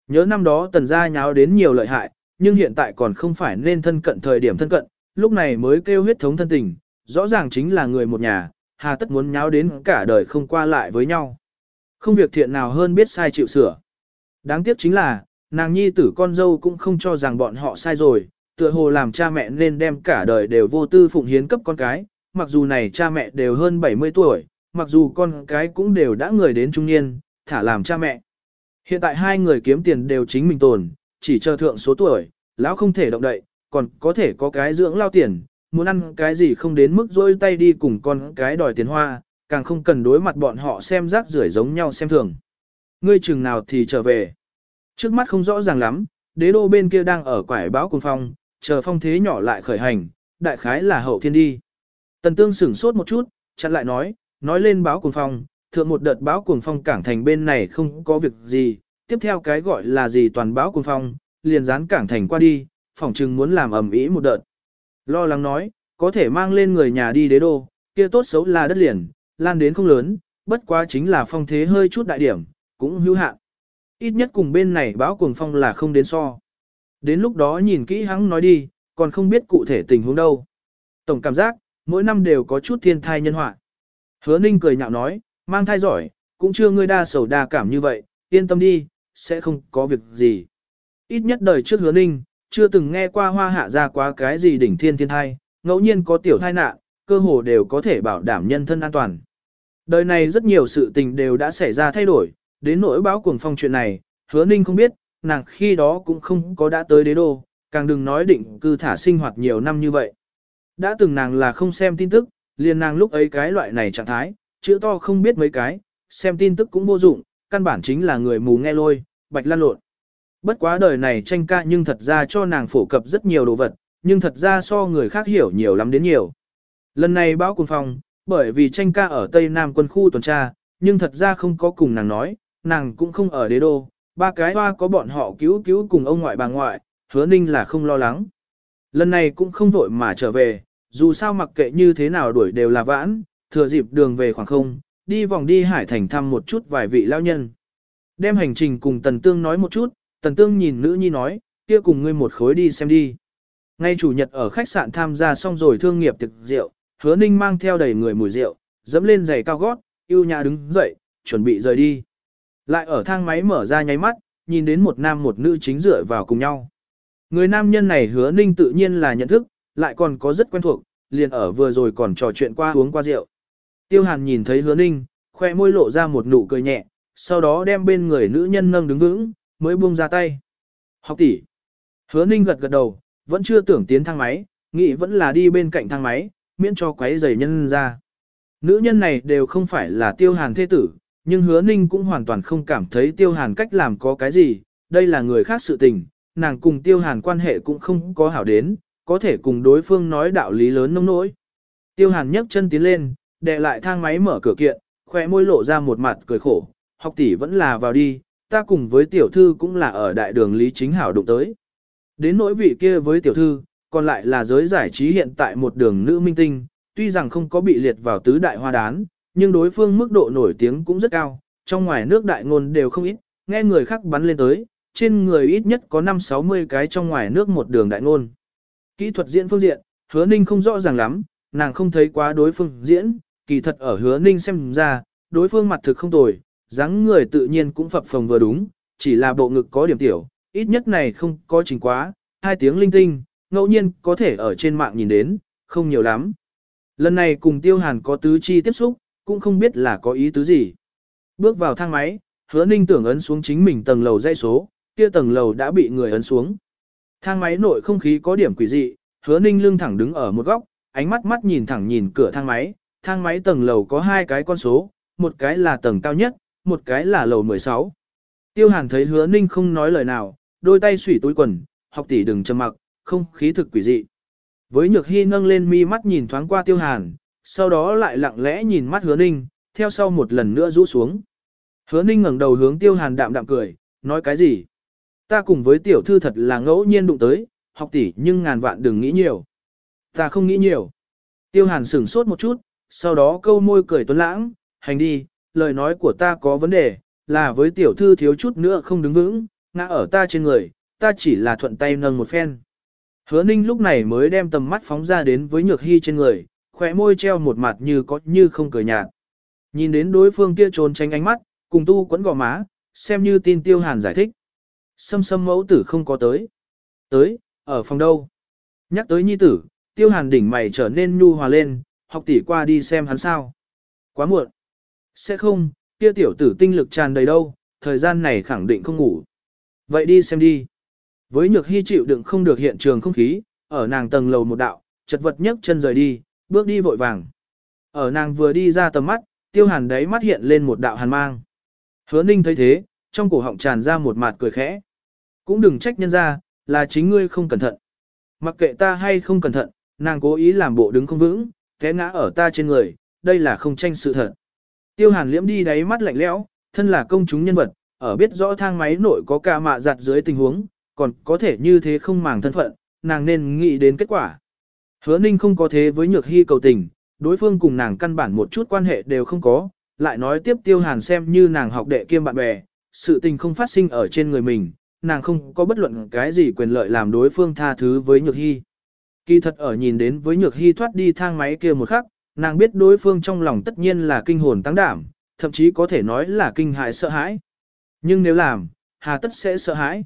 [SPEAKER 1] Nhớ năm đó tần gia nháo đến nhiều lợi hại, nhưng hiện tại còn không phải nên thân cận thời điểm thân cận, lúc này mới kêu huyết thống thân tình, rõ ràng chính là người một nhà, hà tất muốn nháo đến cả đời không qua lại với nhau. Không việc thiện nào hơn biết sai chịu sửa. Đáng tiếc chính là, nàng nhi tử con dâu cũng không cho rằng bọn họ sai rồi, tựa hồ làm cha mẹ nên đem cả đời đều vô tư phụng hiến cấp con cái, mặc dù này cha mẹ đều hơn 70 tuổi, mặc dù con cái cũng đều đã người đến trung niên, thả làm cha mẹ. Hiện tại hai người kiếm tiền đều chính mình tồn, chỉ chờ thượng số tuổi, lão không thể động đậy, còn có thể có cái dưỡng lao tiền, muốn ăn cái gì không đến mức dôi tay đi cùng con cái đòi tiền hoa, càng không cần đối mặt bọn họ xem rác rưởi giống nhau xem thường. Ngươi chừng nào thì trở về. Trước mắt không rõ ràng lắm, đế đô bên kia đang ở quải báo cùng phong, chờ phong thế nhỏ lại khởi hành, đại khái là hậu thiên đi. Tần tương sửng sốt một chút, chặn lại nói, nói lên báo cùng phong, thượng một đợt báo cùng phong cảng thành bên này không có việc gì, tiếp theo cái gọi là gì toàn báo cùng phong, liền dán cảng thành qua đi, phỏng chừng muốn làm ầm ĩ một đợt. Lo lắng nói, có thể mang lên người nhà đi đế đô, kia tốt xấu là đất liền, lan đến không lớn, bất quá chính là phong thế hơi chút đại điểm, cũng hữu hạn. Ít nhất cùng bên này báo cuồng phong là không đến so. Đến lúc đó nhìn kỹ hắn nói đi, còn không biết cụ thể tình huống đâu. Tổng cảm giác, mỗi năm đều có chút thiên thai nhân họa. Hứa Ninh cười nhạo nói, mang thai giỏi, cũng chưa ngươi đa sầu đa cảm như vậy, yên tâm đi, sẽ không có việc gì. Ít nhất đời trước hứa ninh, chưa từng nghe qua hoa hạ ra quá cái gì đỉnh thiên thiên thai, ngẫu nhiên có tiểu thai nạn, cơ hồ đều có thể bảo đảm nhân thân an toàn. Đời này rất nhiều sự tình đều đã xảy ra thay đổi, đến nỗi báo cuồng phong chuyện này, hứa ninh không biết, nàng khi đó cũng không có đã tới đế đô, càng đừng nói định cư thả sinh hoạt nhiều năm như vậy. Đã từng nàng là không xem tin tức, liền nàng lúc ấy cái loại này trạng thái, chữ to không biết mấy cái, xem tin tức cũng vô dụng, căn bản chính là người mù nghe lôi, bạch lan lộn. Bất quá đời này tranh ca nhưng thật ra cho nàng phổ cập rất nhiều đồ vật, nhưng thật ra so người khác hiểu nhiều lắm đến nhiều. Lần này báo cùng phòng, bởi vì tranh ca ở Tây Nam quân khu tuần tra, nhưng thật ra không có cùng nàng nói, nàng cũng không ở đế đô, ba cái hoa có bọn họ cứu cứu cùng ông ngoại bà ngoại, hứa ninh là không lo lắng. Lần này cũng không vội mà trở về, dù sao mặc kệ như thế nào đuổi đều là vãn, thừa dịp đường về khoảng không, đi vòng đi hải thành thăm một chút vài vị lao nhân. Đem hành trình cùng Tần Tương nói một chút, Tần Tương nhìn nữ nhi nói, kia cùng ngươi một khối đi xem đi. Ngay chủ nhật ở khách sạn tham gia xong rồi thương nghiệp tiệc rượu, hứa ninh mang theo đầy người mùi rượu, dẫm lên giày cao gót, yêu nhà đứng dậy, chuẩn bị rời đi. Lại ở thang máy mở ra nháy mắt, nhìn đến một nam một nữ chính dựa vào cùng nhau. Người nam nhân này hứa ninh tự nhiên là nhận thức, lại còn có rất quen thuộc, liền ở vừa rồi còn trò chuyện qua uống qua rượu. Tiêu hàn nhìn thấy hứa ninh, khoe môi lộ ra một nụ cười nhẹ, sau đó đem bên người nữ nhân nâng đứng vững, mới buông ra tay. Học tỷ. Hứa ninh gật gật đầu, vẫn chưa tưởng tiến thang máy, nghĩ vẫn là đi bên cạnh thang máy, miễn cho quấy giày nhân ra. Nữ nhân này đều không phải là tiêu hàn thế tử, nhưng hứa ninh cũng hoàn toàn không cảm thấy tiêu hàn cách làm có cái gì, đây là người khác sự tình, nàng cùng tiêu hàn quan hệ cũng không có hảo đến, có thể cùng đối phương nói đạo lý lớn nông nỗi. Tiêu hàn nhấc chân tiến lên, đè lại thang máy mở cửa kiện, khoe môi lộ ra một mặt cười khổ, học tỷ vẫn là vào đi, ta cùng với tiểu thư cũng là ở đại đường Lý Chính Hảo đụng tới. Đến nỗi vị kia với tiểu thư, còn lại là giới giải trí hiện tại một đường nữ minh tinh, tuy rằng không có bị liệt vào tứ đại hoa đán, nhưng đối phương mức độ nổi tiếng cũng rất cao, trong ngoài nước đại ngôn đều không ít, nghe người khác bắn lên tới, trên người ít nhất có 5-60 cái trong ngoài nước một đường đại ngôn. Kỹ thuật diễn phương diện, hứa ninh không rõ ràng lắm, nàng không thấy quá đối phương diễn, kỳ thật ở hứa ninh xem ra, đối phương mặt thực không tồi, dáng người tự nhiên cũng phập phồng vừa đúng, chỉ là bộ ngực có điểm tiểu, ít nhất này không có trình quá, hai tiếng linh tinh, ngẫu nhiên có thể ở trên mạng nhìn đến, không nhiều lắm. Lần này cùng tiêu hàn có tứ chi tiếp xúc, cũng không biết là có ý tứ gì. Bước vào thang máy, hứa ninh tưởng ấn xuống chính mình tầng lầu dây số, kia tầng lầu đã bị người ấn xuống. Thang máy nội không khí có điểm quỷ dị, hứa ninh lưng thẳng đứng ở một góc, ánh mắt mắt nhìn thẳng nhìn cửa thang máy, thang máy tầng lầu có hai cái con số, một cái là tầng cao nhất, một cái là lầu 16. Tiêu hàn thấy hứa ninh không nói lời nào, đôi tay sủi túi quần, học tỷ đừng trầm mặc, không khí thực quỷ dị. Với nhược hy nâng lên mi mắt nhìn thoáng qua tiêu hàn, sau đó lại lặng lẽ nhìn mắt hứa ninh, theo sau một lần nữa rũ xuống. Hứa ninh ngẩng đầu hướng tiêu hàn đạm đạm cười, nói cái gì? Ta cùng với tiểu thư thật là ngẫu nhiên đụng tới, học tỷ nhưng ngàn vạn đừng nghĩ nhiều. Ta không nghĩ nhiều. Tiêu hàn sửng sốt một chút, sau đó câu môi cười tuấn lãng, hành đi, lời nói của ta có vấn đề, là với tiểu thư thiếu chút nữa không đứng vững, ngã ở ta trên người, ta chỉ là thuận tay nâng một phen. Hứa ninh lúc này mới đem tầm mắt phóng ra đến với nhược hy trên người, khỏe môi treo một mặt như có như không cười nhạt. Nhìn đến đối phương kia trốn tránh ánh mắt, cùng tu quấn gò má, xem như tin tiêu hàn giải thích. Sâm sâm mẫu tử không có tới. Tới, ở phòng đâu? Nhắc tới nhi tử, tiêu hàn đỉnh mày trở nên nhu hòa lên, học tỷ qua đi xem hắn sao. Quá muộn. Sẽ không, kia tiểu tử tinh lực tràn đầy đâu, thời gian này khẳng định không ngủ. Vậy đi xem đi. Với nhược hy chịu đựng không được hiện trường không khí, ở nàng tầng lầu một đạo, chật vật nhấc chân rời đi, bước đi vội vàng. Ở nàng vừa đi ra tầm mắt, tiêu hàn đấy mắt hiện lên một đạo hàn mang. Hứa ninh thấy thế, trong cổ họng tràn ra một mạt cười khẽ. Cũng đừng trách nhân ra, là chính ngươi không cẩn thận. Mặc kệ ta hay không cẩn thận, nàng cố ý làm bộ đứng không vững, té ngã ở ta trên người, đây là không tranh sự thật. Tiêu hàn liễm đi đáy mắt lạnh lẽo, thân là công chúng nhân vật, ở biết rõ thang máy nội có ca mạ giặt dưới tình huống, còn có thể như thế không màng thân phận, nàng nên nghĩ đến kết quả. Hứa ninh không có thế với nhược hy cầu tình, đối phương cùng nàng căn bản một chút quan hệ đều không có, lại nói tiếp tiêu hàn xem như nàng học đệ kiêm bạn bè, sự tình không phát sinh ở trên người mình, nàng không có bất luận cái gì quyền lợi làm đối phương tha thứ với nhược hy. Kỳ thật ở nhìn đến với nhược hy thoát đi thang máy kia một khắc, nàng biết đối phương trong lòng tất nhiên là kinh hồn tăng đảm, thậm chí có thể nói là kinh hại sợ hãi. Nhưng nếu làm, hà tất sẽ sợ hãi.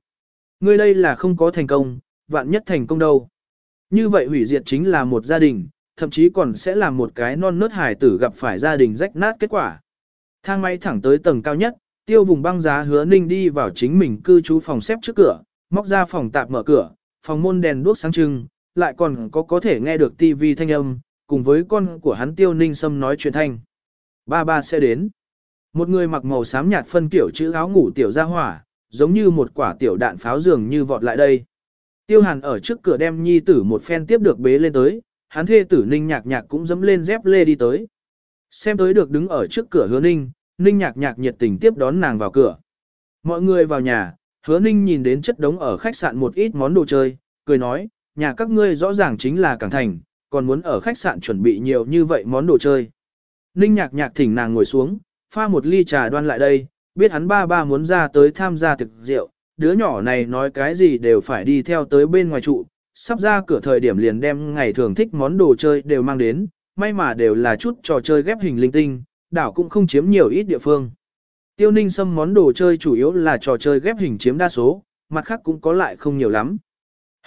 [SPEAKER 1] Ngươi đây là không có thành công, vạn nhất thành công đâu. Như vậy hủy diệt chính là một gia đình, thậm chí còn sẽ là một cái non nớt hải tử gặp phải gia đình rách nát kết quả. Thang máy thẳng tới tầng cao nhất, tiêu vùng băng giá hứa ninh đi vào chính mình cư trú phòng xếp trước cửa, móc ra phòng tạp mở cửa, phòng môn đèn đuốc sáng trưng, lại còn có có thể nghe được tivi thanh âm, cùng với con của hắn tiêu ninh sâm nói chuyện thanh. Ba ba sẽ đến. Một người mặc màu xám nhạt phân kiểu chữ áo ngủ tiểu ra hỏa, giống như một quả tiểu đạn pháo dường như vọt lại đây. Tiêu hàn ở trước cửa đem nhi tử một phen tiếp được bế lên tới, hắn thê tử ninh nhạc nhạc cũng dẫm lên dép lê đi tới. Xem tới được đứng ở trước cửa hứa ninh, ninh nhạc nhạc nhiệt tình tiếp đón nàng vào cửa. Mọi người vào nhà, hứa ninh nhìn đến chất đống ở khách sạn một ít món đồ chơi, cười nói, nhà các ngươi rõ ràng chính là Cảng Thành, còn muốn ở khách sạn chuẩn bị nhiều như vậy món đồ chơi. Ninh nhạc nhạc thỉnh nàng ngồi xuống, pha một ly trà đoan lại đây, biết hắn ba ba muốn ra tới tham gia thực rượu, đứa nhỏ này nói cái gì đều phải đi theo tới bên ngoài trụ, sắp ra cửa thời điểm liền đem ngày thường thích món đồ chơi đều mang đến, may mà đều là chút trò chơi ghép hình linh tinh, đảo cũng không chiếm nhiều ít địa phương. Tiêu ninh xâm món đồ chơi chủ yếu là trò chơi ghép hình chiếm đa số, mặt khác cũng có lại không nhiều lắm.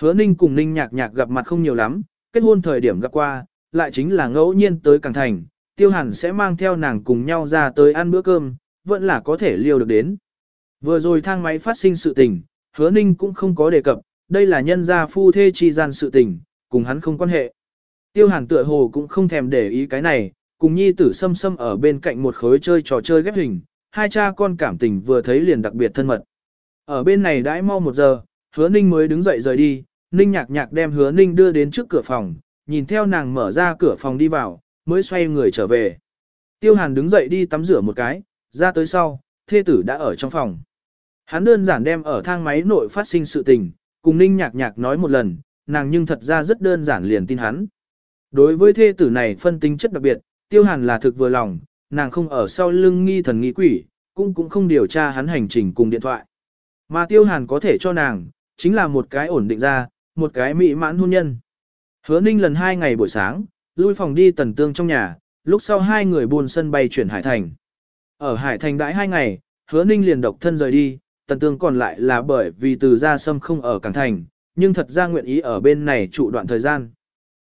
[SPEAKER 1] Hứa ninh cùng ninh nhạc nhạc gặp mặt không nhiều lắm, kết hôn thời điểm gặp qua, lại chính là ngẫu nhiên tới Càng Thành, tiêu hàn sẽ mang theo nàng cùng nhau ra tới ăn bữa cơm, vẫn là có thể liêu được đến. Vừa rồi thang máy phát sinh sự tình, hứa ninh cũng không có đề cập, đây là nhân gia phu thê chi gian sự tình, cùng hắn không quan hệ. Tiêu hàn tựa hồ cũng không thèm để ý cái này, cùng nhi tử xâm xâm ở bên cạnh một khối chơi trò chơi ghép hình, hai cha con cảm tình vừa thấy liền đặc biệt thân mật. Ở bên này đãi mau một giờ, hứa ninh mới đứng dậy rời đi, ninh nhạc nhạc đem hứa ninh đưa đến trước cửa phòng, nhìn theo nàng mở ra cửa phòng đi vào, mới xoay người trở về. Tiêu hàn đứng dậy đi tắm rửa một cái, ra tới sau, thê tử đã ở trong phòng. Hắn đơn giản đem ở thang máy nội phát sinh sự tình, cùng ninh nhạc nhạc nói một lần, nàng nhưng thật ra rất đơn giản liền tin hắn. Đối với thê tử này phân tính chất đặc biệt, tiêu hàn là thực vừa lòng, nàng không ở sau lưng nghi thần nghi quỷ, cũng cũng không điều tra hắn hành trình cùng điện thoại. Mà tiêu hàn có thể cho nàng, chính là một cái ổn định ra, một cái mỹ mãn hôn nhân. Hứa ninh lần hai ngày buổi sáng, lui phòng đi tần tương trong nhà, lúc sau hai người buôn sân bay chuyển Hải Thành. Ở Hải Thành đãi hai ngày, hứa ninh liền độc thân rời đi, tần tương còn lại là bởi vì từ gia sâm không ở Cảng Thành, nhưng thật ra nguyện ý ở bên này trụ đoạn thời gian.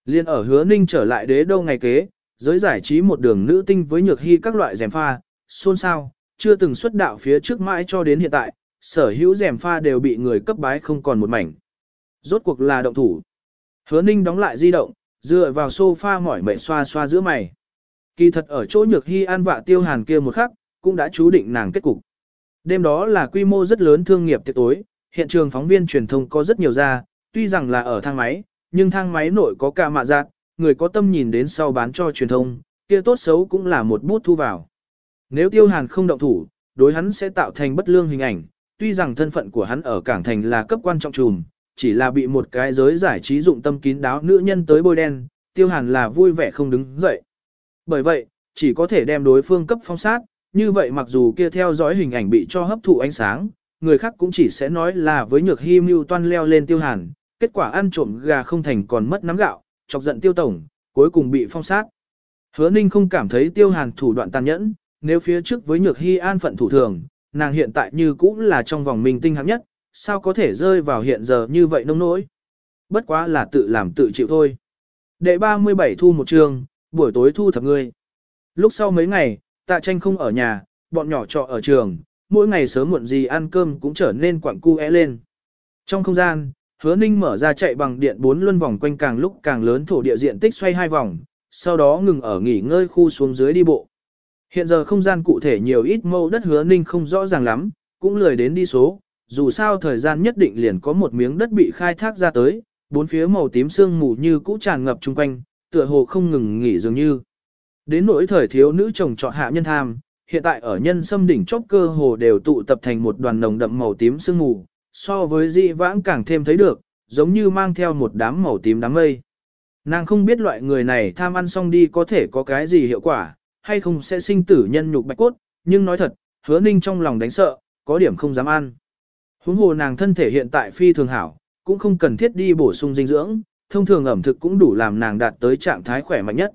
[SPEAKER 1] Liên ở hứa ninh trở lại đế đô ngày kế, giới giải trí một đường nữ tinh với nhược hy các loại rèm pha, xôn xao, chưa từng xuất đạo phía trước mãi cho đến hiện tại, sở hữu rèm pha đều bị người cấp bái không còn một mảnh. Rốt cuộc là động thủ. Hứa ninh đóng lại di động, dựa vào sofa mỏi mệt xoa xoa giữa mày. Kỳ thật ở chỗ nhược hy an vạ tiêu hàn kia một khắc, cũng đã chú định nàng kết cục. Đêm đó là quy mô rất lớn thương nghiệp tiệc tối, hiện trường phóng viên truyền thông có rất nhiều ra, tuy rằng là ở thang máy, nhưng thang máy nội có cả mạ giác, người có tâm nhìn đến sau bán cho truyền thông, kia tốt xấu cũng là một bút thu vào. Nếu tiêu hàn không động thủ, đối hắn sẽ tạo thành bất lương hình ảnh, tuy rằng thân phận của hắn ở cảng thành là cấp quan trọng trùm, chỉ là bị một cái giới giải trí dụng tâm kín đáo nữ nhân tới bôi đen, tiêu hàn là vui vẻ không đứng dậy. Bởi vậy, chỉ có thể đem đối phương cấp phong sát, như vậy mặc dù kia theo dõi hình ảnh bị cho hấp thụ ánh sáng, người khác cũng chỉ sẽ nói là với nhược hy mưu toan leo lên tiêu hàn, kết quả ăn trộm gà không thành còn mất nắm gạo, chọc giận tiêu tổng, cuối cùng bị phong sát. Hứa ninh không cảm thấy tiêu hàn thủ đoạn tàn nhẫn, nếu phía trước với nhược hy an phận thủ thường, nàng hiện tại như cũng là trong vòng mình tinh hạng nhất, sao có thể rơi vào hiện giờ như vậy nông nỗi. Bất quá là tự làm tự chịu thôi. Đệ 37 thu một trường, buổi tối thu thập ngươi. Lúc sau mấy ngày, tạ tranh không ở nhà, bọn nhỏ trọ ở trường, mỗi ngày sớm muộn gì ăn cơm cũng trở nên quặng cu é lên. Trong không gian, hứa ninh mở ra chạy bằng điện bốn luân vòng quanh càng lúc càng lớn thổ địa diện tích xoay hai vòng, sau đó ngừng ở nghỉ ngơi khu xuống dưới đi bộ. Hiện giờ không gian cụ thể nhiều ít mẫu đất hứa ninh không rõ ràng lắm, cũng lười đến đi số, dù sao thời gian nhất định liền có một miếng đất bị khai thác ra tới, bốn phía màu tím sương mù như cũ tràn ngập chung quanh, tựa hồ không ngừng nghỉ dường như. Đến nỗi thời thiếu nữ chồng chọn hạ nhân tham, hiện tại ở nhân sâm đỉnh chóp cơ hồ đều tụ tập thành một đoàn nồng đậm màu tím sương mù, so với dị vãng càng thêm thấy được, giống như mang theo một đám màu tím đám mây. Nàng không biết loại người này tham ăn xong đi có thể có cái gì hiệu quả, hay không sẽ sinh tử nhân nhục bạch cốt, nhưng nói thật, hứa ninh trong lòng đánh sợ, có điểm không dám ăn. Huống hồ nàng thân thể hiện tại phi thường hảo, cũng không cần thiết đi bổ sung dinh dưỡng, thông thường ẩm thực cũng đủ làm nàng đạt tới trạng thái khỏe mạnh nhất.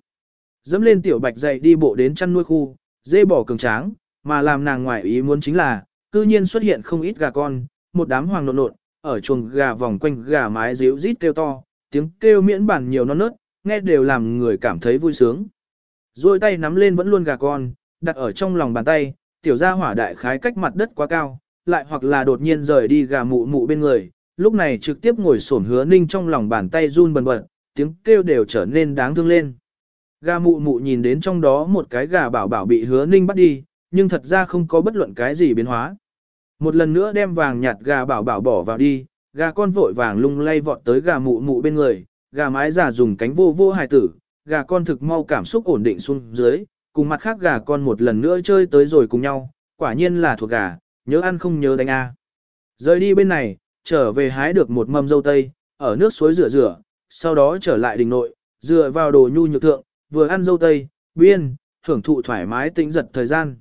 [SPEAKER 1] Dẫm lên tiểu bạch dậy đi bộ đến chăn nuôi khu, dê bò cường tráng, mà làm nàng ngoài ý muốn chính là, cư nhiên xuất hiện không ít gà con, một đám hoàng nộn nộn, ở chuồng gà vòng quanh gà mái ríu rít kêu to, tiếng kêu miễn bản nhiều non nớt, nghe đều làm người cảm thấy vui sướng. Rồi tay nắm lên vẫn luôn gà con, đặt ở trong lòng bàn tay, tiểu gia hỏa đại khái cách mặt đất quá cao, lại hoặc là đột nhiên rời đi gà mụ mụ bên người, lúc này trực tiếp ngồi xổm hứa ninh trong lòng bàn tay run bần bật, tiếng kêu đều trở nên đáng thương lên. Gà mụ mụ nhìn đến trong đó một cái gà bảo bảo bị hứa ninh bắt đi, nhưng thật ra không có bất luận cái gì biến hóa. Một lần nữa đem vàng nhạt gà bảo bảo bỏ vào đi, gà con vội vàng lung lay vọt tới gà mụ mụ bên người, gà mái già dùng cánh vô vô hài tử, gà con thực mau cảm xúc ổn định xuống dưới, cùng mặt khác gà con một lần nữa chơi tới rồi cùng nhau, quả nhiên là thuộc gà, nhớ ăn không nhớ đánh a. Rời đi bên này, trở về hái được một mâm dâu tây, ở nước suối rửa rửa, sau đó trở lại đình nội, dựa vào đồ nhu nhược thượng, vừa ăn dâu tây, biên, hưởng thụ thoải mái tĩnh giật thời gian.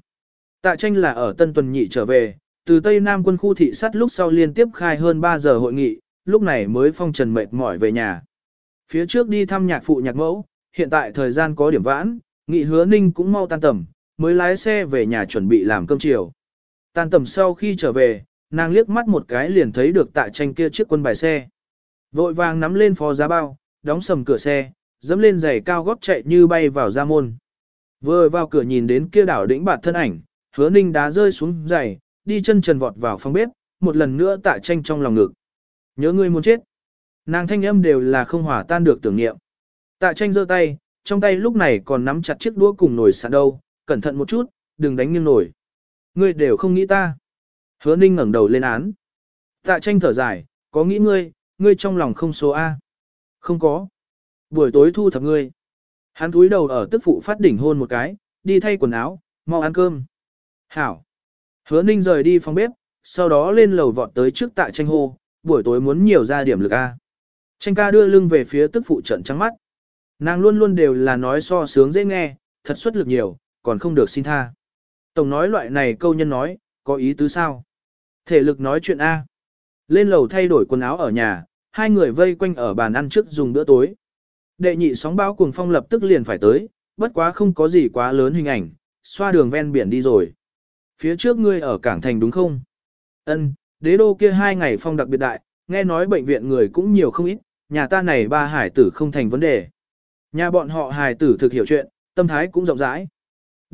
[SPEAKER 1] Tạ tranh là ở Tân Tuần Nhị trở về, từ Tây Nam quân khu thị sát lúc sau liên tiếp khai hơn 3 giờ hội nghị, lúc này mới phong trần mệt mỏi về nhà. Phía trước đi thăm nhạc phụ nhạc mẫu, hiện tại thời gian có điểm vãn, nghị hứa ninh cũng mau tan tầm, mới lái xe về nhà chuẩn bị làm cơm chiều. Tan tầm sau khi trở về, nàng liếc mắt một cái liền thấy được tạ tranh kia chiếc quân bài xe. Vội vàng nắm lên phó giá bao, đóng sầm cửa xe, dẫm lên giày cao gót chạy như bay vào ra môn. Vừa vào cửa nhìn đến kia đảo đỉnh bạt thân ảnh, hứa ninh đá rơi xuống giày, đi chân trần vọt vào phòng bếp, một lần nữa tạ tranh trong lòng ngực. Nhớ ngươi muốn chết. Nàng thanh âm đều là không hòa tan được tưởng niệm. Tạ tranh giơ tay, trong tay lúc này còn nắm chặt chiếc đũa cùng nồi sạn đâu, cẩn thận một chút, đừng đánh nghiêng nổi. Ngươi đều không nghĩ ta. Hứa ninh ngẩng đầu lên án. Tạ tranh thở dài, có nghĩ ngươi, ngươi trong lòng không số A. Không có. Buổi tối thu thập ngươi. Hắn túi đầu ở tức phụ phát đỉnh hôn một cái, đi thay quần áo, mau ăn cơm. Hảo. Hứa ninh rời đi phòng bếp, sau đó lên lầu vọt tới trước tạ tranh hô, buổi tối muốn nhiều ra điểm lực A. Tranh ca đưa lưng về phía tức phụ trận trắng mắt. Nàng luôn luôn đều là nói so sướng dễ nghe, thật xuất lực nhiều, còn không được xin tha. Tổng nói loại này câu nhân nói, có ý tứ sao? Thể lực nói chuyện A. Lên lầu thay đổi quần áo ở nhà, hai người vây quanh ở bàn ăn trước dùng bữa tối. Đệ nhị sóng bão cuồng phong lập tức liền phải tới, bất quá không có gì quá lớn hình ảnh, xoa đường ven biển đi rồi. Phía trước ngươi ở cảng thành đúng không? Ân, đế đô kia hai ngày phong đặc biệt đại, nghe nói bệnh viện người cũng nhiều không ít, nhà ta này ba hải tử không thành vấn đề. Nhà bọn họ hải tử thực hiểu chuyện, tâm thái cũng rộng rãi.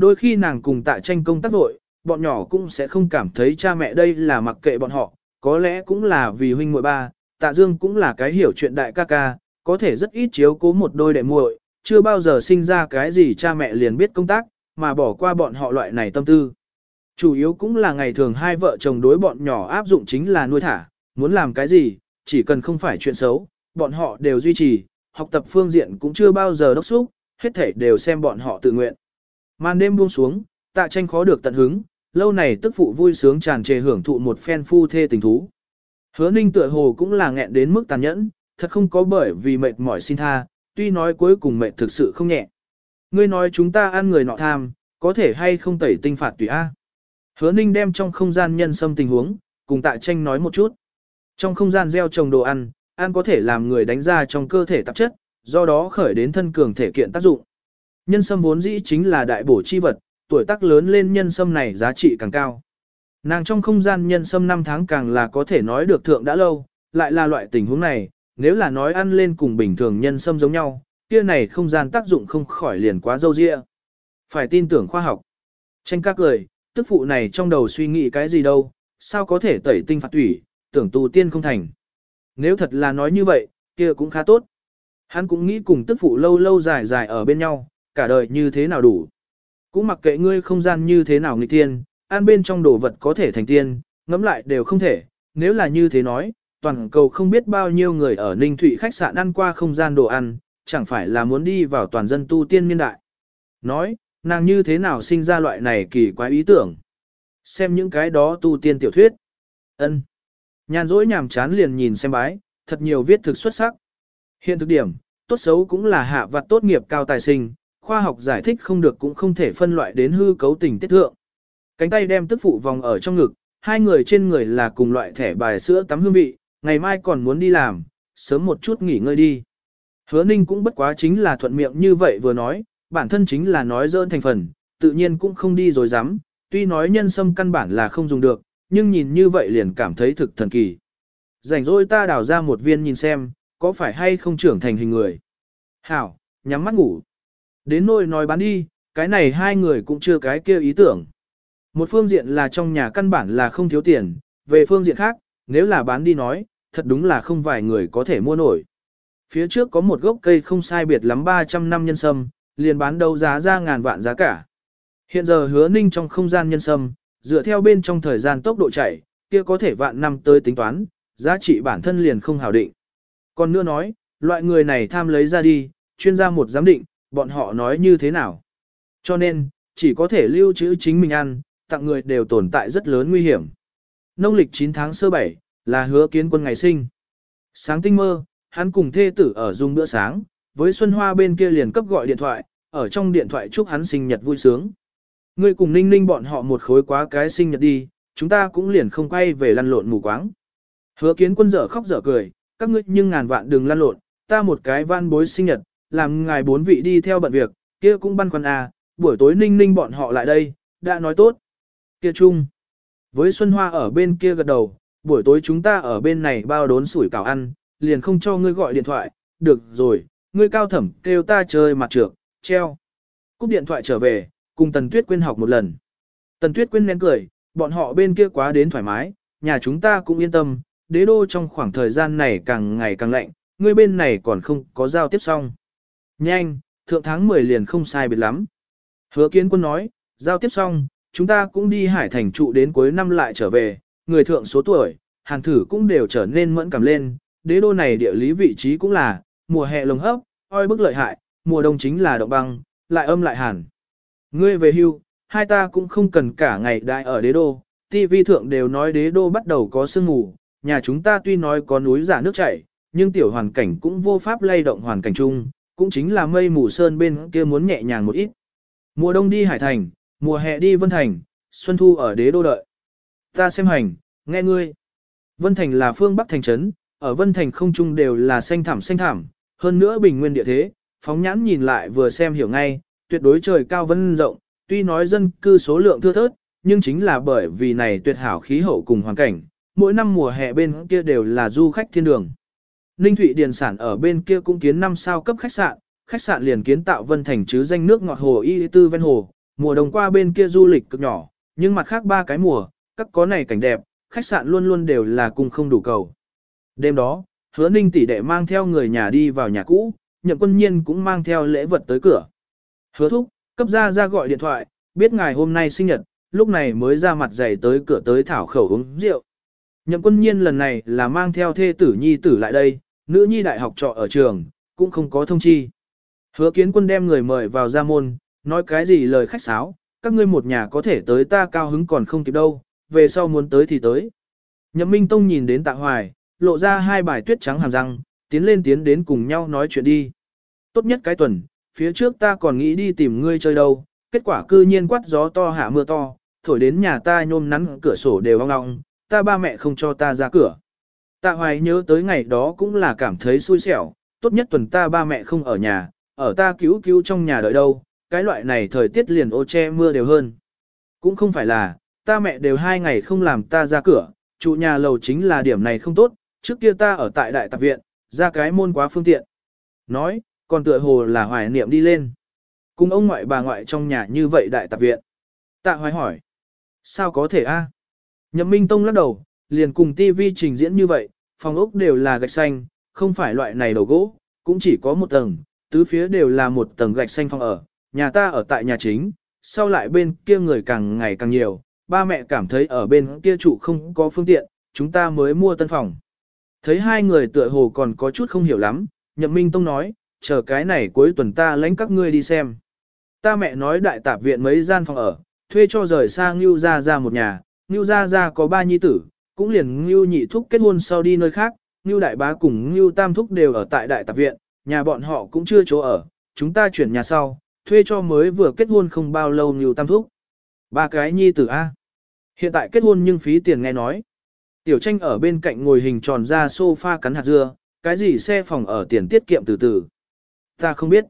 [SPEAKER 1] Đôi khi nàng cùng tạ tranh công tác vội, bọn nhỏ cũng sẽ không cảm thấy cha mẹ đây là mặc kệ bọn họ, có lẽ cũng là vì huynh muội ba, tạ dương cũng là cái hiểu chuyện đại ca ca, có thể rất ít chiếu cố một đôi đệ muội, chưa bao giờ sinh ra cái gì cha mẹ liền biết công tác, mà bỏ qua bọn họ loại này tâm tư. Chủ yếu cũng là ngày thường hai vợ chồng đối bọn nhỏ áp dụng chính là nuôi thả, muốn làm cái gì, chỉ cần không phải chuyện xấu, bọn họ đều duy trì, học tập phương diện cũng chưa bao giờ đốc xúc, hết thảy đều xem bọn họ tự nguyện. Màn đêm buông xuống, tạ tranh khó được tận hứng, lâu này tức phụ vui sướng tràn trề hưởng thụ một phen phu thê tình thú. Hứa ninh tựa hồ cũng là nghẹn đến mức tàn nhẫn, thật không có bởi vì mệt mỏi xin tha, tuy nói cuối cùng mệt thực sự không nhẹ. Ngươi nói chúng ta ăn người nọ tham, có thể hay không tẩy tinh phạt tùy A. Hứa ninh đem trong không gian nhân sâm tình huống, cùng tạ tranh nói một chút. Trong không gian gieo trồng đồ ăn, ăn có thể làm người đánh ra trong cơ thể tạp chất, do đó khởi đến thân cường thể kiện tác dụng. Nhân sâm vốn dĩ chính là đại bổ chi vật, tuổi tác lớn lên nhân sâm này giá trị càng cao. Nàng trong không gian nhân sâm năm tháng càng là có thể nói được thượng đã lâu, lại là loại tình huống này, nếu là nói ăn lên cùng bình thường nhân sâm giống nhau, kia này không gian tác dụng không khỏi liền quá dâu dịa. Phải tin tưởng khoa học. Tranh các lời, tức phụ này trong đầu suy nghĩ cái gì đâu, sao có thể tẩy tinh phạt thủy, tưởng tu tiên không thành. Nếu thật là nói như vậy, kia cũng khá tốt. Hắn cũng nghĩ cùng tức phụ lâu lâu dài dài ở bên nhau, cả đời như thế nào đủ. Cũng mặc kệ ngươi không gian như thế nào nghịch tiên, an bên trong đồ vật có thể thành tiên, ngẫm lại đều không thể. Nếu là như thế nói, toàn cầu không biết bao nhiêu người ở Ninh Thụy khách sạn ăn qua không gian đồ ăn, chẳng phải là muốn đi vào toàn dân tu tiên niên đại. Nói, nàng như thế nào sinh ra loại này kỳ quái ý tưởng. Xem những cái đó tu tiên tiểu thuyết. ân Nhàn rỗi nhàm chán liền nhìn xem bái, thật nhiều viết thực xuất sắc. Hiện thực điểm, tốt xấu cũng là hạ vặt tốt nghiệp cao tài sinh, khoa học giải thích không được cũng không thể phân loại đến hư cấu tình tiết thượng. Cánh tay đem tức phụ vòng ở trong ngực, hai người trên người là cùng loại thẻ bài sữa tắm hương vị, ngày mai còn muốn đi làm, sớm một chút nghỉ ngơi đi. Hứa ninh cũng bất quá chính là thuận miệng như vậy vừa nói, bản thân chính là nói dơn thành phần, tự nhiên cũng không đi rồi dám, tuy nói nhân sâm căn bản là không dùng được, nhưng nhìn như vậy liền cảm thấy thực thần kỳ. Rảnh rỗi ta đào ra một viên nhìn xem, có phải hay không trưởng thành hình người. Hảo, nhắm mắt ngủ. Đến nôi nói bán đi, cái này hai người cũng chưa cái kia ý tưởng. Một phương diện là trong nhà căn bản là không thiếu tiền, về phương diện khác, nếu là bán đi nói, thật đúng là không vài người có thể mua nổi. Phía trước có một gốc cây không sai biệt lắm 300 năm nhân sâm, liền bán đấu giá ra ngàn vạn giá cả. Hiện giờ hứa ninh trong không gian nhân sâm, dựa theo bên trong thời gian tốc độ chạy, kia có thể vạn năm tới tính toán, giá trị bản thân liền không hào định. Còn nữa nói, loại người này tham lấy ra đi, chuyên gia một giám định, bọn họ nói như thế nào. Cho nên, chỉ có thể lưu trữ chính mình ăn, tặng người đều tồn tại rất lớn nguy hiểm. Nông lịch 9 tháng sơ 7, là hứa kiến quân ngày sinh. Sáng tinh mơ, hắn cùng thê tử ở dùng bữa sáng, với Xuân Hoa bên kia liền cấp gọi điện thoại, ở trong điện thoại chúc hắn sinh nhật vui sướng. Ngươi cùng ninh ninh bọn họ một khối quá cái sinh nhật đi, chúng ta cũng liền không quay về lăn lộn mù quáng. Hứa kiến quân dở khóc dở cười, các ngươi nhưng ngàn vạn đừng lăn lộn, ta một cái van bối sinh nhật, làm ngài bốn vị đi theo bận việc, kia cũng băn khoăn à, buổi tối ninh ninh bọn họ lại đây, đã nói tốt. Kia chung, với Xuân Hoa ở bên kia gật đầu, buổi tối chúng ta ở bên này bao đốn sủi cảo ăn, liền không cho ngươi gọi điện thoại, được rồi, ngươi cao thẩm kêu ta chơi mặt trược, treo. Cúp điện thoại trở về, cùng Tần Tuyết Quyên học một lần. Tần Tuyết Quyên nén cười, bọn họ bên kia quá đến thoải mái, nhà chúng ta cũng yên tâm, đế đô trong khoảng thời gian này càng ngày càng lạnh, ngươi bên này còn không có giao tiếp xong. Nhanh, thượng tháng 10 liền không sai biệt lắm. Hứa kiến quân nói, giao tiếp xong, chúng ta cũng đi hải thành trụ đến cuối năm lại trở về, người thượng số tuổi, hàn thử cũng đều trở nên mẫn cảm lên, đế đô này địa lý vị trí cũng là, mùa hè lồng hấp, oi bức lợi hại, mùa đông chính là động băng, lại âm lại hàn. Ngươi về hưu, hai ta cũng không cần cả ngày đại ở đế đô, TV thượng đều nói đế đô bắt đầu có sương mù, nhà chúng ta tuy nói có núi giả nước chảy, nhưng tiểu hoàn cảnh cũng vô pháp lay động hoàn cảnh chung, cũng chính là mây mù sơn bên kia muốn nhẹ nhàng một ít. Mùa đông đi Hải Thành, mùa hè đi Vân Thành, xuân thu ở đế đô đợi. Ta xem hành, nghe ngươi. Vân Thành là phương Bắc thành trấn, ở Vân Thành không trung đều là xanh thảm xanh thảm, hơn nữa bình nguyên địa thế, phóng nhãn nhìn lại vừa xem hiểu ngay, tuyệt đối trời cao vân rộng, tuy nói dân cư số lượng thưa thớt, nhưng chính là bởi vì này tuyệt hảo khí hậu cùng hoàn cảnh, mỗi năm mùa hè bên kia đều là du khách thiên đường. Ninh Thụy Điền Sản ở bên kia cũng kiến 5 sao cấp khách sạn, khách sạn liền kiến tạo Vân Thành chứ danh nước ngọt hồ y tư ven hồ, mùa đông qua bên kia du lịch cực nhỏ, nhưng mặt khác ba cái mùa, các có này cảnh đẹp, khách sạn luôn luôn đều là cùng không đủ cầu. Đêm đó, hứa ninh tỷ đệ mang theo người nhà đi vào nhà cũ, nhậm quân nhiên cũng mang theo lễ vật tới cửa. Hứa thúc, cấp ra ra gọi điện thoại, biết ngài hôm nay sinh nhật, lúc này mới ra mặt dày tới cửa tới thảo khẩu uống rượu. Nhậm quân nhiên lần này là mang theo thê tử nhi tử lại đây, nữ nhi đại học trọ ở trường, cũng không có thông chi. Hứa kiến quân đem người mời vào ra môn, nói cái gì lời khách sáo, các ngươi một nhà có thể tới ta cao hứng còn không kịp đâu, về sau muốn tới thì tới. Nhậm Minh Tông nhìn đến tạ hoài, lộ ra hai bài tuyết trắng hàm răng, tiến lên tiến đến cùng nhau nói chuyện đi. Tốt nhất cái tuần, phía trước ta còn nghĩ đi tìm ngươi chơi đâu, kết quả cư nhiên quát gió to hạ mưa to, thổi đến nhà ta nhôm nắn cửa sổ đều ong ong, ta ba mẹ không cho ta ra cửa. Tạ hoài nhớ tới ngày đó cũng là cảm thấy xui xẻo, tốt nhất tuần ta ba mẹ không ở nhà, ở ta cứu cứu trong nhà đợi đâu, cái loại này thời tiết liền ô che mưa đều hơn. Cũng không phải là, ta mẹ đều hai ngày không làm ta ra cửa, trụ nhà lầu chính là điểm này không tốt, trước kia ta ở tại đại tạp viện, ra cái môn quá phương tiện. Nói, còn tựa hồ là hoài niệm đi lên. Cùng ông ngoại bà ngoại trong nhà như vậy đại tạp viện. Tạ hoài hỏi, sao có thể a? Nhậm Minh Tông lắc đầu, liền cùng TV trình diễn như vậy, phòng ốc đều là gạch xanh, không phải loại này đầu gỗ, cũng chỉ có một tầng, tứ phía đều là một tầng gạch xanh phòng ở, nhà ta ở tại nhà chính, sau lại bên kia người càng ngày càng nhiều, ba mẹ cảm thấy ở bên kia trụ không có phương tiện, chúng ta mới mua tân phòng. Thấy hai người tựa hồ còn có chút không hiểu lắm, Nhậm Minh Tông nói, chờ cái này cuối tuần ta lãnh các ngươi đi xem. Ta mẹ nói đại tạp viện mấy gian phòng ở, thuê cho rời sang Ngưu Gia ra một nhà, Ngưu Gia Gia có ba nhi tử, cũng liền Ngưu nhị thúc kết hôn sau đi nơi khác, Ngưu đại bá cùng Ngưu tam thúc đều ở tại đại tạp viện, nhà bọn họ cũng chưa chỗ ở, chúng ta chuyển nhà sau, thuê cho mới vừa kết hôn không bao lâu Ngưu tam thúc. Ba cái nhi tử A. Hiện tại kết hôn nhưng phí tiền nghe nói. Tiểu tranh ở bên cạnh ngồi hình tròn ra sofa cắn hạt dưa, cái gì xe phòng ở tiền tiết kiệm từ từ. Ta không biết.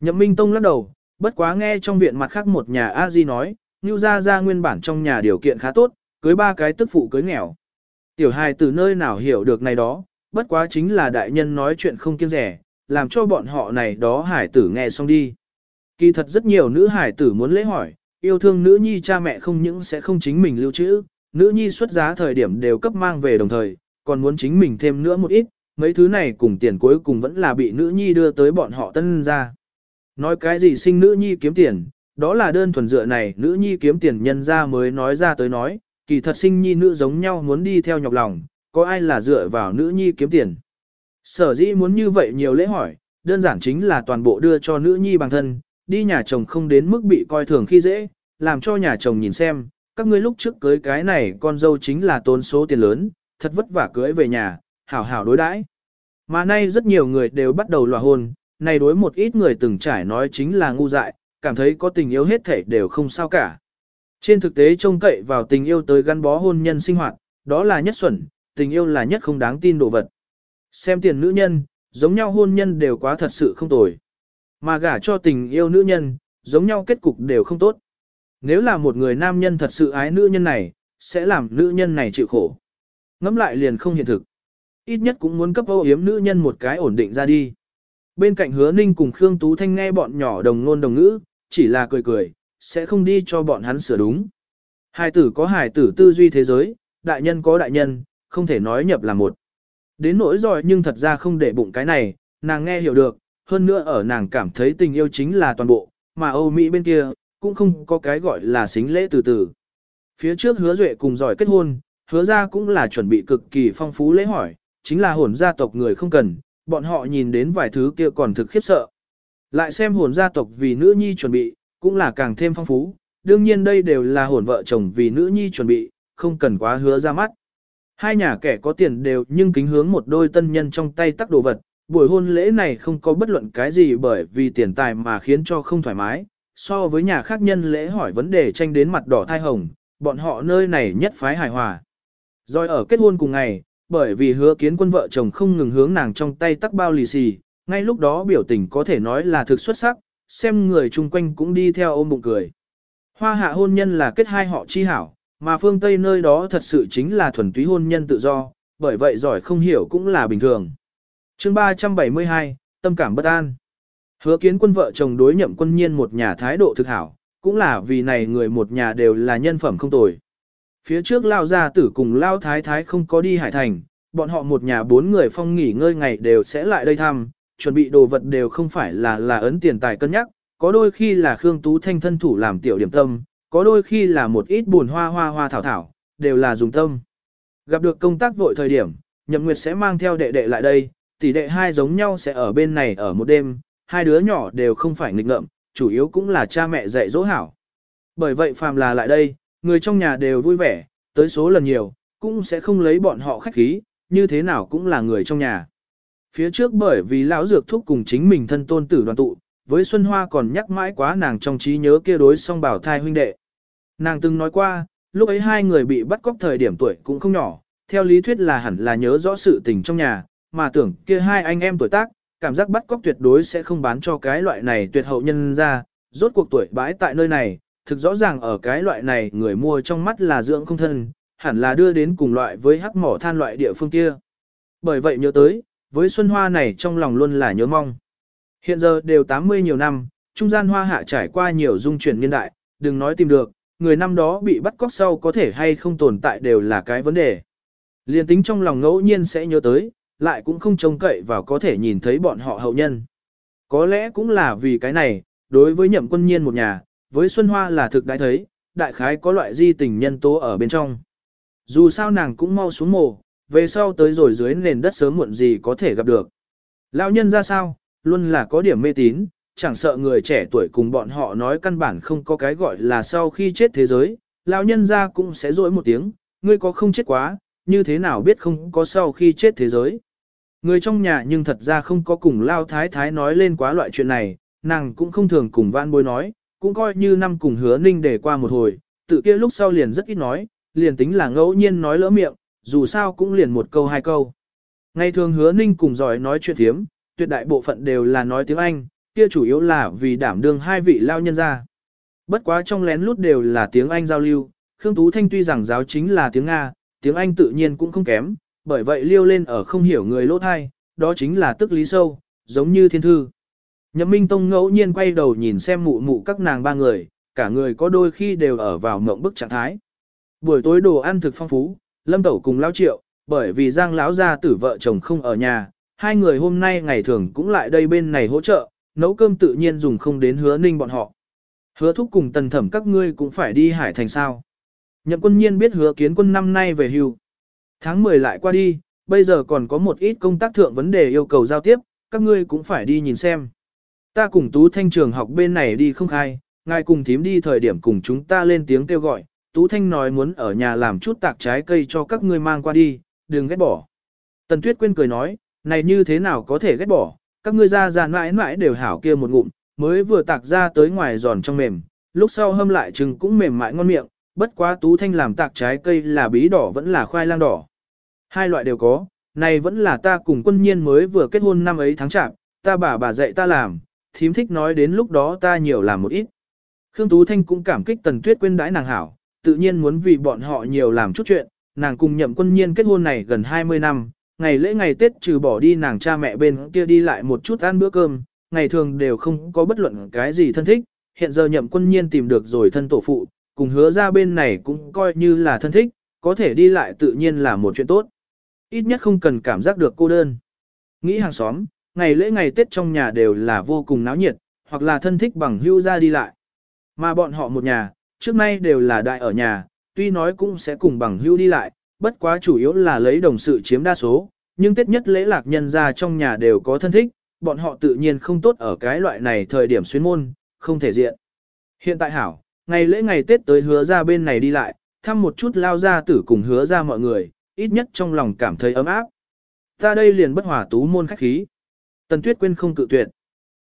[SPEAKER 1] Nhậm Minh Tông lắc đầu, bất quá nghe trong viện mặt khác một nhà a di nói, Nưu gia gia nguyên bản trong nhà điều kiện khá tốt, cưới ba cái tức phụ cưới nghèo. Tiểu hài từ nơi nào hiểu được này đó, bất quá chính là đại nhân nói chuyện không kiêng rẻ, làm cho bọn họ này đó hải tử nghe xong đi. Kỳ thật rất nhiều nữ hải tử muốn lễ hỏi, yêu thương nữ nhi cha mẹ không những sẽ không chính mình lưu trữ, nữ nhi xuất giá thời điểm đều cấp mang về đồng thời, còn muốn chính mình thêm nữa một ít, mấy thứ này cùng tiền cuối cùng vẫn là bị nữ nhi đưa tới bọn họ tân ra. Nói cái gì sinh nữ nhi kiếm tiền, đó là đơn thuần dựa này nữ nhi kiếm tiền nhân ra mới nói ra tới nói, kỳ thật sinh nhi nữ giống nhau muốn đi theo nhọc lòng, có ai là dựa vào nữ nhi kiếm tiền. Sở dĩ muốn như vậy nhiều lễ hỏi, đơn giản chính là toàn bộ đưa cho nữ nhi bằng thân, đi nhà chồng không đến mức bị coi thường khi dễ, làm cho nhà chồng nhìn xem, các ngươi lúc trước cưới cái này con dâu chính là tốn số tiền lớn, thật vất vả cưới về nhà, hảo hảo đối đãi. Mà nay rất nhiều người đều bắt đầu lòa hôn, này đối một ít người từng trải nói chính là ngu dại, cảm thấy có tình yêu hết thể đều không sao cả. Trên thực tế trông cậy vào tình yêu tới gắn bó hôn nhân sinh hoạt, đó là nhất xuẩn, tình yêu là nhất không đáng tin đồ vật. Xem tiền nữ nhân, giống nhau hôn nhân đều quá thật sự không tồi. Mà gả cho tình yêu nữ nhân, giống nhau kết cục đều không tốt. Nếu là một người nam nhân thật sự ái nữ nhân này, sẽ làm nữ nhân này chịu khổ. ngẫm lại liền không hiện thực. Ít nhất cũng muốn cấp âu yếm nữ nhân một cái ổn định ra đi. Bên cạnh hứa ninh cùng Khương Tú Thanh nghe bọn nhỏ đồng ngôn đồng ngữ, chỉ là cười cười, sẽ không đi cho bọn hắn sửa đúng. Hài tử có hài tử tư duy thế giới, đại nhân có đại nhân, không thể nói nhập là một. Đến nỗi rồi nhưng thật ra không để bụng cái này, nàng nghe hiểu được, hơn nữa ở nàng cảm thấy tình yêu chính là toàn bộ, mà Âu Mỹ bên kia, cũng không có cái gọi là xính lễ từ từ. Phía trước hứa duệ cùng giỏi kết hôn, hứa ra cũng là chuẩn bị cực kỳ phong phú lễ hỏi, chính là hồn gia tộc người không cần, bọn họ nhìn đến vài thứ kia còn thực khiếp sợ. Lại xem hồn gia tộc vì nữ nhi chuẩn bị, cũng là càng thêm phong phú, đương nhiên đây đều là hồn vợ chồng vì nữ nhi chuẩn bị, không cần quá hứa ra mắt. Hai nhà kẻ có tiền đều nhưng kính hướng một đôi tân nhân trong tay tắc đồ vật, buổi hôn lễ này không có bất luận cái gì bởi vì tiền tài mà khiến cho không thoải mái, so với nhà khác nhân lễ hỏi vấn đề tranh đến mặt đỏ thai hồng, bọn họ nơi này nhất phái hài hòa. Rồi ở kết hôn cùng ngày, bởi vì hứa kiến quân vợ chồng không ngừng hướng nàng trong tay tắc bao lì xì, ngay lúc đó biểu tình có thể nói là thực xuất sắc, xem người chung quanh cũng đi theo ôm bụng cười. Hoa hạ hôn nhân là kết hai họ chi hảo, mà phương Tây nơi đó thật sự chính là thuần túy hôn nhân tự do, bởi vậy giỏi không hiểu cũng là bình thường. chương 372, tâm cảm bất an. Hứa kiến quân vợ chồng đối nhậm quân nhiên một nhà thái độ thực hảo, cũng là vì này người một nhà đều là nhân phẩm không tồi. Phía trước lao gia tử cùng lao thái thái không có đi hải thành, bọn họ một nhà bốn người phong nghỉ ngơi ngày đều sẽ lại đây thăm, chuẩn bị đồ vật đều không phải là là ấn tiền tài cân nhắc, có đôi khi là Khương Tú Thanh thân thủ làm tiểu điểm tâm, có đôi khi là một ít buồn hoa hoa hoa thảo thảo, đều là dùng tâm. Gặp được công tác vội thời điểm, Nhậm Nguyệt sẽ mang theo đệ đệ lại đây, tỷ đệ hai giống nhau sẽ ở bên này ở một đêm, hai đứa nhỏ đều không phải nghịch ngợm, chủ yếu cũng là cha mẹ dạy dỗ hảo. Bởi vậy phàm là lại đây, người trong nhà đều vui vẻ, tới số lần nhiều, cũng sẽ không lấy bọn họ khách khí, như thế nào cũng là người trong nhà. Phía trước bởi vì lão dược thúc cùng chính mình thân tôn tử đoàn tụ, với Xuân Hoa còn nhắc mãi quá nàng trong trí nhớ kia đối song bảo thai huynh đệ. Nàng từng nói qua, lúc ấy hai người bị bắt cóc thời điểm tuổi cũng không nhỏ, theo lý thuyết là hẳn là nhớ rõ sự tình trong nhà, mà tưởng kia hai anh em tuổi tác, cảm giác bắt cóc tuyệt đối sẽ không bán cho cái loại này tuyệt hậu nhân ra, rốt cuộc tuổi bãi tại nơi này, thực rõ ràng ở cái loại này người mua trong mắt là dưỡng không thân, hẳn là đưa đến cùng loại với hắc mỏ than loại địa phương kia. Bởi vậy nhớ tới, với Xuân Hoa này trong lòng luôn là nhớ mong. Hiện giờ đều 80 nhiều năm, trung gian hoa hạ trải qua nhiều dung chuyển niên đại, đừng nói tìm được, người năm đó bị bắt cóc sau có thể hay không tồn tại đều là cái vấn đề. Liên tính trong lòng ngẫu nhiên sẽ nhớ tới, lại cũng không trông cậy vào có thể nhìn thấy bọn họ hậu nhân. Có lẽ cũng là vì cái này, đối với nhậm quân nhiên một nhà, với Xuân Hoa là thực đại thấy, đại khái có loại di tình nhân tố ở bên trong. Dù sao nàng cũng mau xuống mồ, về sau tới rồi dưới nền đất sớm muộn gì có thể gặp được. Lão nhân ra sao, luôn là có điểm mê tín, chẳng sợ người trẻ tuổi cùng bọn họ nói căn bản không có cái gọi là sau khi chết thế giới, lão nhân ra cũng sẽ rỗi một tiếng, ngươi có không chết quá, như thế nào biết không có sau khi chết thế giới. Người trong nhà nhưng thật ra không có cùng lao thái thái nói lên quá loại chuyện này, nàng cũng không thường cùng vãn bối nói, cũng coi như năm cùng hứa ninh để qua một hồi, tự kia lúc sau liền rất ít nói, liền tính là ngẫu nhiên nói lỡ miệng, dù sao cũng liền một câu hai câu. Ngày thường hứa ninh cùng giỏi nói chuyện thiếm, tuyệt đại bộ phận đều là nói tiếng Anh, kia chủ yếu là vì đảm đương hai vị lao nhân ra. Bất quá trong lén lút đều là tiếng Anh giao lưu, Khương Tú Thanh tuy rằng giáo chính là tiếng Nga, tiếng Anh tự nhiên cũng không kém, bởi vậy liêu lên ở không hiểu người lỗ thai, đó chính là tức lý sâu, giống như thiên thư. Nhậm Minh Tông ngẫu nhiên quay đầu nhìn xem mụ mụ các nàng ba người, cả người có đôi khi đều ở vào mộng bức trạng thái. Buổi tối đồ ăn thực phong phú, Lâm Tẩu cùng Lão Triệu, bởi vì Giang lão gia tử vợ chồng không ở nhà, hai người hôm nay ngày thường cũng lại đây bên này hỗ trợ, nấu cơm tự nhiên dùng không đến hứa ninh bọn họ. Hứa thúc cùng tần thẩm các ngươi cũng phải đi hải thành sao. Nhậm quân nhiên biết hứa kiến quân năm nay về hưu. Tháng 10 lại qua đi, bây giờ còn có một ít công tác thượng vấn đề yêu cầu giao tiếp, các ngươi cũng phải đi nhìn xem. Ta cùng Tú Thanh trường học bên này đi không khai, ngài cùng thím đi thời điểm cùng chúng ta lên tiếng kêu gọi, Tú Thanh nói muốn ở nhà làm chút tạc trái cây cho các ngươi mang qua đi, đừng ghét bỏ. Tần Tuyết Quyên cười nói, này như thế nào có thể ghét bỏ, các ngươi ra ra mãi mãi đều hảo kia một ngụm, mới vừa tạc ra tới ngoài giòn trong mềm, lúc sau hâm lại chừng cũng mềm mại ngon miệng, bất quá Tú Thanh làm tạc trái cây là bí đỏ vẫn là khoai lang đỏ. Hai loại đều có, này vẫn là ta cùng quân nhiên mới vừa kết hôn năm ấy tháng chạp, ta bà bà dạy ta làm, thím thích nói đến lúc đó ta nhiều làm một ít. Khương Tú Thanh cũng cảm kích Tần Tuyết Quyên đãi nàng hảo, tự nhiên muốn vì bọn họ nhiều làm chút chuyện, nàng cùng nhậm quân nhiên kết hôn này gần 20 năm, ngày lễ ngày Tết trừ bỏ đi nàng cha mẹ bên kia đi lại một chút ăn bữa cơm, ngày thường đều không có bất luận cái gì thân thích, hiện giờ nhậm quân nhiên tìm được rồi thân tổ phụ, cùng hứa ra bên này cũng coi như là thân thích, có thể đi lại tự nhiên là một chuyện tốt. Ít nhất không cần cảm giác được cô đơn. Nghĩ hàng xóm, ngày lễ ngày Tết trong nhà đều là vô cùng náo nhiệt, hoặc là thân thích bằng hưu ra đi lại. Mà bọn họ một nhà, trước nay đều là đại ở nhà, tuy nói cũng sẽ cùng bằng hưu đi lại, bất quá chủ yếu là lấy đồng sự chiếm đa số, nhưng Tết nhất lễ lạc nhân ra trong nhà đều có thân thích, bọn họ tự nhiên không tốt ở cái loại này thời điểm xuyên môn, không thể diện. Hiện tại hảo, ngày lễ ngày Tết tới hứa ra bên này đi lại, thăm một chút lao ra tử cùng hứa ra mọi người, ít nhất trong lòng cảm thấy ấm áp. Ta đây liền bất hòa tú môn khách khí. Tần Tuyết Quyên không cự tuyệt.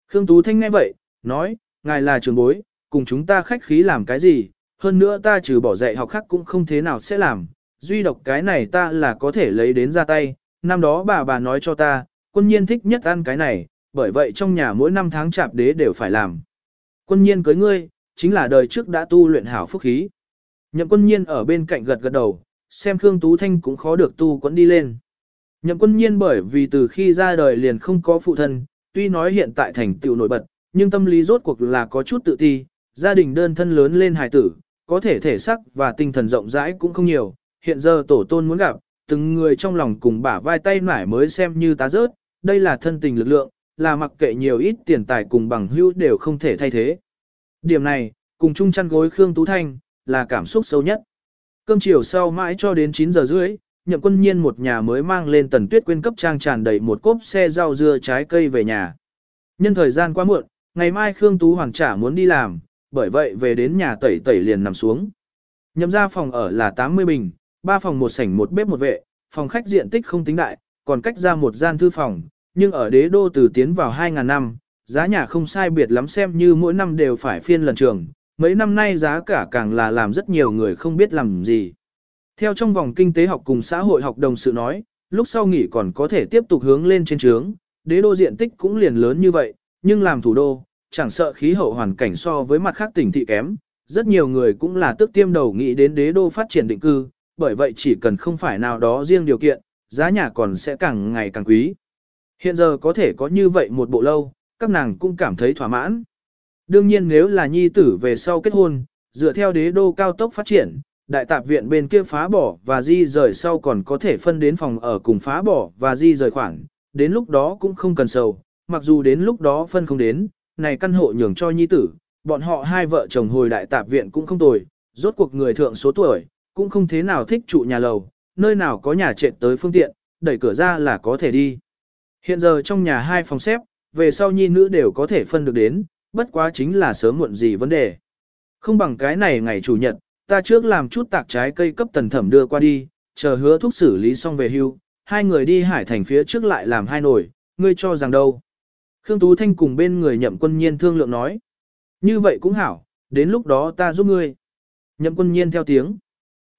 [SPEAKER 1] Khương Tú Thanh nghe vậy, nói, ngài là trường bối, cùng chúng ta khách khí làm cái gì, hơn nữa ta trừ bỏ dạy học khác cũng không thế nào sẽ làm, duy độc cái này ta là có thể lấy đến ra tay, năm đó bà bà nói cho ta, quân nhiên thích nhất ăn cái này, bởi vậy trong nhà mỗi năm tháng chạp đế đều phải làm. Quân nhiên cưới ngươi, chính là đời trước đã tu luyện hảo phúc khí. Nhậm quân nhiên ở bên cạnh gật gật đầu, xem Khương Tú Thanh cũng khó được tu quẫn đi lên. Nhậm quân nhiên bởi vì từ khi ra đời liền không có phụ thân, tuy nói hiện tại thành tựu nổi bật, nhưng tâm lý rốt cuộc là có chút tự ti, gia đình đơn thân lớn lên hài tử, có thể thể sắc và tinh thần rộng rãi cũng không nhiều, hiện giờ tổ tôn muốn gặp, từng người trong lòng cùng bả vai tay nải mới xem như tá rớt, đây là thân tình lực lượng, là mặc kệ nhiều ít tiền tài cùng bằng hữu đều không thể thay thế. Điểm này, cùng chung chăn gối Khương Tú Thanh, là cảm xúc sâu nhất. Cơm chiều sau mãi cho đến 9 giờ rưỡi, nhậm quân nhiên một nhà mới mang lên tần tuyết quên cấp trang tràn đầy một cốp xe rau dưa trái cây về nhà. Nhân thời gian quá muộn, ngày mai Khương Tú Hoàng trả muốn đi làm, bởi vậy về đến nhà tẩy tẩy liền nằm xuống. Nhậm ra phòng ở là 80 bình, 3 phòng một sảnh một bếp một vệ, phòng khách diện tích không tính đại, còn cách ra một gian thư phòng, nhưng ở đế đô từ tiến vào 2.000 năm, giá nhà không sai biệt lắm xem như mỗi năm đều phải phiên lần trường, mấy năm nay giá cả càng là làm rất nhiều người không biết làm gì. Theo trong vòng kinh tế học cùng xã hội học đồng sự nói, lúc sau nghỉ còn có thể tiếp tục hướng lên trên trướng, đế đô diện tích cũng liền lớn như vậy, nhưng làm thủ đô, chẳng sợ khí hậu hoàn cảnh so với mặt khác tỉnh thị kém, rất nhiều người cũng là tức tiêm đầu nghĩ đến đế đô phát triển định cư, bởi vậy chỉ cần không phải nào đó riêng điều kiện, giá nhà còn sẽ càng ngày càng quý. Hiện giờ có thể có như vậy một bộ lâu, các nàng cũng cảm thấy thỏa mãn. Đương nhiên nếu là nhi tử về sau kết hôn, dựa theo đế đô cao tốc phát triển, đại tạp viện bên kia phá bỏ và di rời sau còn có thể phân đến phòng ở cùng phá bỏ và di rời khoản, đến lúc đó cũng không cần sầu, mặc dù đến lúc đó phân không đến, này căn hộ nhường cho nhi tử, bọn họ hai vợ chồng hồi đại tạp viện cũng không tồi, rốt cuộc người thượng số tuổi, cũng không thế nào thích trụ nhà lầu, nơi nào có nhà trệt tới phương tiện, đẩy cửa ra là có thể đi. Hiện giờ trong nhà hai phòng xếp, về sau nhi nữ đều có thể phân được đến, bất quá chính là sớm muộn gì vấn đề. Không bằng cái này ngày chủ nhật, ta trước làm chút tạc trái cây cấp tần thẩm đưa qua đi, chờ hứa thuốc xử lý xong về hưu, hai người đi hải thành phía trước lại làm hai nồi, ngươi cho rằng đâu. Khương Tú Thanh cùng bên người nhậm quân nhiên thương lượng nói. Như vậy cũng hảo, đến lúc đó ta giúp ngươi. Nhậm quân nhiên theo tiếng.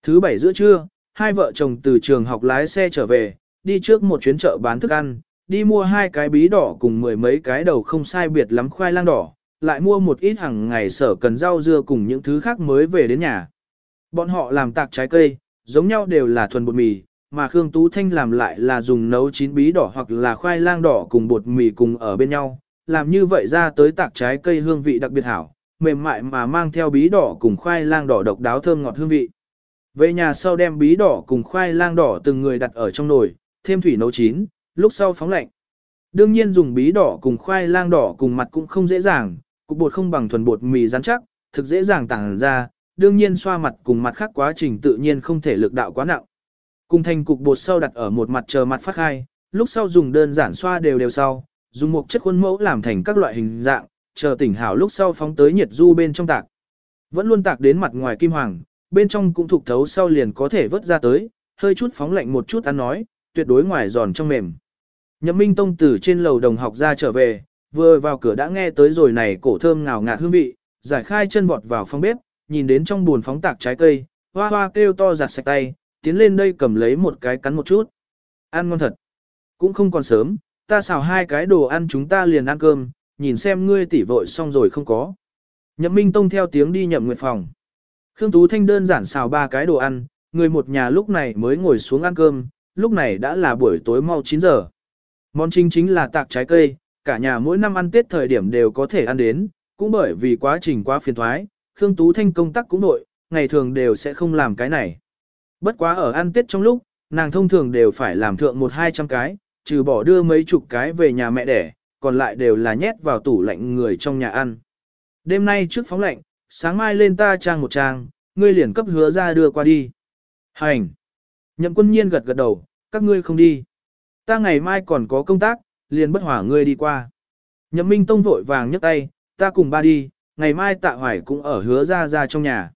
[SPEAKER 1] Thứ bảy giữa trưa, hai vợ chồng từ trường học lái xe trở về, đi trước một chuyến chợ bán thức ăn, đi mua hai cái bí đỏ cùng mười mấy cái đầu không sai biệt lắm khoai lang đỏ, lại mua một ít hàng ngày sở cần rau dưa cùng những thứ khác mới về đến nhà. Bọn họ làm tạc trái cây, giống nhau đều là thuần bột mì, mà Khương Tú Thanh làm lại là dùng nấu chín bí đỏ hoặc là khoai lang đỏ cùng bột mì cùng ở bên nhau, làm như vậy ra tới tạc trái cây hương vị đặc biệt hảo, mềm mại mà mang theo bí đỏ cùng khoai lang đỏ độc đáo thơm ngọt hương vị. Về nhà sau đem bí đỏ cùng khoai lang đỏ từng người đặt ở trong nồi, thêm thủy nấu chín, lúc sau phóng lạnh. Đương nhiên dùng bí đỏ cùng khoai lang đỏ cùng mặt cũng không dễ dàng, cục bột không bằng thuần bột mì rắn chắc, thực dễ dàng tàng ra, đương nhiên xoa mặt cùng mặt khác quá trình tự nhiên không thể lực đạo quá nặng. Cùng thành cục bột sau đặt ở một mặt chờ mặt phát khai, lúc sau dùng đơn giản xoa đều đều sau, dùng một chất khuôn mẫu làm thành các loại hình dạng, chờ tỉnh hảo lúc sau phóng tới nhiệt du bên trong tạc. Vẫn luôn tạc đến mặt ngoài kim hoàng, bên trong cũng thuộc thấu sau liền có thể vớt ra tới, hơi chút phóng lạnh một chút ăn nói, tuyệt đối ngoài giòn trong mềm. Nhậm Minh Tông từ trên lầu đồng học ra trở về, vừa vào cửa đã nghe tới rồi này cổ thơm ngào ngạt hương vị, giải khai chân vọt vào phòng bếp, nhìn đến trong buồn phóng tạc trái cây, hoa hoa kêu to giặt sạch tay, tiến lên đây cầm lấy một cái cắn một chút. Ăn ngon thật. Cũng không còn sớm, ta xào hai cái đồ ăn chúng ta liền ăn cơm, nhìn xem ngươi tỉ vội xong rồi không có. Nhậm Minh Tông theo tiếng đi nhậm nguyệt phòng. Khương Tú Thanh đơn giản xào ba cái đồ ăn, người một nhà lúc này mới ngồi xuống ăn cơm, lúc này đã là buổi tối mau 9 giờ. Món chính chính là tạc trái cây, cả nhà mỗi năm ăn Tết thời điểm đều có thể ăn đến, cũng bởi vì quá trình quá phiền thoái, Khương Tú Thanh công tác cũng nội, ngày thường đều sẽ không làm cái này. Bất quá ở ăn Tết trong lúc, nàng thông thường đều phải làm thượng một hai trăm cái, trừ bỏ đưa mấy chục cái về nhà mẹ đẻ, còn lại đều là nhét vào tủ lạnh người trong nhà ăn. Đêm nay trước phóng lạnh, sáng mai lên ta trang một trang, ngươi liền cấp hứa ra đưa qua đi. Hành! Nhậm quân nhiên gật gật đầu, các ngươi không đi. Ta ngày mai còn có công tác, liền bất hỏa ngươi đi qua. Nhậm Minh Tông vội vàng nhấc tay, ta cùng ba đi, ngày mai tạ hoài cũng ở hứa ra ra trong nhà.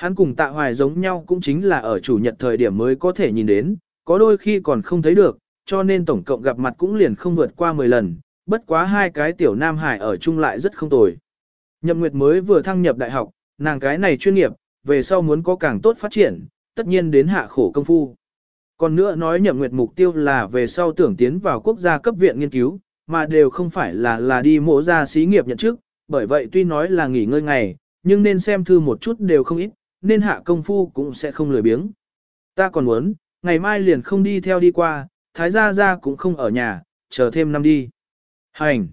[SPEAKER 1] Hắn cùng tạ hoài giống nhau cũng chính là ở chủ nhật thời điểm mới có thể nhìn đến, có đôi khi còn không thấy được, cho nên tổng cộng gặp mặt cũng liền không vượt qua 10 lần, bất quá hai cái tiểu nam hải ở chung lại rất không tồi. Nhậm Nguyệt mới vừa thăng nhập đại học, nàng cái này chuyên nghiệp, về sau muốn có càng tốt phát triển, tất nhiên đến hạ khổ công phu. Còn nữa nói Nhậm Nguyệt mục tiêu là về sau tưởng tiến vào quốc gia cấp viện nghiên cứu, mà đều không phải là là đi mộ ra xí nghiệp nhận chức, bởi vậy tuy nói là nghỉ ngơi ngày, nhưng nên xem thư một chút đều không ít, nên hạ công phu cũng sẽ không lười biếng. Ta còn muốn, ngày mai liền không đi theo đi qua, thái gia gia cũng không ở nhà, chờ thêm năm đi. Hành!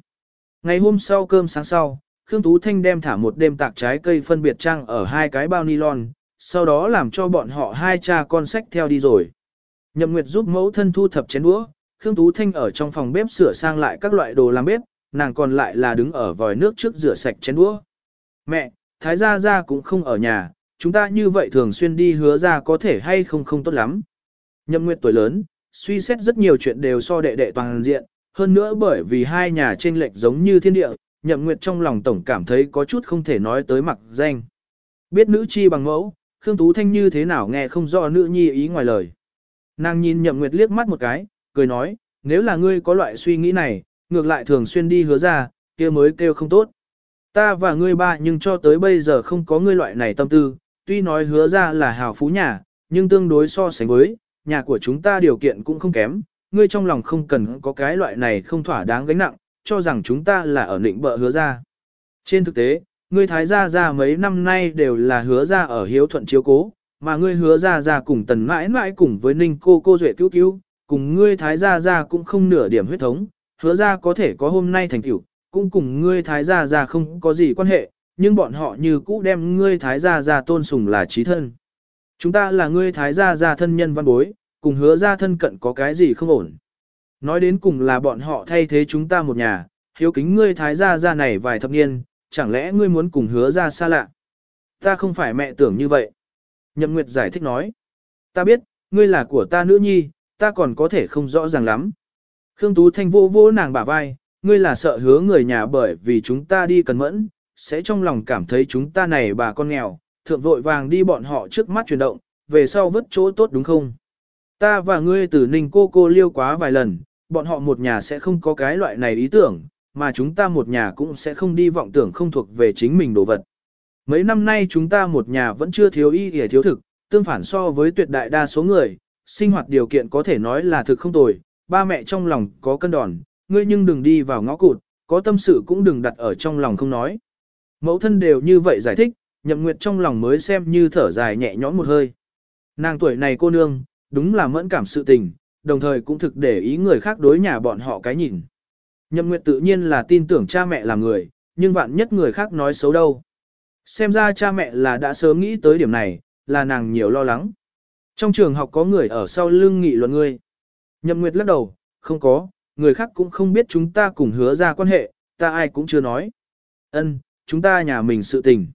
[SPEAKER 1] Ngày hôm sau cơm sáng sau, Khương Tú Thanh đem thả một đêm tạc trái cây phân biệt trang ở hai cái bao nylon, sau đó làm cho bọn họ hai cha con sách theo đi rồi. Nhậm Nguyệt giúp mẫu thân thu thập chén đũa, Khương Tú Thanh ở trong phòng bếp sửa sang lại các loại đồ làm bếp, nàng còn lại là đứng ở vòi nước trước rửa sạch chén đũa. Mẹ, Thái Gia Gia cũng không ở nhà, chúng ta như vậy thường xuyên đi hứa ra có thể hay không không tốt lắm. Nhậm Nguyệt tuổi lớn, suy xét rất nhiều chuyện đều so đệ đệ toàn diện, hơn nữa bởi vì hai nhà trên lệch giống như thiên địa, Nhậm Nguyệt trong lòng tổng cảm thấy có chút không thể nói tới mặt danh. Biết nữ chi bằng mẫu, Khương Tú Thanh như thế nào nghe không rõ nữ nhi ý ngoài lời. Nàng nhìn Nhậm Nguyệt liếc mắt một cái, cười nói, nếu là ngươi có loại suy nghĩ này, ngược lại thường xuyên đi hứa ra, kia mới kêu không tốt. Ta và ngươi ba nhưng cho tới bây giờ không có ngươi loại này tâm tư, tuy nói hứa ra là hào phú nhà, nhưng tương đối so sánh với, nhà của chúng ta điều kiện cũng không kém, ngươi trong lòng không cần có cái loại này không thỏa đáng gánh nặng, cho rằng chúng ta là ở định bợ hứa ra. Trên thực tế, ngươi thái gia ra mấy năm nay đều là hứa ra ở hiếu thuận chiếu cố, mà ngươi hứa ra ra cùng tần mãi mãi cùng với ninh cô cô duệ cứu cứu, cùng ngươi thái gia ra cũng không nửa điểm huyết thống, hứa ra có thể có hôm nay thành tựu, cũng cùng ngươi thái gia ra không có gì quan hệ, nhưng bọn họ như cũ đem ngươi thái gia gia tôn sùng là trí thân. Chúng ta là ngươi thái gia gia thân nhân văn bối, cùng hứa gia thân cận có cái gì không ổn. Nói đến cùng là bọn họ thay thế chúng ta một nhà, hiếu kính ngươi thái gia gia này vài thập niên, chẳng lẽ ngươi muốn cùng hứa gia xa lạ. Ta không phải mẹ tưởng như vậy. Nhậm Nguyệt giải thích nói. Ta biết, ngươi là của ta nữ nhi, ta còn có thể không rõ ràng lắm. Khương Tú Thanh vô vô nàng bả vai, ngươi là sợ hứa người nhà bởi vì chúng ta đi cần mẫn, sẽ trong lòng cảm thấy chúng ta này bà con nghèo, thượng vội vàng đi bọn họ trước mắt chuyển động, về sau vứt chỗ tốt đúng không? Ta và ngươi từ ninh cô cô liêu quá vài lần, bọn họ một nhà sẽ không có cái loại này ý tưởng, mà chúng ta một nhà cũng sẽ không đi vọng tưởng không thuộc về chính mình đồ vật. Mấy năm nay chúng ta một nhà vẫn chưa thiếu y hề thiếu thực, tương phản so với tuyệt đại đa số người, sinh hoạt điều kiện có thể nói là thực không tồi, ba mẹ trong lòng có cân đòn, ngươi nhưng đừng đi vào ngõ cụt, có tâm sự cũng đừng đặt ở trong lòng không nói. Mẫu thân đều như vậy giải thích, nhậm nguyệt trong lòng mới xem như thở dài nhẹ nhõm một hơi. Nàng tuổi này cô nương, đúng là mẫn cảm sự tình, đồng thời cũng thực để ý người khác đối nhà bọn họ cái nhìn. Nhậm nguyệt tự nhiên là tin tưởng cha mẹ là người, nhưng vạn nhất người khác nói xấu đâu. Xem ra cha mẹ là đã sớm nghĩ tới điểm này, là nàng nhiều lo lắng. Trong trường học có người ở sau lưng nghị luận ngươi. Nhậm Nguyệt lắc đầu, không có, người khác cũng không biết chúng ta cùng hứa ra quan hệ, ta ai cũng chưa nói. Ân, chúng ta nhà mình sự tình.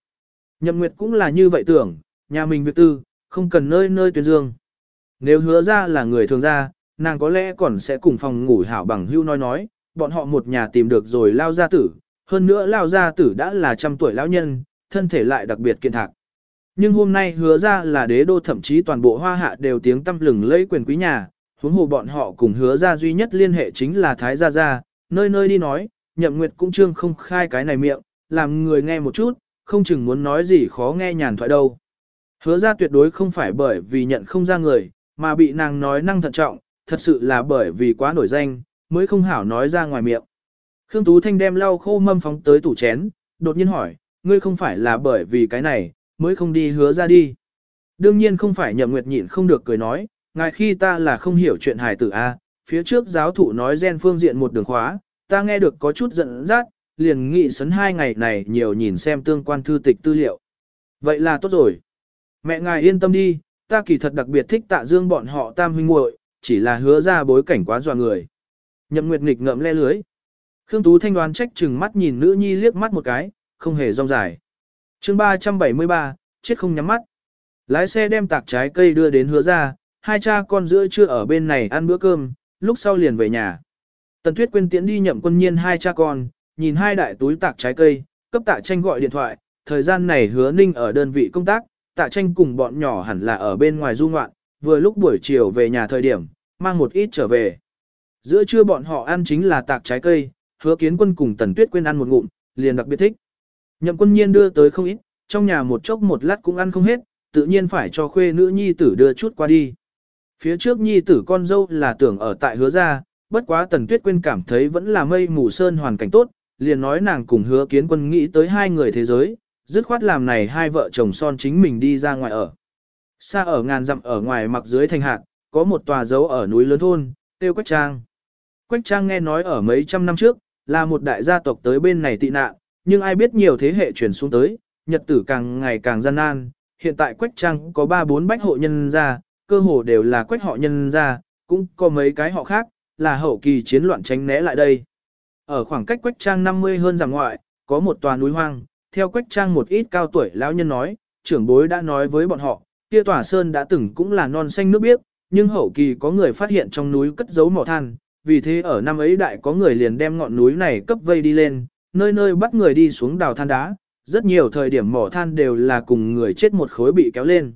[SPEAKER 1] Nhậm Nguyệt cũng là như vậy tưởng, nhà mình việc tư, không cần nơi nơi tuyên dương. Nếu hứa ra là người thường ra, nàng có lẽ còn sẽ cùng phòng ngủ hảo bằng hưu nói nói, bọn họ một nhà tìm được rồi lao gia tử, hơn nữa lao gia tử đã là trăm tuổi lão nhân, thân thể lại đặc biệt kiện thạc. Nhưng hôm nay hứa ra là đế đô thậm chí toàn bộ hoa hạ đều tiếng tâm lừng lấy quyền quý nhà, huống hồ bọn họ cùng hứa ra duy nhất liên hệ chính là Thái Gia Gia, nơi nơi đi nói, nhậm nguyệt cũng trương không khai cái này miệng, làm người nghe một chút, không chừng muốn nói gì khó nghe nhàn thoại đâu. Hứa ra tuyệt đối không phải bởi vì nhận không ra người, mà bị nàng nói năng thận trọng, thật sự là bởi vì quá nổi danh, mới không hảo nói ra ngoài miệng. Khương Tú Thanh đem lau khô mâm phóng tới tủ chén, đột nhiên hỏi, ngươi không phải là bởi vì cái này, mới không đi hứa ra đi. Đương nhiên không phải nhậm nguyệt nhịn không được cười nói, ngài khi ta là không hiểu chuyện hài tử A, phía trước giáo thụ nói gen phương diện một đường khóa, ta nghe được có chút giận dắt, liền nghị sấn hai ngày này nhiều nhìn xem tương quan thư tịch tư liệu. Vậy là tốt rồi. Mẹ ngài yên tâm đi, ta kỳ thật đặc biệt thích tạ dương bọn họ tam huynh muội, chỉ là hứa ra bối cảnh quá dọa người. Nhậm Nguyệt nghịch ngậm le lưới. Khương Tú Thanh đoán trách chừng mắt nhìn nữ nhi liếc mắt một cái, không hề rong dài. chương 373, chết không nhắm mắt. Lái xe đem tạc trái cây đưa đến hứa ra, hai cha con giữa trưa ở bên này ăn bữa cơm, lúc sau liền về nhà. Tần Tuyết quên tiễn đi nhậm quân nhiên hai cha con, nhìn hai đại túi tạc trái cây, cấp tạ tranh gọi điện thoại, thời gian này hứa ninh ở đơn vị công tác, tạ tranh cùng bọn nhỏ hẳn là ở bên ngoài du ngoạn, vừa lúc buổi chiều về nhà thời điểm, mang một ít trở về. Giữa trưa bọn họ ăn chính là tạc trái cây, hứa kiến quân cùng tần tuyết quên ăn một ngụm, liền đặc biệt thích. Nhậm quân nhiên đưa tới không ít, trong nhà một chốc một lát cũng ăn không hết, tự nhiên phải cho khuê nữ nhi tử đưa chút qua đi. Phía trước nhi tử con dâu là tưởng ở tại hứa gia, bất quá Tần Tuyết Quyên cảm thấy vẫn là mây mù sơn hoàn cảnh tốt, liền nói nàng cùng hứa kiến quân nghĩ tới hai người thế giới, dứt khoát làm này hai vợ chồng son chính mình đi ra ngoài ở. Xa ở ngàn dặm ở ngoài mặc dưới thành hạt, có một tòa dấu ở núi lớn thôn, tiêu Quách Trang. Quách Trang nghe nói ở mấy trăm năm trước, là một đại gia tộc tới bên này tị nạn, nhưng ai biết nhiều thế hệ truyền xuống tới, nhật tử càng ngày càng gian nan. Hiện tại Quách Trang có 3-4 bách hộ nhân gia, cơ hồ đều là Quách họ nhân gia, cũng có mấy cái họ khác, là hậu kỳ chiến loạn tránh né lại đây. Ở khoảng cách Quách Trang 50 hơn giảm ngoại, có một tòa núi hoang, theo Quách Trang một ít cao tuổi lão nhân nói, trưởng bối đã nói với bọn họ, kia tòa sơn đã từng cũng là non xanh nước biếc, nhưng hậu kỳ có người phát hiện trong núi cất giấu mỏ than, vì thế ở năm ấy đại có người liền đem ngọn núi này cấp vây đi lên, nơi nơi bắt người đi xuống đào than đá, rất nhiều thời điểm mỏ than đều là cùng người chết một khối bị kéo lên.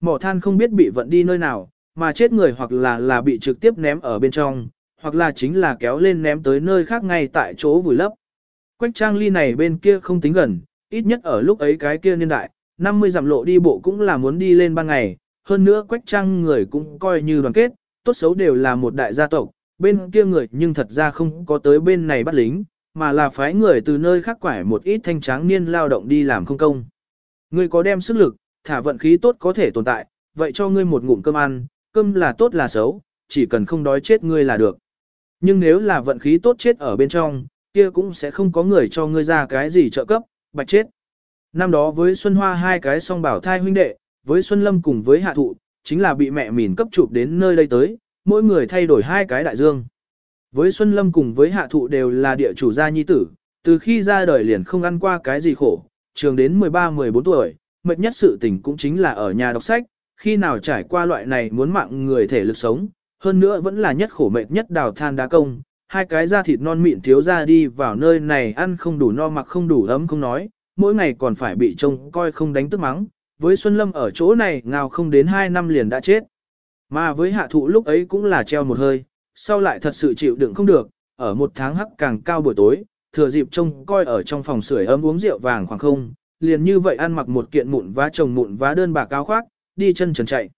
[SPEAKER 1] Mỏ than không biết bị vận đi nơi nào, mà chết người hoặc là là bị trực tiếp ném ở bên trong, hoặc là chính là kéo lên ném tới nơi khác ngay tại chỗ vùi lấp. Quách trang ly này bên kia không tính gần, ít nhất ở lúc ấy cái kia niên đại, 50 dặm lộ đi bộ cũng là muốn đi lên ban ngày, hơn nữa quách trang người cũng coi như đoàn kết, tốt xấu đều là một đại gia tộc, bên kia người nhưng thật ra không có tới bên này bắt lính, mà là phái người từ nơi khác quải một ít thanh tráng niên lao động đi làm không công. Ngươi có đem sức lực, thả vận khí tốt có thể tồn tại, vậy cho ngươi một ngụm cơm ăn, cơm là tốt là xấu, chỉ cần không đói chết ngươi là được. Nhưng nếu là vận khí tốt chết ở bên trong, kia cũng sẽ không có người cho ngươi ra cái gì trợ cấp, bạch chết. Năm đó với Xuân Hoa hai cái song bảo thai huynh đệ, với Xuân Lâm cùng với Hạ Thụ, chính là bị mẹ mìn cấp chụp đến nơi đây tới, mỗi người thay đổi hai cái đại dương. Với Xuân Lâm cùng với Hạ Thụ đều là địa chủ gia nhi tử, từ khi ra đời liền không ăn qua cái gì khổ, trường đến 13-14 tuổi, mệt nhất sự tình cũng chính là ở nhà đọc sách, khi nào trải qua loại này muốn mạng người thể lực sống, hơn nữa vẫn là nhất khổ mệt nhất đào than đá công, hai cái da thịt non mịn thiếu ra đi vào nơi này ăn không đủ no mặc không đủ ấm không nói, mỗi ngày còn phải bị trông coi không đánh tức mắng, với Xuân Lâm ở chỗ này ngào không đến 2 năm liền đã chết. Mà với hạ thụ lúc ấy cũng là treo một hơi, sau lại thật sự chịu đựng không được, ở một tháng hắc càng cao buổi tối, thừa dịp trông coi ở trong phòng sưởi ấm uống rượu vàng khoảng không, liền như vậy ăn mặc một kiện mụn vá chồng mụn vá đơn bà cao khoác, đi chân trần chạy.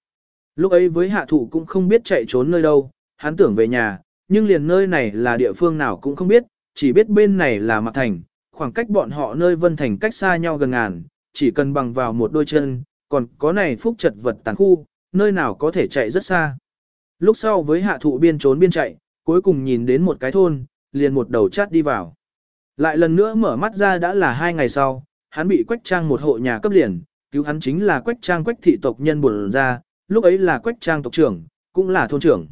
[SPEAKER 1] Lúc ấy với hạ thụ cũng không biết chạy trốn nơi đâu, hắn tưởng về nhà, nhưng liền nơi này là địa phương nào cũng không biết, chỉ biết bên này là mặt thành, khoảng cách bọn họ nơi vân thành cách xa nhau gần ngàn, chỉ cần bằng vào một đôi chân, còn có này phúc chật vật tàn khu, nơi nào có thể chạy rất xa. Lúc sau với hạ thụ biên trốn biên chạy, cuối cùng nhìn đến một cái thôn, liền một đầu chát đi vào. Lại lần nữa mở mắt ra đã là hai ngày sau, hắn bị quách trang một hộ nhà cấp liền, cứu hắn chính là quách trang quách thị tộc nhân buồn ra, lúc ấy là quách trang tộc trưởng, cũng là thôn trưởng.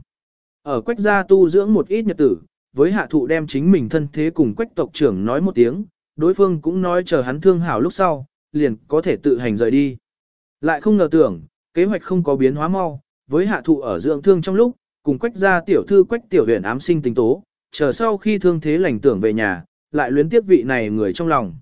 [SPEAKER 1] Ở quách gia tu dưỡng một ít nhật tử, với hạ thụ đem chính mình thân thế cùng quách tộc trưởng nói một tiếng, đối phương cũng nói chờ hắn thương hảo lúc sau, liền có thể tự hành rời đi. Lại không ngờ tưởng, kế hoạch không có biến hóa mau, với hạ thụ ở dưỡng thương trong lúc, cùng quách gia tiểu thư quách tiểu huyền ám sinh tình tố, chờ sau khi thương thế lành tưởng về nhà, lại luyến tiếp vị này người trong lòng.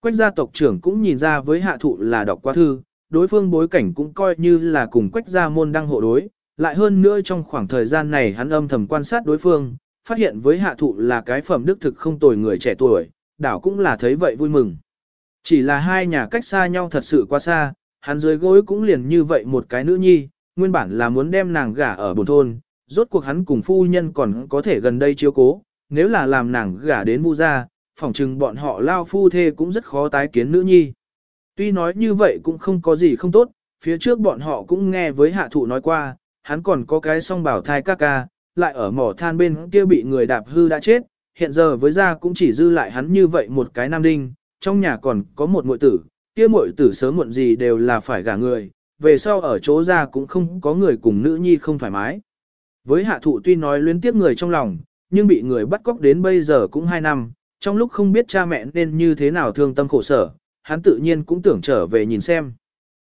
[SPEAKER 1] Quách gia tộc trưởng cũng nhìn ra với hạ thụ là đọc qua thư, đối phương bối cảnh cũng coi như là cùng quách gia môn đăng hộ đối, lại hơn nữa trong khoảng thời gian này hắn âm thầm quan sát đối phương, phát hiện với hạ thụ là cái phẩm đức thực không tồi người trẻ tuổi, đảo cũng là thấy vậy vui mừng. Chỉ là hai nhà cách xa nhau thật sự quá xa, hắn dưới gối cũng liền như vậy một cái nữ nhi, nguyên bản là muốn đem nàng gả ở bồn thôn, rốt cuộc hắn cùng phu nhân còn có thể gần đây chiếu cố, nếu là làm nàng gả đến vu gia, phỏng chừng bọn họ lao phu thê cũng rất khó tái kiến nữ nhi. Tuy nói như vậy cũng không có gì không tốt, phía trước bọn họ cũng nghe với hạ thụ nói qua, hắn còn có cái song bảo thai ca ca, lại ở mỏ than bên kia bị người đạp hư đã chết, hiện giờ với gia cũng chỉ dư lại hắn như vậy một cái nam đinh, trong nhà còn có một muội tử, kia muội tử sớm muộn gì đều là phải gả người, về sau ở chỗ gia cũng không có người cùng nữ nhi không thoải mái. Với hạ thụ tuy nói luyến tiếp người trong lòng, nhưng bị người bắt cóc đến bây giờ cũng hai năm, trong lúc không biết cha mẹ nên như thế nào thương tâm khổ sở, hắn tự nhiên cũng tưởng trở về nhìn xem.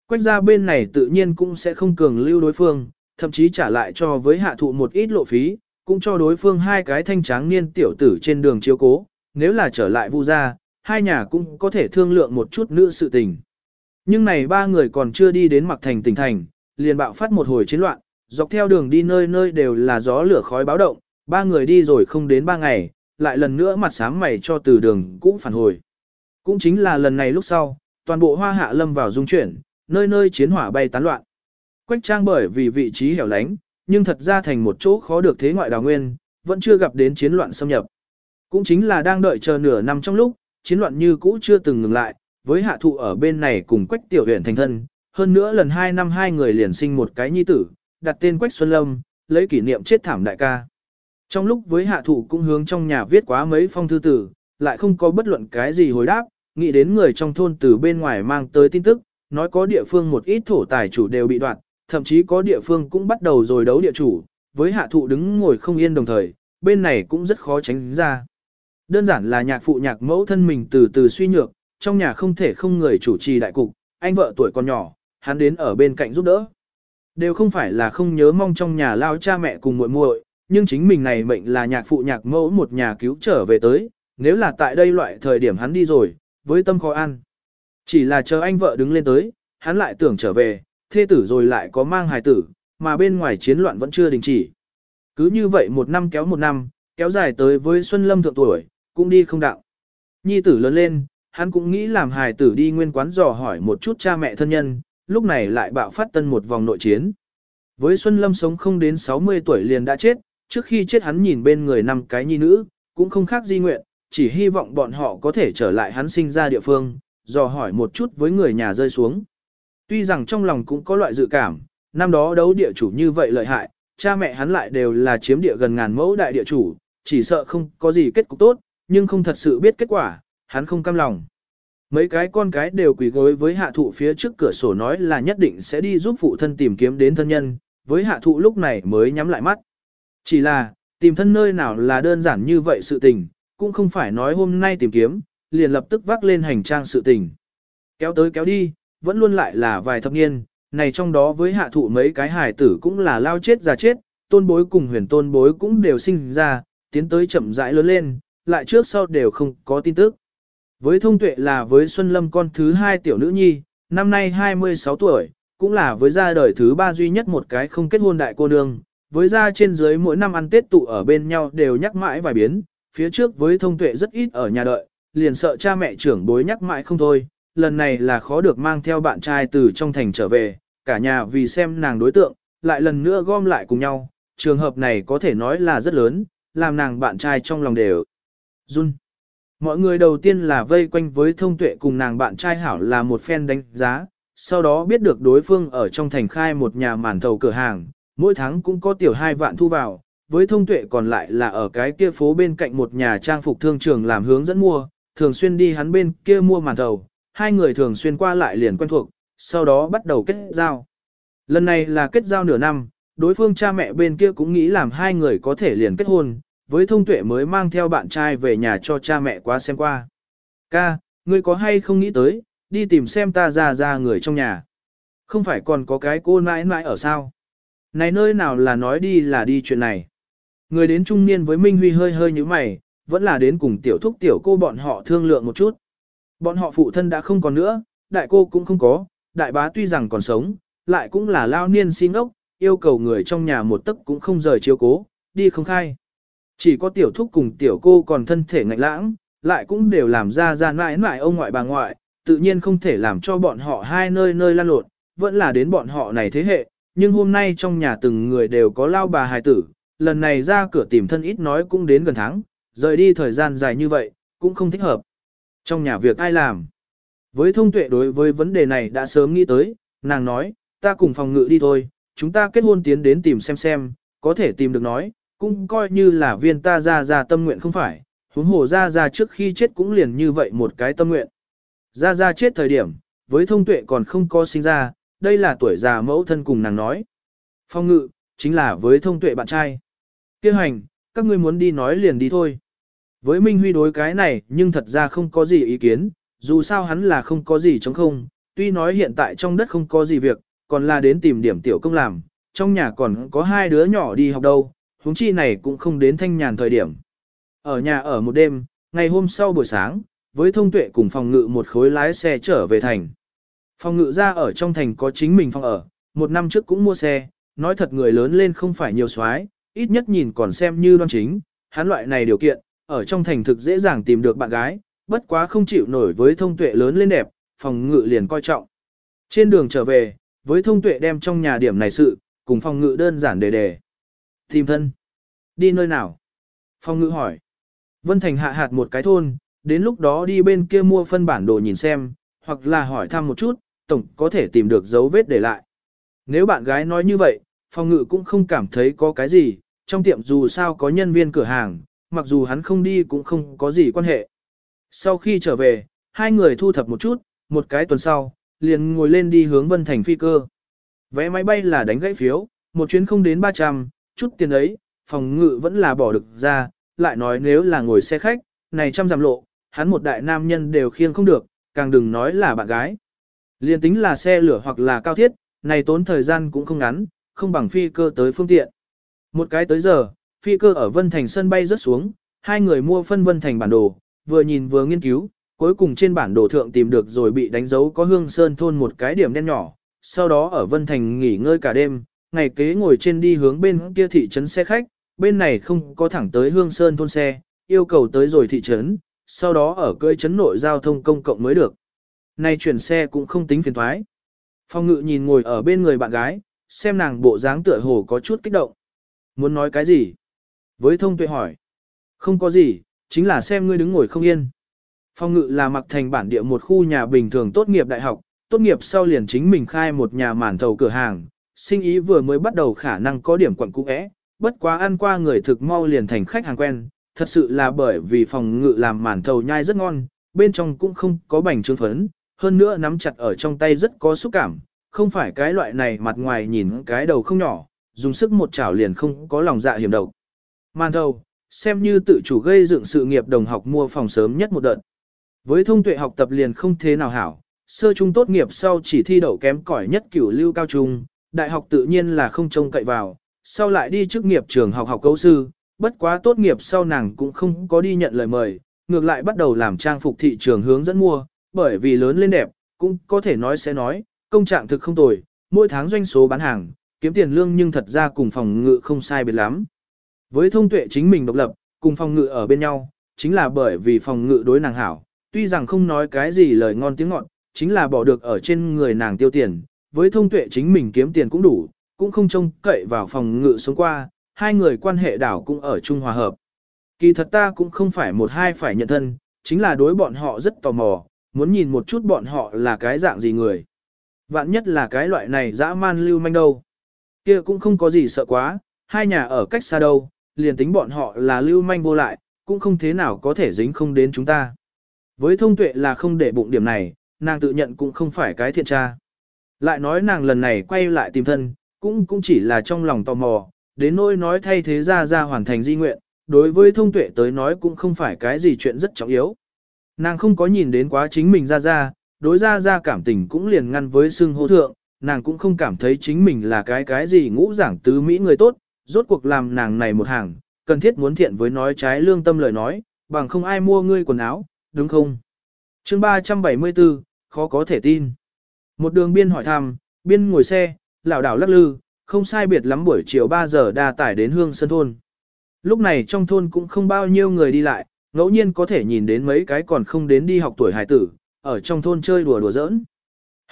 [SPEAKER 1] Quách ra bên này tự nhiên cũng sẽ không cường lưu đối phương, thậm chí trả lại cho với hạ thụ một ít lộ phí, cũng cho đối phương hai cái thanh tráng niên tiểu tử trên đường chiếu cố, nếu là trở lại vu gia, hai nhà cũng có thể thương lượng một chút nữa sự tình. Nhưng này ba người còn chưa đi đến mặc thành tỉnh thành, liền bạo phát một hồi chiến loạn, dọc theo đường đi nơi nơi đều là gió lửa khói báo động, ba người đi rồi không đến ba ngày, lại lần nữa mặt sáng mày cho từ đường cũng phản hồi. Cũng chính là lần này lúc sau, toàn bộ hoa hạ lâm vào dung chuyển, nơi nơi chiến hỏa bay tán loạn. Quách trang bởi vì vị trí hẻo lánh, nhưng thật ra thành một chỗ khó được thế ngoại đào nguyên, vẫn chưa gặp đến chiến loạn xâm nhập. Cũng chính là đang đợi chờ nửa năm trong lúc, chiến loạn như cũ chưa từng ngừng lại, với hạ thụ ở bên này cùng quách tiểu huyện thành thân, hơn nữa lần hai năm hai người liền sinh một cái nhi tử, đặt tên quách Xuân Lâm, lấy kỷ niệm chết thảm đại ca. Trong lúc với hạ thụ cũng hướng trong nhà viết quá mấy phong thư tử, lại không có bất luận cái gì hồi đáp, nghĩ đến người trong thôn từ bên ngoài mang tới tin tức, nói có địa phương một ít thổ tài chủ đều bị đoạn, thậm chí có địa phương cũng bắt đầu rồi đấu địa chủ, với hạ thụ đứng ngồi không yên đồng thời, bên này cũng rất khó tránh ra. Đơn giản là nhạc phụ nhạc mẫu thân mình từ từ suy nhược, trong nhà không thể không người chủ trì đại cục, anh vợ tuổi còn nhỏ, hắn đến ở bên cạnh giúp đỡ. Đều không phải là không nhớ mong trong nhà lao cha mẹ cùng muội muội, nhưng chính mình này mệnh là nhạc phụ nhạc mẫu một nhà cứu trở về tới, nếu là tại đây loại thời điểm hắn đi rồi, với tâm khó ăn. Chỉ là chờ anh vợ đứng lên tới, hắn lại tưởng trở về, thê tử rồi lại có mang hài tử, mà bên ngoài chiến loạn vẫn chưa đình chỉ. Cứ như vậy một năm kéo một năm, kéo dài tới với Xuân Lâm thượng tuổi, cũng đi không đạo. Nhi tử lớn lên, hắn cũng nghĩ làm hài tử đi nguyên quán dò hỏi một chút cha mẹ thân nhân, lúc này lại bạo phát tân một vòng nội chiến. Với Xuân Lâm sống không đến 60 tuổi liền đã chết, trước khi chết hắn nhìn bên người năm cái nhi nữ, cũng không khác di nguyện, chỉ hy vọng bọn họ có thể trở lại hắn sinh ra địa phương, dò hỏi một chút với người nhà rơi xuống. Tuy rằng trong lòng cũng có loại dự cảm, năm đó đấu địa chủ như vậy lợi hại, cha mẹ hắn lại đều là chiếm địa gần ngàn mẫu đại địa chủ, chỉ sợ không có gì kết cục tốt, nhưng không thật sự biết kết quả, hắn không cam lòng. Mấy cái con cái đều quỳ gối với hạ thụ phía trước cửa sổ nói là nhất định sẽ đi giúp phụ thân tìm kiếm đến thân nhân, với hạ thụ lúc này mới nhắm lại mắt. Chỉ là, tìm thân nơi nào là đơn giản như vậy sự tình, cũng không phải nói hôm nay tìm kiếm, liền lập tức vác lên hành trang sự tình. Kéo tới kéo đi, vẫn luôn lại là vài thập niên, này trong đó với hạ thụ mấy cái hài tử cũng là lao chết già chết, tôn bối cùng huyền tôn bối cũng đều sinh ra, tiến tới chậm rãi lớn lên, lại trước sau đều không có tin tức. Với thông tuệ là với Xuân Lâm con thứ hai tiểu nữ nhi, năm nay 26 tuổi, cũng là với gia đời thứ ba duy nhất một cái không kết hôn đại cô nương, với gia trên dưới mỗi năm ăn Tết tụ ở bên nhau đều nhắc mãi vài biến, phía trước với thông tuệ rất ít ở nhà đợi, liền sợ cha mẹ trưởng bối nhắc mãi không thôi, lần này là khó được mang theo bạn trai từ trong thành trở về, cả nhà vì xem nàng đối tượng, lại lần nữa gom lại cùng nhau, trường hợp này có thể nói là rất lớn, làm nàng bạn trai trong lòng đều run. Mọi người đầu tiên là vây quanh với thông tuệ cùng nàng bạn trai hảo là một phen đánh giá, sau đó biết được đối phương ở trong thành khai một nhà màn thầu cửa hàng, mỗi tháng cũng có tiểu hai vạn thu vào, với thông tuệ còn lại là ở cái kia phố bên cạnh một nhà trang phục thương trường làm hướng dẫn mua, thường xuyên đi hắn bên kia mua màn thầu, hai người thường xuyên qua lại liền quen thuộc, sau đó bắt đầu kết giao. Lần này là kết giao nửa năm, đối phương cha mẹ bên kia cũng nghĩ làm hai người có thể liền kết hôn, với thông tuệ mới mang theo bạn trai về nhà cho cha mẹ qua xem qua. Ca, ngươi có hay không nghĩ tới, đi tìm xem ta ra ra người trong nhà. Không phải còn có cái cô mãi mãi ở sao? Này nơi nào là nói đi là đi chuyện này. Người đến trung niên với Minh Huy hơi hơi như mày, vẫn là đến cùng tiểu thúc tiểu cô bọn họ thương lượng một chút. Bọn họ phụ thân đã không còn nữa, đại cô cũng không có, đại bá tuy rằng còn sống, lại cũng là lao niên xin ốc, yêu cầu người trong nhà một tấc cũng không rời chiếu cố, đi không khai. Chỉ có tiểu thúc cùng tiểu cô còn thân thể ngạnh lãng, lại cũng đều làm ra ra mãi mãi ông ngoại bà ngoại, tự nhiên không thể làm cho bọn họ hai nơi nơi lan lộn, vẫn là đến bọn họ này thế hệ, nhưng hôm nay trong nhà từng người đều có lao bà hài tử, lần này ra cửa tìm thân ít nói cũng đến gần tháng, rời đi thời gian dài như vậy, cũng không thích hợp. Trong nhà việc ai làm? Với thông tuệ đối với vấn đề này đã sớm nghĩ tới, nàng nói, ta cùng phòng ngự đi thôi, chúng ta kết hôn tiến đến tìm xem xem, có thể tìm được nói, cũng coi như là viên ta ra ra tâm nguyện không phải, huống hồ ra ra trước khi chết cũng liền như vậy một cái tâm nguyện. Ra ra chết thời điểm, với thông tuệ còn không có sinh ra, đây là tuổi già mẫu thân cùng nàng nói. Phong ngự, chính là với thông tuệ bạn trai. Kêu hành, các ngươi muốn đi nói liền đi thôi. Với Minh Huy đối cái này nhưng thật ra không có gì ý kiến, dù sao hắn là không có gì chống không, tuy nói hiện tại trong đất không có gì việc, còn là đến tìm điểm tiểu công làm, trong nhà còn có hai đứa nhỏ đi học đâu, huống chi này cũng không đến thanh nhàn thời điểm. Ở nhà ở một đêm, ngày hôm sau buổi sáng, với thông tuệ cùng phòng ngự một khối lái xe trở về thành. Phòng ngự ra ở trong thành có chính mình phòng ở, một năm trước cũng mua xe, nói thật người lớn lên không phải nhiều soái ít nhất nhìn còn xem như đoan chính, hắn loại này điều kiện, ở trong thành thực dễ dàng tìm được bạn gái, bất quá không chịu nổi với thông tuệ lớn lên đẹp, phòng ngự liền coi trọng. Trên đường trở về, với thông tuệ đem trong nhà điểm này sự, cùng phòng ngự đơn giản đề đề. Tìm thân. Đi nơi nào? Phong ngự hỏi. Vân Thành hạ hạt một cái thôn, đến lúc đó đi bên kia mua phân bản đồ nhìn xem, hoặc là hỏi thăm một chút, tổng có thể tìm được dấu vết để lại. Nếu bạn gái nói như vậy, Phong ngự cũng không cảm thấy có cái gì, trong tiệm dù sao có nhân viên cửa hàng, mặc dù hắn không đi cũng không có gì quan hệ. Sau khi trở về, hai người thu thập một chút, một cái tuần sau, liền ngồi lên đi hướng Vân Thành phi cơ. Vé máy bay là đánh gãy phiếu, một chuyến không đến 300, chút tiền ấy, phòng ngự vẫn là bỏ được ra, lại nói nếu là ngồi xe khách, này trăm giảm lộ, hắn một đại nam nhân đều khiêng không được, càng đừng nói là bạn gái. Liên tính là xe lửa hoặc là cao thiết, này tốn thời gian cũng không ngắn, không bằng phi cơ tới phương tiện. Một cái tới giờ, phi cơ ở Vân Thành sân bay rớt xuống, hai người mua phân Vân Thành bản đồ, vừa nhìn vừa nghiên cứu, cuối cùng trên bản đồ thượng tìm được rồi bị đánh dấu có hương sơn thôn một cái điểm đen nhỏ, sau đó ở Vân Thành nghỉ ngơi cả đêm, ngày kế ngồi trên đi hướng bên kia thị trấn xe khách, bên này không có thẳng tới hương sơn thôn xe, yêu cầu tới rồi thị trấn, sau đó ở cưỡi trấn nội giao thông công cộng mới được. Này chuyển xe cũng không tính phiền thoái. Phong ngự nhìn ngồi ở bên người bạn gái, xem nàng bộ dáng tựa hồ có chút kích động. Muốn nói cái gì? Với thông tuệ hỏi. Không có gì, chính là xem ngươi đứng ngồi không yên. Phong ngự là mặc thành bản địa một khu nhà bình thường tốt nghiệp đại học, tốt nghiệp sau liền chính mình khai một nhà màn thầu cửa hàng, sinh ý vừa mới bắt đầu khả năng có điểm quận cũ é, bất quá ăn qua người thực mau liền thành khách hàng quen, thật sự là bởi vì phòng ngự làm màn thầu nhai rất ngon, bên trong cũng không có bánh trứng phấn, hơn nữa nắm chặt ở trong tay rất có xúc cảm, không phải cái loại này mặt ngoài nhìn cái đầu không nhỏ, dùng sức một chảo liền không có lòng dạ hiểm độc. Màn thầu, xem như tự chủ gây dựng sự nghiệp đồng học mua phòng sớm nhất một đợt. Với thông tuệ học tập liền không thế nào hảo, sơ trung tốt nghiệp sau chỉ thi đậu kém cỏi nhất cửu lưu cao trung, đại học tự nhiên là không trông cậy vào, sau lại đi chức nghiệp trường học học cấu sư, bất quá tốt nghiệp sau nàng cũng không có đi nhận lời mời, ngược lại bắt đầu làm trang phục thị trường hướng dẫn mua, bởi vì lớn lên đẹp, cũng có thể nói sẽ nói, công trạng thực không tồi, mỗi tháng doanh số bán hàng, kiếm tiền lương nhưng thật ra cùng phòng ngự không sai biệt lắm. Với thông tuệ chính mình độc lập, cùng phòng ngự ở bên nhau, chính là bởi vì phòng ngự đối nàng hảo, tuy rằng không nói cái gì lời ngon tiếng ngọt, chính là bỏ được ở trên người nàng tiêu tiền, với thông tuệ chính mình kiếm tiền cũng đủ, cũng không trông cậy vào phòng ngự sống qua, hai người quan hệ đảo cũng ở chung hòa hợp. Kỳ thật ta cũng không phải một hai phải nhận thân, chính là đối bọn họ rất tò mò, muốn nhìn một chút bọn họ là cái dạng gì người. Vạn nhất là cái loại này dã man lưu manh đâu kia cũng không có gì sợ quá, hai nhà ở cách xa đâu, liền tính bọn họ là lưu manh vô lại, cũng không thế nào có thể dính không đến chúng ta. Với thông tuệ là không để bụng điểm này, nàng tự nhận cũng không phải cái thiện tra. Lại nói nàng lần này quay lại tìm thân, cũng cũng chỉ là trong lòng tò mò, đến nỗi nói thay thế ra ra hoàn thành di nguyện, đối với thông tuệ tới nói cũng không phải cái gì chuyện rất trọng yếu. Nàng không có nhìn đến quá chính mình ra ra, đối ra ra cảm tình cũng liền ngăn với xưng hô thượng, nàng cũng không cảm thấy chính mình là cái cái gì ngũ giảng tứ mỹ người tốt, rốt cuộc làm nàng này một hàng, cần thiết muốn thiện với nói trái lương tâm lời nói, bằng không ai mua ngươi quần áo, đúng không? chương 374, khó có thể tin. Một đường biên hỏi thăm, biên ngồi xe, lảo đảo lắc lư, không sai biệt lắm buổi chiều 3 giờ đa tải đến hương sân thôn. Lúc này trong thôn cũng không bao nhiêu người đi lại, ngẫu nhiên có thể nhìn đến mấy cái còn không đến đi học tuổi hải tử, ở trong thôn chơi đùa đùa giỡn.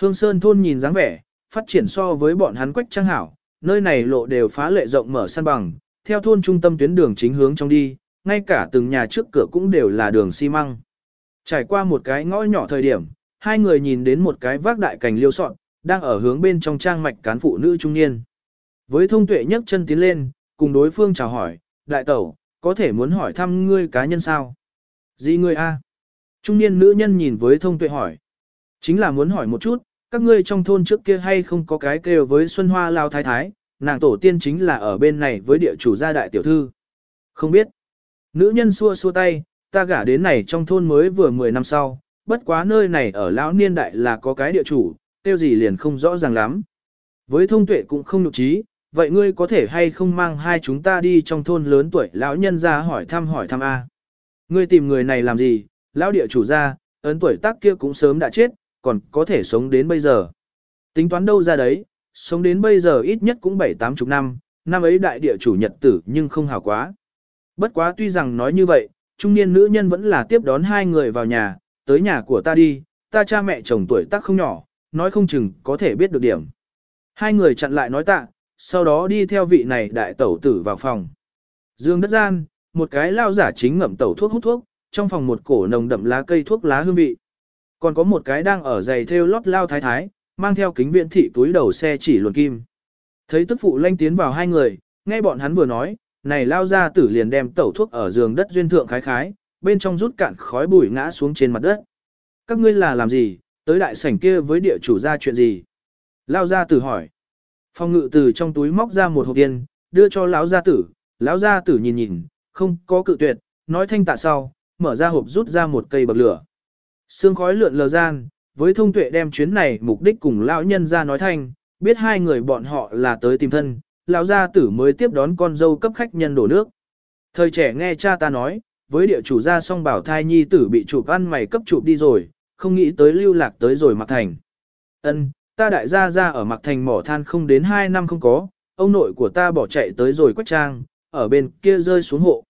[SPEAKER 1] Hương Sơn thôn nhìn dáng vẻ, phát triển so với bọn hắn quách trang hảo, nơi này lộ đều phá lệ rộng mở san bằng, theo thôn trung tâm tuyến đường chính hướng trong đi, ngay cả từng nhà trước cửa cũng đều là đường xi măng. Trải qua một cái ngõ nhỏ thời điểm, hai người nhìn đến một cái vác đại cành liêu sọn, đang ở hướng bên trong trang mạch cán phụ nữ trung niên. Với thông tuệ nhấc chân tiến lên, cùng đối phương chào hỏi, đại tẩu, có thể muốn hỏi thăm ngươi cá nhân sao? Gì ngươi a? Trung niên nữ nhân nhìn với thông tuệ hỏi. Chính là muốn hỏi một chút, các ngươi trong thôn trước kia hay không có cái kêu với Xuân Hoa Lao Thái Thái, nàng tổ tiên chính là ở bên này với địa chủ gia đại tiểu thư. Không biết. Nữ nhân xua xua tay, ta gả đến này trong thôn mới vừa 10 năm sau, bất quá nơi này ở lão niên đại là có cái địa chủ, tiêu gì liền không rõ ràng lắm. Với thông tuệ cũng không nhục trí, vậy ngươi có thể hay không mang hai chúng ta đi trong thôn lớn tuổi lão nhân ra hỏi thăm hỏi thăm A. Ngươi tìm người này làm gì, lão địa chủ ra, ấn tuổi tác kia cũng sớm đã chết, còn có thể sống đến bây giờ. Tính toán đâu ra đấy, sống đến bây giờ ít nhất cũng bảy tám chục năm, năm ấy đại địa chủ nhật tử nhưng không hào quá. Bất quá tuy rằng nói như vậy, trung niên nữ nhân vẫn là tiếp đón hai người vào nhà, tới nhà của ta đi, ta cha mẹ chồng tuổi tác không nhỏ, nói không chừng có thể biết được điểm. Hai người chặn lại nói tạ, sau đó đi theo vị này đại tẩu tử vào phòng. Dương đất gian, một cái lao giả chính ngậm tẩu thuốc hút thuốc, trong phòng một cổ nồng đậm lá cây thuốc lá hương vị. Còn có một cái đang ở giày theo lót lao thái thái, mang theo kính viễn thị túi đầu xe chỉ luồn kim. Thấy tức phụ lanh tiến vào hai người, nghe bọn hắn vừa nói, này lao ra tử liền đem tẩu thuốc ở giường đất duyên thượng khái khái, bên trong rút cạn khói bụi ngã xuống trên mặt đất. Các ngươi là làm gì, tới đại sảnh kia với địa chủ ra chuyện gì? Lao gia tử hỏi. Phong ngự từ trong túi móc ra một hộp tiền, đưa cho lão gia tử, lão gia tử nhìn nhìn, không có cự tuyệt, nói thanh tạ sau, mở ra hộp rút ra một cây bậc lửa. Sương khói lượn lờ gian, với thông tuệ đem chuyến này mục đích cùng lão nhân ra nói thanh, biết hai người bọn họ là tới tìm thân, lão gia tử mới tiếp đón con dâu cấp khách nhân đổ nước. Thời trẻ nghe cha ta nói, với địa chủ gia song bảo thai nhi tử bị chụp ăn mày cấp chụp đi rồi, không nghĩ tới lưu lạc tới rồi mặc thành. Ân, ta đại gia gia ở mặc thành mỏ than không đến 2 năm không có, ông nội của ta bỏ chạy tới rồi quách trang, ở bên kia rơi xuống hộ.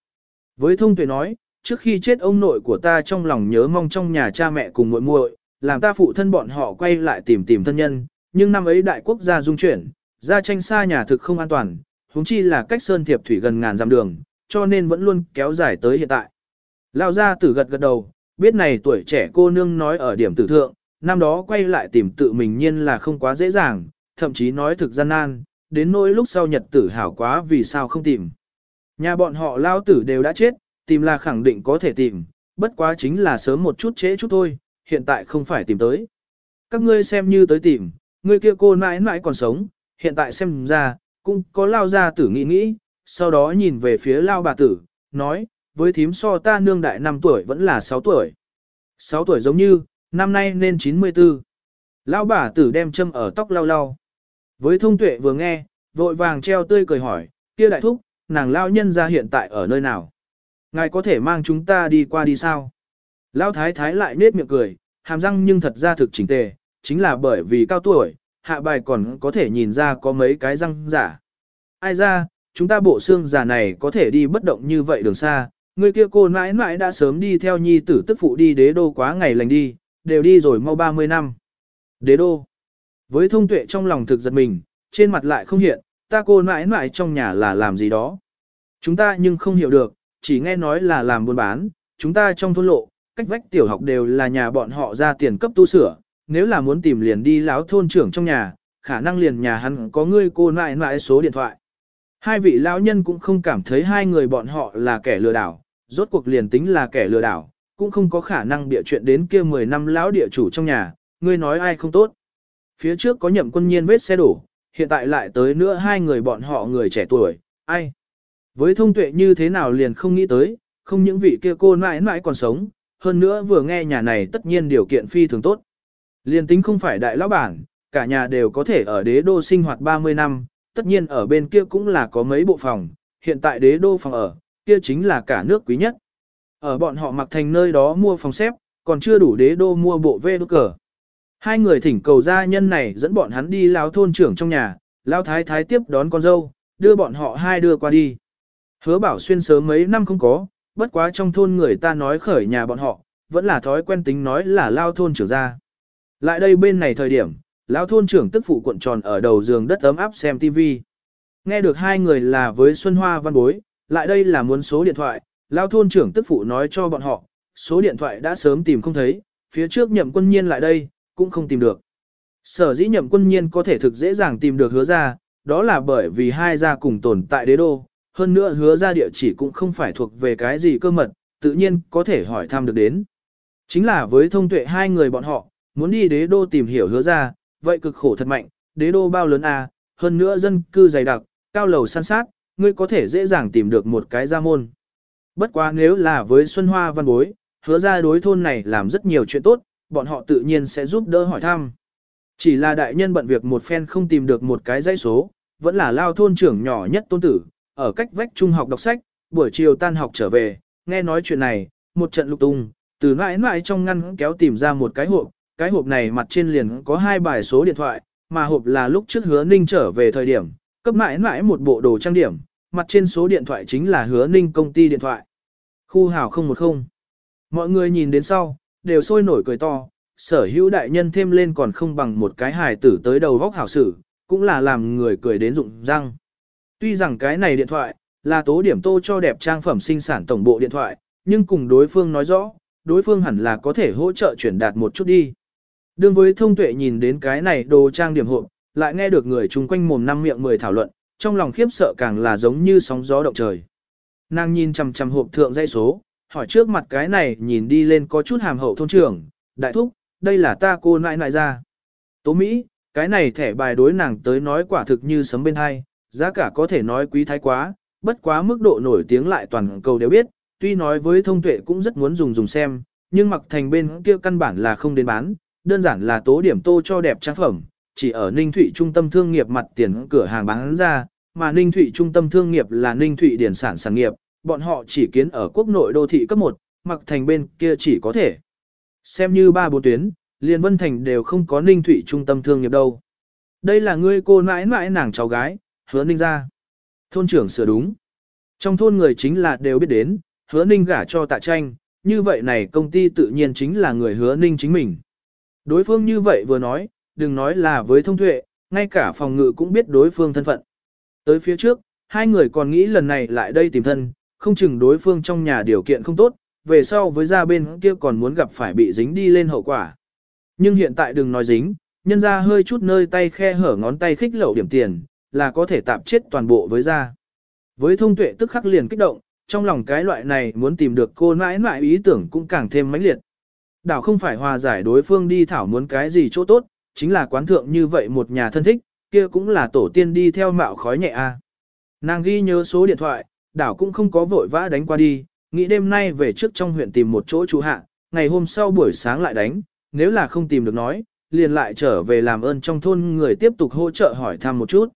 [SPEAKER 1] Với thông tuệ nói, trước khi chết ông nội của ta trong lòng nhớ mong trong nhà cha mẹ cùng muội muội, làm ta phụ thân bọn họ quay lại tìm tìm thân nhân, nhưng năm ấy đại quốc gia dung chuyển, gia tranh xa nhà thực không an toàn, huống chi là cách sơn thiệp thủy gần ngàn dặm đường, cho nên vẫn luôn kéo dài tới hiện tại. Lão gia tử gật gật đầu, biết này tuổi trẻ cô nương nói ở điểm tử thượng, năm đó quay lại tìm tự mình nhiên là không quá dễ dàng, thậm chí nói thực gian nan, đến nỗi lúc sau nhật tử hảo quá vì sao không tìm. Nhà bọn họ lao tử đều đã chết, tìm là khẳng định có thể tìm, bất quá chính là sớm một chút trễ chút thôi, hiện tại không phải tìm tới. Các ngươi xem như tới tìm, người kia cô mãi mãi còn sống, hiện tại xem ra, cũng có lao ra tử nghĩ nghĩ, sau đó nhìn về phía lao bà tử, nói, với thím so ta nương đại 5 tuổi vẫn là 6 tuổi. 6 tuổi giống như, năm nay nên 94. Lão bà tử đem châm ở tóc lao lao, Với thông tuệ vừa nghe, vội vàng treo tươi cười hỏi, kia đại thúc, nàng lao nhân ra hiện tại ở nơi nào? Ngài có thể mang chúng ta đi qua đi sao? Lão thái thái lại nết miệng cười, hàm răng nhưng thật ra thực chỉnh tề, chính là bởi vì cao tuổi, hạ bài còn có thể nhìn ra có mấy cái răng giả. Ai ra, chúng ta bộ xương giả này có thể đi bất động như vậy đường xa, người kia cô mãi mãi đã sớm đi theo nhi tử tức phụ đi đế đô quá ngày lành đi, đều đi rồi mau 30 năm. Đế đô. Với thông tuệ trong lòng thực giật mình, trên mặt lại không hiện, ta cô mãi mãi trong nhà là làm gì đó. Chúng ta nhưng không hiểu được, chỉ nghe nói là làm buôn bán, chúng ta trong thôn lộ, cách vách tiểu học đều là nhà bọn họ ra tiền cấp tu sửa, nếu là muốn tìm liền đi láo thôn trưởng trong nhà, khả năng liền nhà hắn có người cô nại nại số điện thoại. Hai vị lão nhân cũng không cảm thấy hai người bọn họ là kẻ lừa đảo, rốt cuộc liền tính là kẻ lừa đảo, cũng không có khả năng địa chuyện đến kia 10 năm lão địa chủ trong nhà, ngươi nói ai không tốt. Phía trước có nhậm quân nhiên vết xe đổ, hiện tại lại tới nữa hai người bọn họ người trẻ tuổi, ai. Với thông tuệ như thế nào liền không nghĩ tới, không những vị kia cô mãi mãi còn sống, hơn nữa vừa nghe nhà này tất nhiên điều kiện phi thường tốt. Liền tính không phải đại lão bản, cả nhà đều có thể ở đế đô sinh hoạt 30 năm, tất nhiên ở bên kia cũng là có mấy bộ phòng, hiện tại đế đô phòng ở, kia chính là cả nước quý nhất. Ở bọn họ mặc thành nơi đó mua phòng xếp, còn chưa đủ đế đô mua bộ vê đốt cờ. Hai người thỉnh cầu gia nhân này dẫn bọn hắn đi lao thôn trưởng trong nhà, lao thái thái tiếp đón con dâu, đưa bọn họ hai đưa qua đi. Hứa bảo xuyên sớm mấy năm không có, bất quá trong thôn người ta nói khởi nhà bọn họ, vẫn là thói quen tính nói là lao thôn trưởng ra. Lại đây bên này thời điểm, lao thôn trưởng tức phụ cuộn tròn ở đầu giường đất ấm áp xem TV. Nghe được hai người là với Xuân Hoa văn bối, lại đây là muốn số điện thoại, lao thôn trưởng tức phụ nói cho bọn họ, số điện thoại đã sớm tìm không thấy, phía trước nhậm quân nhiên lại đây, cũng không tìm được. Sở dĩ nhậm quân nhiên có thể thực dễ dàng tìm được hứa ra, đó là bởi vì hai gia cùng tồn tại đế đô, hơn nữa hứa ra địa chỉ cũng không phải thuộc về cái gì cơ mật, tự nhiên có thể hỏi thăm được đến. Chính là với thông tuệ hai người bọn họ, muốn đi đế đô tìm hiểu hứa ra, vậy cực khổ thật mạnh, đế đô bao lớn à, hơn nữa dân cư dày đặc, cao lầu san sát, ngươi có thể dễ dàng tìm được một cái gia môn. Bất quá nếu là với Xuân Hoa văn bối, hứa ra đối thôn này làm rất nhiều chuyện tốt, bọn họ tự nhiên sẽ giúp đỡ hỏi thăm. Chỉ là đại nhân bận việc một phen không tìm được một cái dãy số, vẫn là lao thôn trưởng nhỏ nhất tôn tử, ở cách vách trung học đọc sách, buổi chiều tan học trở về, nghe nói chuyện này, một trận lục tung, từ mãi mãi trong ngăn kéo tìm ra một cái hộp, cái hộp này mặt trên liền có hai bài số điện thoại, mà hộp là lúc trước hứa ninh trở về thời điểm, cấp mãi mãi một bộ đồ trang điểm, mặt trên số điện thoại chính là hứa ninh công ty điện thoại. Khu hào 010. Mọi người nhìn đến sau, đều sôi nổi cười to, sở hữu đại nhân thêm lên còn không bằng một cái hài tử tới đầu vóc hảo sử, cũng là làm người cười đến rụng răng. Tuy rằng cái này điện thoại, là tố điểm tô cho đẹp trang phẩm sinh sản tổng bộ điện thoại, nhưng cùng đối phương nói rõ, đối phương hẳn là có thể hỗ trợ chuyển đạt một chút đi. Đương với thông tuệ nhìn đến cái này đồ trang điểm hộp, lại nghe được người chung quanh mồm năm miệng mười thảo luận, trong lòng khiếp sợ càng là giống như sóng gió động trời. Nàng nhìn chằm chằm hộp thượng dây số, hỏi trước mặt cái này nhìn đi lên có chút hàm hậu thôn trưởng, đại thúc, đây là ta cô nãi nãi ra. Tố Mỹ, cái này thẻ bài đối nàng tới nói quả thực như sấm bên hai, giá cả có thể nói quý thái quá, bất quá mức độ nổi tiếng lại toàn cầu đều biết, tuy nói với thông tuệ cũng rất muốn dùng dùng xem, nhưng mặc thành bên kia căn bản là không đến bán, đơn giản là tố điểm tô cho đẹp trang phẩm, chỉ ở Ninh Thụy trung tâm thương nghiệp mặt tiền cửa hàng bán ra, mà Ninh Thụy trung tâm thương nghiệp là Ninh Thụy điển sản sản nghiệp, bọn họ chỉ kiến ở quốc nội đô thị cấp 1, mặc thành bên kia chỉ có thể. Xem như ba bốn tuyến, liền Vân Thành đều không có Ninh Thụy trung tâm thương nghiệp đâu. Đây là ngươi cô mãi mãi nàng cháu gái, hứa Ninh ra. Thôn trưởng sửa đúng. Trong thôn người chính là đều biết đến, hứa Ninh gả cho tạ tranh, như vậy này công ty tự nhiên chính là người hứa Ninh chính mình. Đối phương như vậy vừa nói, đừng nói là với thông tuệ, ngay cả phòng ngự cũng biết đối phương thân phận. Tới phía trước, hai người còn nghĩ lần này lại đây tìm thân, không chừng đối phương trong nhà điều kiện không tốt, về sau với ra bên kia còn muốn gặp phải bị dính đi lên hậu quả. Nhưng hiện tại đừng nói dính, nhân ra hơi chút nơi tay khe hở ngón tay khích lậu điểm tiền, là có thể tạp chết toàn bộ với ra. Với thông tuệ tức khắc liền kích động, trong lòng cái loại này muốn tìm được cô mãi mãi ý tưởng cũng càng thêm mãnh liệt. Đảo không phải hòa giải đối phương đi thảo muốn cái gì chỗ tốt, chính là quán thượng như vậy một nhà thân thích, kia cũng là tổ tiên đi theo mạo khói nhẹ a. Nàng ghi nhớ số điện thoại, đảo cũng không có vội vã đánh qua đi, nghĩ đêm nay về trước trong huyện tìm một chỗ trú hạ, ngày hôm sau buổi sáng lại đánh, nếu là không tìm được nói, liền lại trở về làm ơn trong thôn người tiếp tục hỗ trợ hỏi thăm một chút.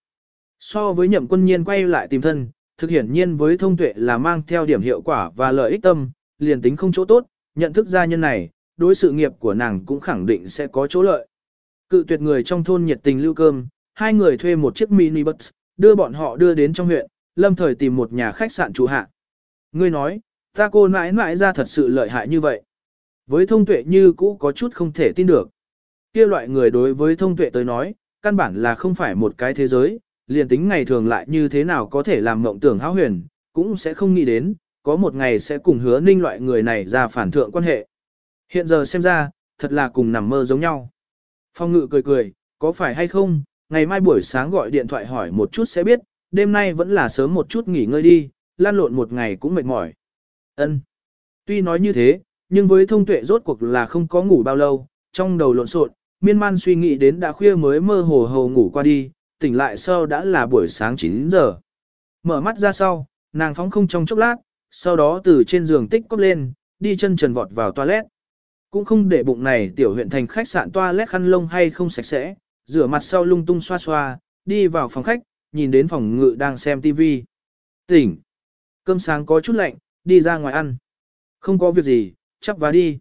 [SPEAKER 1] So với nhậm quân nhiên quay lại tìm thân, thực hiển nhiên với thông tuệ là mang theo điểm hiệu quả và lợi ích tâm, liền tính không chỗ tốt, nhận thức gia nhân này, đối sự nghiệp của nàng cũng khẳng định sẽ có chỗ lợi. Cự tuyệt người trong thôn nhiệt tình lưu cơm, hai người thuê một chiếc mini bus, đưa bọn họ đưa đến trong huyện, lâm thời tìm một nhà khách sạn trụ hạ. Ngươi nói, ta cô mãi mãi ra thật sự lợi hại như vậy. Với thông tuệ như cũ có chút không thể tin được. kia loại người đối với thông tuệ tới nói, căn bản là không phải một cái thế giới, liền tính ngày thường lại như thế nào có thể làm mộng tưởng hão huyền, cũng sẽ không nghĩ đến, có một ngày sẽ cùng hứa ninh loại người này ra phản thượng quan hệ. Hiện giờ xem ra, thật là cùng nằm mơ giống nhau. Phong ngự cười cười, có phải hay không, ngày mai buổi sáng gọi điện thoại hỏi một chút sẽ biết, đêm nay vẫn là sớm một chút nghỉ ngơi đi, lan lộn một ngày cũng mệt mỏi. Ân. Tuy nói như thế, nhưng với thông tuệ rốt cuộc là không có ngủ bao lâu, trong đầu lộn xộn, miên man suy nghĩ đến đã khuya mới mơ hồ hồ ngủ qua đi, tỉnh lại sau đã là buổi sáng 9 giờ. Mở mắt ra sau, nàng phóng không trong chốc lát, sau đó từ trên giường tích cốc lên, đi chân trần vọt vào toilet. Cũng không để bụng này tiểu huyện thành khách sạn toilet khăn lông hay không sạch sẽ, rửa mặt sau lung tung xoa xoa, đi vào phòng khách, nhìn đến phòng ngự đang xem TV. Tỉnh. Cơm sáng có chút lạnh, đi ra ngoài ăn. Không có việc gì, chắp vá đi.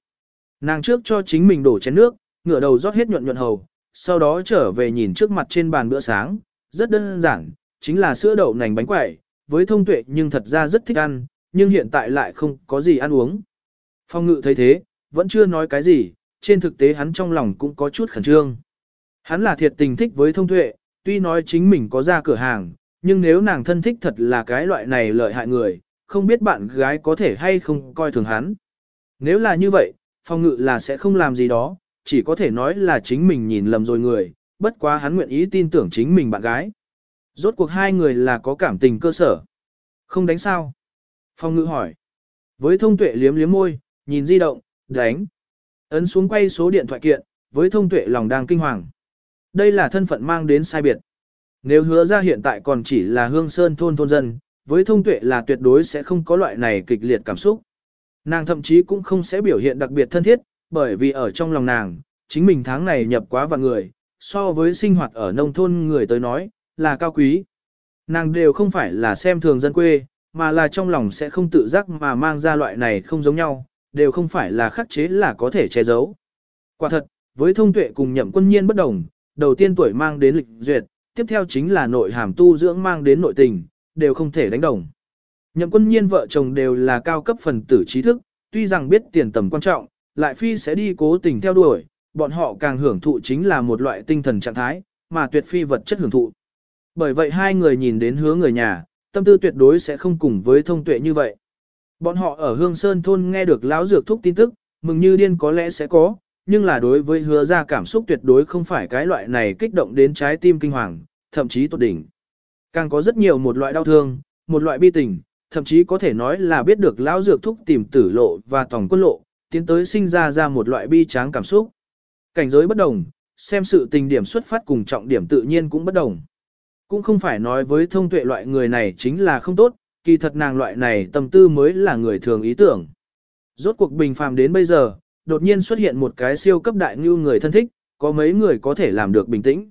[SPEAKER 1] Nàng trước cho chính mình đổ chén nước, ngửa đầu rót hết nhuận nhuận hầu, sau đó trở về nhìn trước mặt trên bàn bữa sáng, rất đơn giản, chính là sữa đậu nành bánh quẩy, với thông tuệ nhưng thật ra rất thích ăn, nhưng hiện tại lại không có gì ăn uống. Phong ngự thấy thế, vẫn chưa nói cái gì, trên thực tế hắn trong lòng cũng có chút khẩn trương. Hắn là thiệt tình thích với thông tuệ, tuy nói chính mình có ra cửa hàng, nhưng nếu nàng thân thích thật là cái loại này lợi hại người, không biết bạn gái có thể hay không coi thường hắn. Nếu là như vậy, phong ngự là sẽ không làm gì đó, chỉ có thể nói là chính mình nhìn lầm rồi người, bất quá hắn nguyện ý tin tưởng chính mình bạn gái. Rốt cuộc hai người là có cảm tình cơ sở. Không đánh sao? Phong ngữ hỏi. Với thông tuệ liếm liếm môi, nhìn di động, đánh. Ấn xuống quay số điện thoại kiện, với thông tuệ lòng đang kinh hoàng. Đây là thân phận mang đến sai biệt. Nếu hứa ra hiện tại còn chỉ là hương sơn thôn thôn dân, với thông tuệ là tuyệt đối sẽ không có loại này kịch liệt cảm xúc. Nàng thậm chí cũng không sẽ biểu hiện đặc biệt thân thiết, bởi vì ở trong lòng nàng, chính mình tháng này nhập quá vạn người, so với sinh hoạt ở nông thôn người tới nói, là cao quý. Nàng đều không phải là xem thường dân quê, mà là trong lòng sẽ không tự giác mà mang ra loại này không giống nhau, đều không phải là khắc chế là có thể che giấu. Quả thật, với thông tuệ cùng nhậm quân nhiên bất đồng, đầu tiên tuổi mang đến lịch duyệt, tiếp theo chính là nội hàm tu dưỡng mang đến nội tình, đều không thể đánh đồng. Nhậm quân nhiên vợ chồng đều là cao cấp phần tử trí thức, tuy rằng biết tiền tầm quan trọng, lại phi sẽ đi cố tình theo đuổi, bọn họ càng hưởng thụ chính là một loại tinh thần trạng thái, mà tuyệt phi vật chất hưởng thụ. Bởi vậy hai người nhìn đến hứa người nhà, tâm tư tuyệt đối sẽ không cùng với thông tuệ như vậy. Bọn họ ở Hương Sơn thôn nghe được lão dược thúc tin tức, mừng như điên có lẽ sẽ có, nhưng là đối với hứa ra cảm xúc tuyệt đối không phải cái loại này kích động đến trái tim kinh hoàng, thậm chí tốt đỉnh. Càng có rất nhiều một loại đau thương, một loại bi tình, thậm chí có thể nói là biết được lão dược thúc tìm tử lộ và tổng quân lộ, tiến tới sinh ra ra một loại bi tráng cảm xúc. Cảnh giới bất đồng, xem sự tình điểm xuất phát cùng trọng điểm tự nhiên cũng bất đồng. Cũng không phải nói với thông tuệ loại người này chính là không tốt, kỳ thật nàng loại này tâm tư mới là người thường ý tưởng. Rốt cuộc bình phàm đến bây giờ, đột nhiên xuất hiện một cái siêu cấp đại như người thân thích, có mấy người có thể làm được bình tĩnh.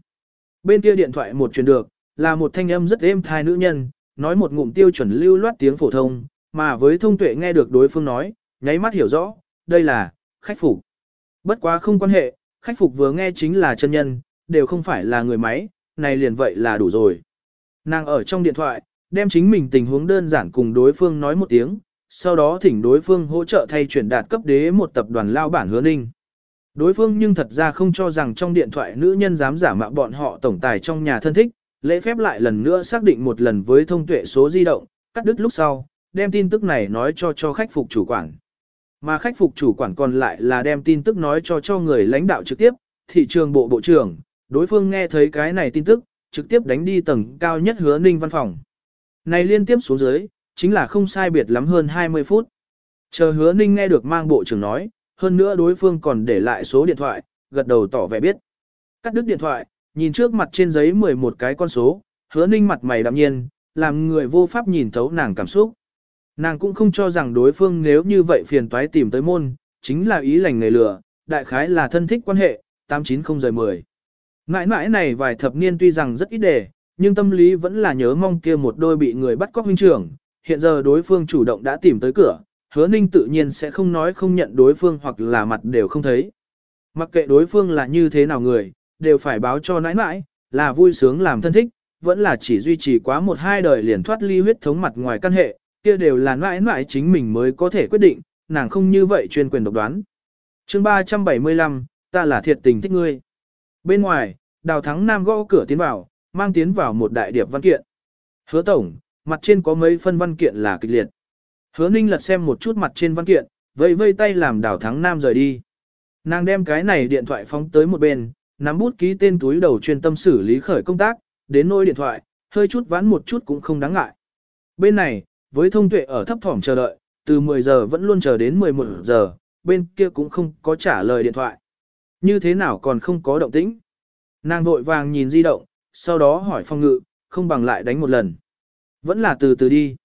[SPEAKER 1] Bên kia điện thoại một truyền được, là một thanh âm rất êm thai nữ nhân, nói một ngụm tiêu chuẩn lưu loát tiếng phổ thông, mà với thông tuệ nghe được đối phương nói, nháy mắt hiểu rõ, đây là, khách phục. Bất quá không quan hệ, khách phục vừa nghe chính là chân nhân, đều không phải là người máy, này liền vậy là đủ rồi. Nàng ở trong điện thoại, đem chính mình tình huống đơn giản cùng đối phương nói một tiếng, sau đó thỉnh đối phương hỗ trợ thay chuyển đạt cấp đế một tập đoàn lao bản hứa ninh. Đối phương nhưng thật ra không cho rằng trong điện thoại nữ nhân dám giả mạo bọn họ tổng tài trong nhà thân thích, lễ phép lại lần nữa xác định một lần với thông tuệ số di động, cắt đứt lúc sau, đem tin tức này nói cho cho khách phục chủ quản. Mà khách phục chủ quản còn lại là đem tin tức nói cho cho người lãnh đạo trực tiếp, thị trường bộ bộ trưởng, đối phương nghe thấy cái này tin tức, trực tiếp đánh đi tầng cao nhất hứa ninh văn phòng. Này liên tiếp xuống dưới, chính là không sai biệt lắm hơn 20 phút. Chờ hứa ninh nghe được mang bộ trưởng nói, hơn nữa đối phương còn để lại số điện thoại, gật đầu tỏ vẻ biết. Cắt đứt điện thoại, nhìn trước mặt trên giấy 11 cái con số, hứa ninh mặt mày đạm nhiên, làm người vô pháp nhìn thấu nàng cảm xúc. Nàng cũng không cho rằng đối phương nếu như vậy phiền toái tìm tới môn, chính là ý lành nghề lừa, đại khái là thân thích quan hệ, 890 rời 10. Mãi mãi này vài thập niên tuy rằng rất ít đề, nhưng tâm lý vẫn là nhớ mong kia một đôi bị người bắt cóc huynh trưởng, hiện giờ đối phương chủ động đã tìm tới cửa, hứa ninh tự nhiên sẽ không nói không nhận đối phương hoặc là mặt đều không thấy. Mặc kệ đối phương là như thế nào người, đều phải báo cho nãi nãi, là vui sướng làm thân thích, vẫn là chỉ duy trì quá một hai đời liền thoát ly huyết thống mặt ngoài căn hệ, kia đều là mãi mãi chính mình mới có thể quyết định, nàng không như vậy chuyên quyền độc đoán. chương 375, ta là thiệt tình thích ngươi. Bên ngoài, đào thắng nam gõ cửa tiến vào, mang tiến vào một đại điệp văn kiện. Hứa tổng, mặt trên có mấy phân văn kiện là kịch liệt. Hứa ninh lật xem một chút mặt trên văn kiện, vây vây tay làm đào thắng nam rời đi. Nàng đem cái này điện thoại phóng tới một bên, nắm bút ký tên túi đầu chuyên tâm xử lý khởi công tác, đến nôi điện thoại, hơi chút ván một chút cũng không đáng ngại. Bên này, với thông tuệ ở thấp thỏm chờ đợi, từ 10 giờ vẫn luôn chờ đến 11 giờ, bên kia cũng không có trả lời điện thoại. Như thế nào còn không có động tĩnh? Nàng vội vàng nhìn di động, sau đó hỏi phong ngự, không bằng lại đánh một lần. Vẫn là từ từ đi.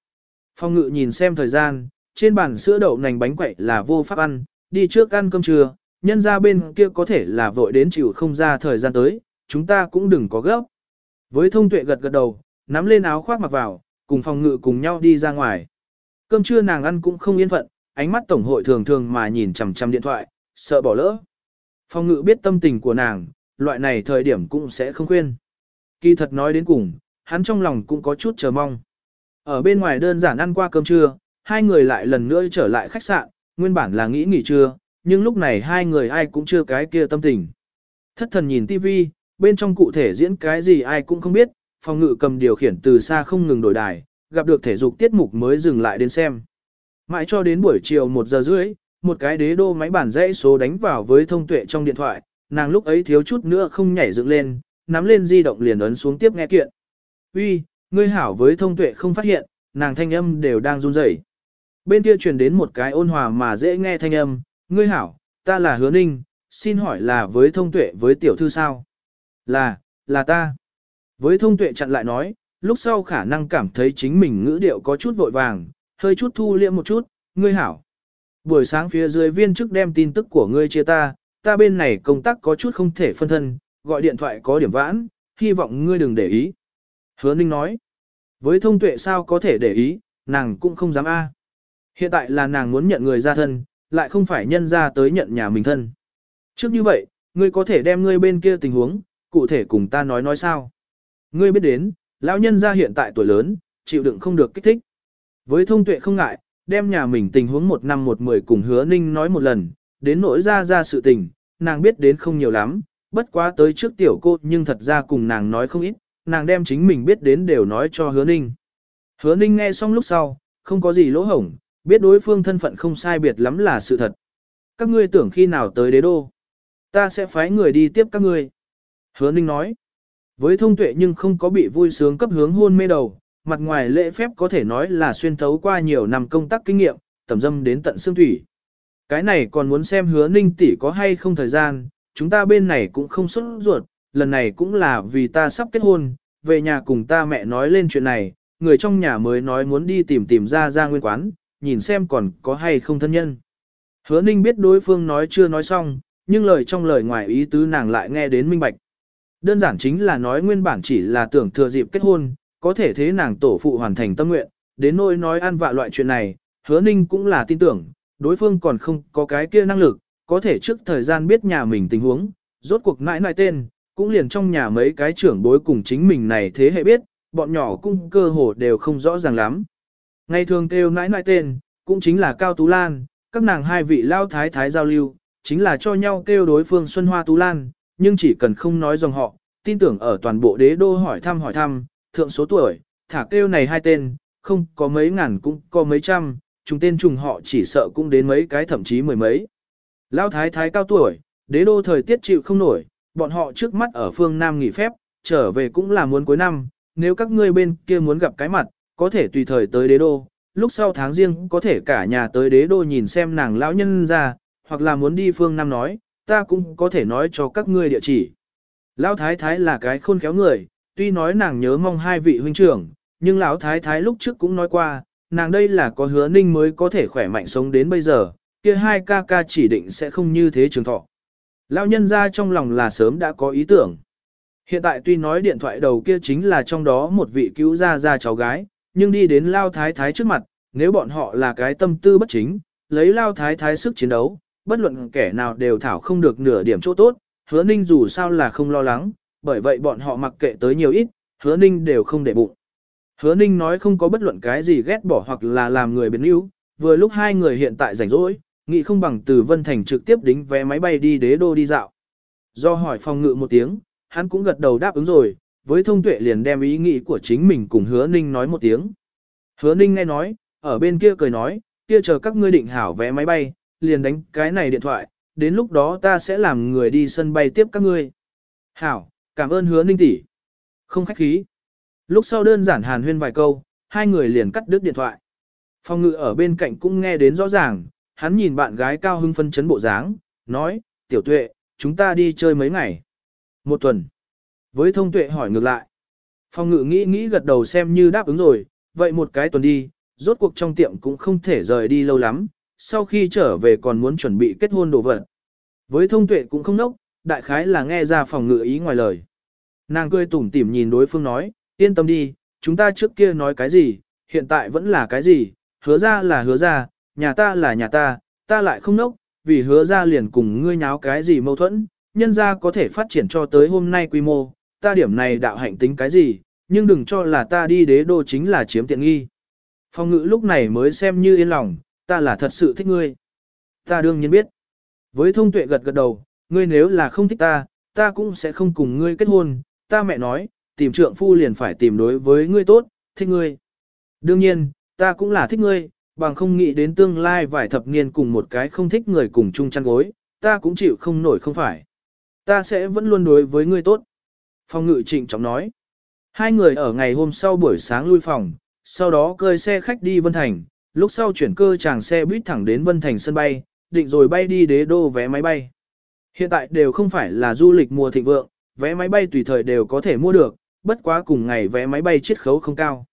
[SPEAKER 1] Phong ngự nhìn xem thời gian, trên bàn sữa đậu nành bánh quậy là vô pháp ăn, đi trước ăn cơm trưa, nhân ra bên kia có thể là vội đến chịu không ra thời gian tới, chúng ta cũng đừng có gấp. Với thông tuệ gật gật đầu, nắm lên áo khoác mặc vào, cùng phòng ngự cùng nhau đi ra ngoài. Cơm trưa nàng ăn cũng không yên phận, ánh mắt tổng hội thường thường mà nhìn chằm chằm điện thoại, sợ bỏ lỡ. Phòng ngự biết tâm tình của nàng, loại này thời điểm cũng sẽ không khuyên. Kỳ thật nói đến cùng, hắn trong lòng cũng có chút chờ mong. Ở bên ngoài đơn giản ăn qua cơm trưa, hai người lại lần nữa trở lại khách sạn, nguyên bản là nghĩ nghỉ trưa, nhưng lúc này hai người ai cũng chưa cái kia tâm tình. Thất thần nhìn tivi, bên trong cụ thể diễn cái gì ai cũng không biết, phòng ngự cầm điều khiển từ xa không ngừng đổi đài, gặp được thể dục tiết mục mới dừng lại đến xem. Mãi cho đến buổi chiều 1 giờ rưỡi, một cái đế đô máy bản dãy số đánh vào với thông tuệ trong điện thoại, nàng lúc ấy thiếu chút nữa không nhảy dựng lên, nắm lên di động liền ấn xuống tiếp nghe kiện. Uy, ngươi hảo với thông tuệ không phát hiện, nàng thanh âm đều đang run rẩy. Bên kia truyền đến một cái ôn hòa mà dễ nghe thanh âm, ngươi hảo, ta là hứa ninh, xin hỏi là với thông tuệ với tiểu thư sao? Là, là ta. Với thông tuệ chặn lại nói, lúc sau khả năng cảm thấy chính mình ngữ điệu có chút vội vàng, hơi chút thu liễm một chút, ngươi hảo. Buổi sáng phía dưới viên chức đem tin tức của ngươi chia ta, ta bên này công tác có chút không thể phân thân, gọi điện thoại có điểm vãn, hy vọng ngươi đừng để ý. Hứa Ninh nói, với thông tuệ sao có thể để ý, nàng cũng không dám a. Hiện tại là nàng muốn nhận người ra thân, lại không phải nhân ra tới nhận nhà mình thân. Trước như vậy, ngươi có thể đem ngươi bên kia tình huống, cụ thể cùng ta nói nói sao. Ngươi biết đến, lão nhân ra hiện tại tuổi lớn, chịu đựng không được kích thích. Với thông tuệ không ngại, đem nhà mình tình huống một năm một mười cùng hứa ninh nói một lần, đến nỗi ra ra sự tình, nàng biết đến không nhiều lắm, bất quá tới trước tiểu cô nhưng thật ra cùng nàng nói không ít, nàng đem chính mình biết đến đều nói cho hứa ninh. Hứa ninh nghe xong lúc sau, không có gì lỗ hổng, biết đối phương thân phận không sai biệt lắm là sự thật. Các ngươi tưởng khi nào tới đế đô. Ta sẽ phái người đi tiếp các ngươi. Hứa ninh nói. Với thông tuệ nhưng không có bị vui sướng cấp hướng hôn mê đầu, mặt ngoài lễ phép có thể nói là xuyên thấu qua nhiều năm công tác kinh nghiệm, tầm dâm đến tận xương thủy. Cái này còn muốn xem hứa ninh tỷ có hay không thời gian, chúng ta bên này cũng không xuất ruột, lần này cũng là vì ta sắp kết hôn, về nhà cùng ta mẹ nói lên chuyện này, người trong nhà mới nói muốn đi tìm tìm ra ra nguyên quán, nhìn xem còn có hay không thân nhân. Hứa ninh biết đối phương nói chưa nói xong, nhưng lời trong lời ngoài ý tứ nàng lại nghe đến minh bạch. Đơn giản chính là nói nguyên bản chỉ là tưởng thừa dịp kết hôn, có thể thế nàng tổ phụ hoàn thành tâm nguyện, đến nỗi nói ăn vạ loại chuyện này, hứa ninh cũng là tin tưởng, đối phương còn không có cái kia năng lực, có thể trước thời gian biết nhà mình tình huống, rốt cuộc nãi nãi tên, cũng liền trong nhà mấy cái trưởng bối cùng chính mình này thế hệ biết, bọn nhỏ cũng cơ hồ đều không rõ ràng lắm. Ngày thường kêu nãi nãi tên, cũng chính là Cao Tú Lan, các nàng hai vị lao thái thái giao lưu, chính là cho nhau kêu đối phương Xuân Hoa Tú Lan, nhưng chỉ cần không nói dòng họ, tin tưởng ở toàn bộ đế đô hỏi thăm hỏi thăm, thượng số tuổi, thả kêu này hai tên, không có mấy ngàn cũng có mấy trăm, chúng tên trùng họ chỉ sợ cũng đến mấy cái thậm chí mười mấy. Lão thái thái cao tuổi, đế đô thời tiết chịu không nổi, bọn họ trước mắt ở phương Nam nghỉ phép, trở về cũng là muốn cuối năm, nếu các ngươi bên kia muốn gặp cái mặt, có thể tùy thời tới đế đô, lúc sau tháng riêng có thể cả nhà tới đế đô nhìn xem nàng lão nhân ra, hoặc là muốn đi phương Nam nói, ta cũng có thể nói cho các ngươi địa chỉ. Lão thái thái là cái khôn khéo người, tuy nói nàng nhớ mong hai vị huynh trưởng, nhưng lão thái thái lúc trước cũng nói qua, nàng đây là có hứa ninh mới có thể khỏe mạnh sống đến bây giờ, kia hai ca ca chỉ định sẽ không như thế trường thọ. Lão nhân ra trong lòng là sớm đã có ý tưởng. Hiện tại tuy nói điện thoại đầu kia chính là trong đó một vị cứu gia gia cháu gái, nhưng đi đến Lao Thái Thái trước mặt, nếu bọn họ là cái tâm tư bất chính, lấy Lao Thái Thái sức chiến đấu, bất luận kẻ nào đều thảo không được nửa điểm chỗ tốt, hứa ninh dù sao là không lo lắng, bởi vậy bọn họ mặc kệ tới nhiều ít, hứa ninh đều không để bụng. Hứa ninh nói không có bất luận cái gì ghét bỏ hoặc là làm người biến yếu, vừa lúc hai người hiện tại rảnh rỗi, nghĩ không bằng từ Vân Thành trực tiếp đính vé máy bay đi đế đô đi dạo. Do hỏi phòng ngự một tiếng, hắn cũng gật đầu đáp ứng rồi, với thông tuệ liền đem ý nghĩ của chính mình cùng hứa ninh nói một tiếng. Hứa ninh nghe nói, ở bên kia cười nói, kia chờ các ngươi định hảo vé máy bay, liền đánh cái này điện thoại, đến lúc đó ta sẽ làm người đi sân bay tiếp các ngươi. Hảo, cảm ơn hứa ninh tỷ. Không khách khí. Lúc sau đơn giản hàn huyên vài câu, hai người liền cắt đứt điện thoại. Phong ngự ở bên cạnh cũng nghe đến rõ ràng, hắn nhìn bạn gái cao hưng phân chấn bộ dáng, nói, tiểu tuệ, chúng ta đi chơi mấy ngày. Một tuần. Với thông tuệ hỏi ngược lại. Phong ngự nghĩ nghĩ gật đầu xem như đáp ứng rồi, vậy một cái tuần đi, rốt cuộc trong tiệm cũng không thể rời đi lâu lắm, sau khi trở về còn muốn chuẩn bị kết hôn đồ vật. Với thông tuệ cũng không nốc, đại khái là nghe ra phòng ngự ý ngoài lời. Nàng cười tủm tỉm nhìn đối phương nói, yên tâm đi, chúng ta trước kia nói cái gì, hiện tại vẫn là cái gì, hứa ra là hứa ra, nhà ta là nhà ta, ta lại không nốc, vì hứa ra liền cùng ngươi nháo cái gì mâu thuẫn, nhân ra có thể phát triển cho tới hôm nay quy mô, ta điểm này đạo hạnh tính cái gì, nhưng đừng cho là ta đi đế đô chính là chiếm tiện nghi. Phong ngữ lúc này mới xem như yên lòng, ta là thật sự thích ngươi. Ta đương nhiên biết. Với thông tuệ gật gật đầu, ngươi nếu là không thích ta, ta cũng sẽ không cùng ngươi kết hôn, ta mẹ nói, tìm trượng phu liền phải tìm đối với ngươi tốt, thích ngươi. Đương nhiên, ta cũng là thích ngươi, bằng không nghĩ đến tương lai vài thập niên cùng một cái không thích người cùng chung chăn gối, ta cũng chịu không nổi không phải. Ta sẽ vẫn luôn đối với ngươi tốt. Phong ngự trịnh trọng nói. Hai người ở ngày hôm sau buổi sáng lui phòng, sau đó cơi xe khách đi Vân Thành, lúc sau chuyển cơ chàng xe buýt thẳng đến Vân Thành sân bay, định rồi bay đi đế đô vé máy bay. Hiện tại đều không phải là du lịch mùa thịnh vượng, vé máy bay tùy thời đều có thể mua được, bất quá cùng ngày vé máy bay chiết khấu không cao.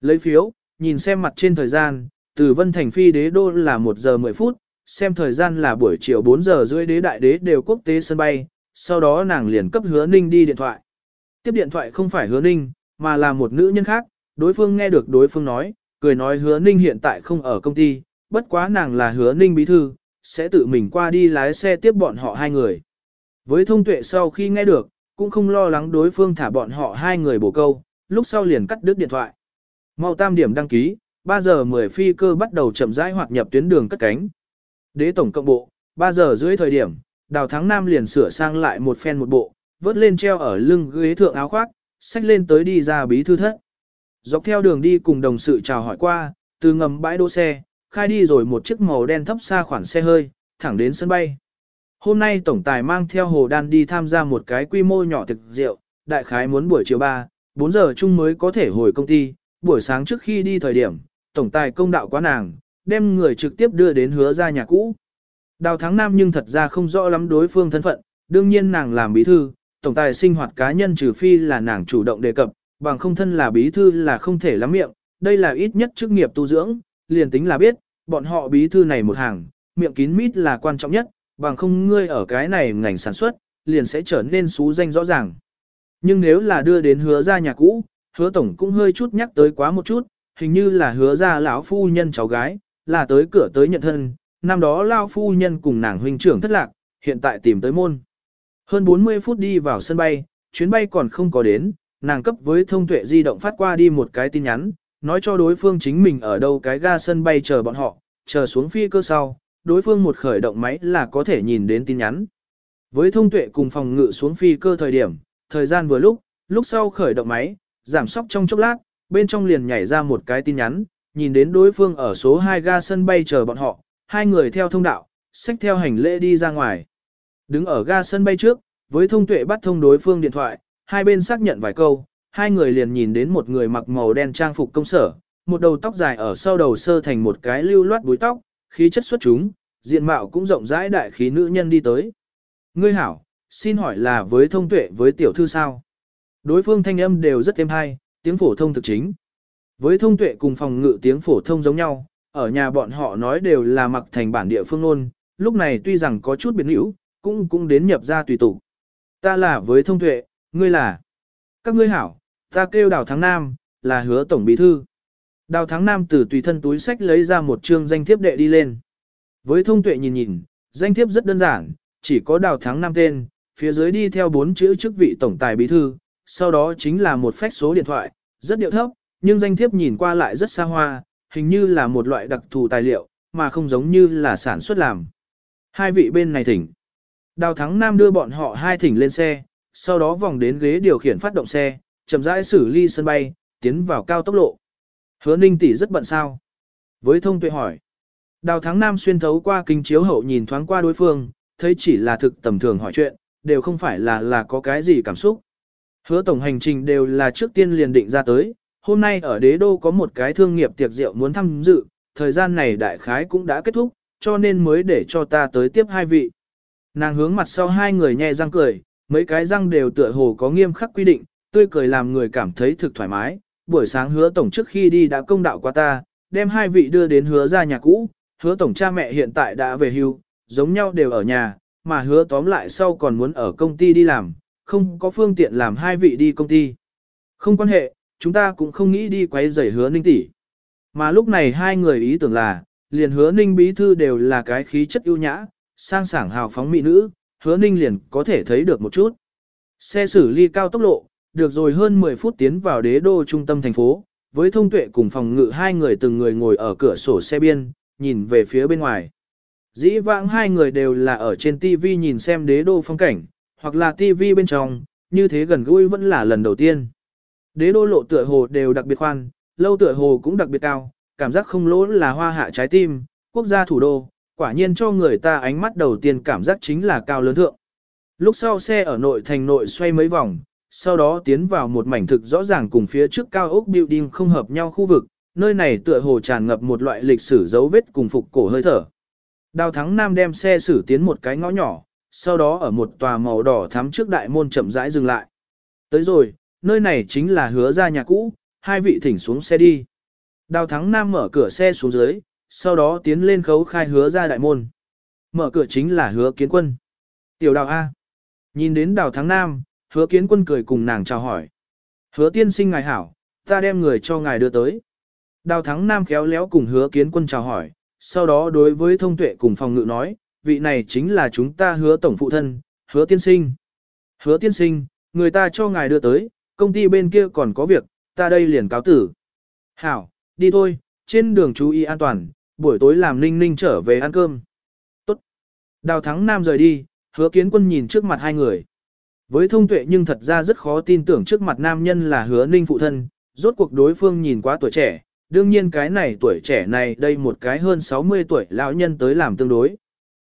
[SPEAKER 1] Lấy phiếu, nhìn xem mặt trên thời gian, từ Vân Thành phi đế đô là 1 giờ 10 phút, xem thời gian là buổi chiều 4 giờ rưỡi đế đại đế đều quốc tế sân bay, sau đó nàng liền cấp hứa ninh đi điện thoại. Tiếp điện thoại không phải hứa ninh, mà là một nữ nhân khác, đối phương nghe được đối phương nói, cười nói hứa ninh hiện tại không ở công ty, bất quá nàng là hứa ninh bí thư, sẽ tự mình qua đi lái xe tiếp bọn họ hai người. Với thông tuệ sau khi nghe được, cũng không lo lắng đối phương thả bọn họ hai người bổ câu, lúc sau liền cắt đứt điện thoại. Mau tam điểm đăng ký, 3 giờ 10 phi cơ bắt đầu chậm rãi hoạt nhập tuyến đường cất cánh. Đế tổng cộng bộ, 3 giờ dưới thời điểm, đào thắng nam liền sửa sang lại một phen một bộ, vớt lên treo ở lưng ghế thượng áo khoác, xách lên tới đi ra bí thư thất. Dọc theo đường đi cùng đồng sự chào hỏi qua, từ ngầm bãi đỗ xe, khai đi rồi một chiếc màu đen thấp xa khoản xe hơi, thẳng đến sân bay. Hôm nay tổng tài mang theo Hồ Đan đi tham gia một cái quy mô nhỏ thực rượu, đại khái muốn buổi chiều 3, 4 giờ chung mới có thể hồi công ty, buổi sáng trước khi đi thời điểm, tổng tài công đạo quá nàng, đem người trực tiếp đưa đến hứa ra nhà cũ. Đào Thắng Nam nhưng thật ra không rõ lắm đối phương thân phận, đương nhiên nàng làm bí thư, tổng tài sinh hoạt cá nhân trừ phi là nàng chủ động đề cập, bằng không thân là bí thư là không thể lắm miệng, đây là ít nhất chức nghiệp tu dưỡng, liền tính là biết, bọn họ bí thư này một hàng, miệng kín mít là quan trọng nhất, bằng không ngươi ở cái này ngành sản xuất, liền sẽ trở nên xú danh rõ ràng. Nhưng nếu là đưa đến hứa ra nhà cũ, hứa tổng cũng hơi chút nhắc tới quá một chút, hình như là hứa ra lão phu nhân cháu gái, là tới cửa tới nhận thân, năm đó lão phu nhân cùng nàng huynh trưởng thất lạc, hiện tại tìm tới môn. Hơn 40 phút đi vào sân bay, chuyến bay còn không có đến, nàng cấp với thông tuệ di động phát qua đi một cái tin nhắn, nói cho đối phương chính mình ở đâu cái ga sân bay chờ bọn họ, chờ xuống phi cơ sau, đối phương một khởi động máy là có thể nhìn đến tin nhắn. Với thông tuệ cùng phòng ngự xuống phi cơ thời điểm, thời gian vừa lúc, lúc sau khởi động máy, giảm sóc trong chốc lát, bên trong liền nhảy ra một cái tin nhắn, nhìn đến đối phương ở số 2 ga sân bay chờ bọn họ, hai người theo thông đạo, xách theo hành lễ đi ra ngoài. Đứng ở ga sân bay trước, với thông tuệ bắt thông đối phương điện thoại, hai bên xác nhận vài câu, hai người liền nhìn đến một người mặc màu đen trang phục công sở, một đầu tóc dài ở sau đầu sơ thành một cái lưu loát búi tóc, khí chất xuất chúng, diện mạo cũng rộng rãi đại khí nữ nhân đi tới. Ngươi hảo, xin hỏi là với thông tuệ với tiểu thư sao? Đối phương thanh âm đều rất êm hay, tiếng phổ thông thực chính. Với thông tuệ cùng phòng ngự tiếng phổ thông giống nhau, ở nhà bọn họ nói đều là mặc thành bản địa phương luôn, lúc này tuy rằng có chút biến hữu, cũng cũng đến nhập ra tùy tụ. Ta là với thông tuệ, ngươi là. Các ngươi hảo, ta kêu đào thắng nam, là hứa tổng bí thư. Đào thắng nam từ tùy thân túi sách lấy ra một chương danh thiếp đệ đi lên. Với thông tuệ nhìn nhìn, danh thiếp rất đơn giản, chỉ có đào thắng nam tên, phía dưới đi theo bốn chữ chức vị tổng tài bí thư, sau đó chính là một phách số điện thoại, rất điệu thấp, nhưng danh thiếp nhìn qua lại rất xa hoa, hình như là một loại đặc thù tài liệu, mà không giống như là sản xuất làm. Hai vị bên này thỉnh. Đào Thắng Nam đưa bọn họ hai thỉnh lên xe, sau đó vòng đến ghế điều khiển phát động xe, chậm rãi xử ly sân bay, tiến vào cao tốc lộ. Hứa Ninh tỷ rất bận sao? Với thông tuệ hỏi. Đào Thắng Nam xuyên thấu qua kính chiếu hậu nhìn thoáng qua đối phương, thấy chỉ là thực tầm thường hỏi chuyện, đều không phải là là có cái gì cảm xúc. Hứa tổng hành trình đều là trước tiên liền định ra tới, hôm nay ở đế đô có một cái thương nghiệp tiệc rượu muốn tham dự, thời gian này đại khái cũng đã kết thúc, cho nên mới để cho ta tới tiếp hai vị. Nàng hướng mặt sau hai người nhẹ răng cười, mấy cái răng đều tựa hồ có nghiêm khắc quy định, tươi cười làm người cảm thấy thực thoải mái. Buổi sáng hứa tổng trước khi đi đã công đạo qua ta, đem hai vị đưa đến hứa ra nhà cũ, hứa tổng cha mẹ hiện tại đã về hưu, giống nhau đều ở nhà, mà hứa tóm lại sau còn muốn ở công ty đi làm, không có phương tiện làm hai vị đi công ty. Không quan hệ, chúng ta cũng không nghĩ đi quấy rầy hứa ninh tỷ. Mà lúc này hai người ý tưởng là, liền hứa ninh bí thư đều là cái khí chất ưu nhã, sang sảng hào phóng mỹ nữ, hứa ninh liền có thể thấy được một chút. Xe xử ly cao tốc lộ, được rồi hơn 10 phút tiến vào đế đô trung tâm thành phố, với thông tuệ cùng phòng ngự hai người từng người ngồi ở cửa sổ xe biên, nhìn về phía bên ngoài. Dĩ vãng hai người đều là ở trên TV nhìn xem đế đô phong cảnh, hoặc là TV bên trong, như thế gần gũi vẫn là lần đầu tiên. Đế đô lộ tựa hồ đều đặc biệt khoan, lâu tựa hồ cũng đặc biệt cao, cảm giác không lỗ là hoa hạ trái tim, quốc gia thủ đô, quả nhiên cho người ta ánh mắt đầu tiên cảm giác chính là cao lớn thượng. Lúc sau xe ở nội thành nội xoay mấy vòng, sau đó tiến vào một mảnh thực rõ ràng cùng phía trước cao ốc building không hợp nhau khu vực, nơi này tựa hồ tràn ngập một loại lịch sử dấu vết cùng phục cổ hơi thở. Đào Thắng Nam đem xe xử tiến một cái ngõ nhỏ, sau đó ở một tòa màu đỏ thắm trước đại môn chậm rãi dừng lại. Tới rồi, nơi này chính là hứa ra nhà cũ, hai vị thỉnh xuống xe đi. Đào Thắng Nam mở cửa xe xuống dưới, sau đó tiến lên khấu khai hứa ra đại môn. Mở cửa chính là hứa kiến quân. Tiểu đào A. Nhìn đến đào Thắng Nam, hứa kiến quân cười cùng nàng chào hỏi. Hứa tiên sinh ngài hảo, ta đem người cho ngài đưa tới. Đào Thắng Nam khéo léo cùng hứa kiến quân chào hỏi, sau đó đối với thông tuệ cùng phòng ngự nói, vị này chính là chúng ta hứa tổng phụ thân, hứa tiên sinh. Hứa tiên sinh, người ta cho ngài đưa tới, công ty bên kia còn có việc, ta đây liền cáo tử. Hảo, đi thôi, trên đường chú ý an toàn, buổi tối làm ninh ninh trở về ăn cơm. Tốt. Đào Thắng Nam rời đi, hứa kiến quân nhìn trước mặt hai người. Với thông tuệ nhưng thật ra rất khó tin tưởng trước mặt nam nhân là hứa ninh phụ thân, rốt cuộc đối phương nhìn quá tuổi trẻ, đương nhiên cái này tuổi trẻ này đây một cái hơn 60 tuổi lão nhân tới làm tương đối.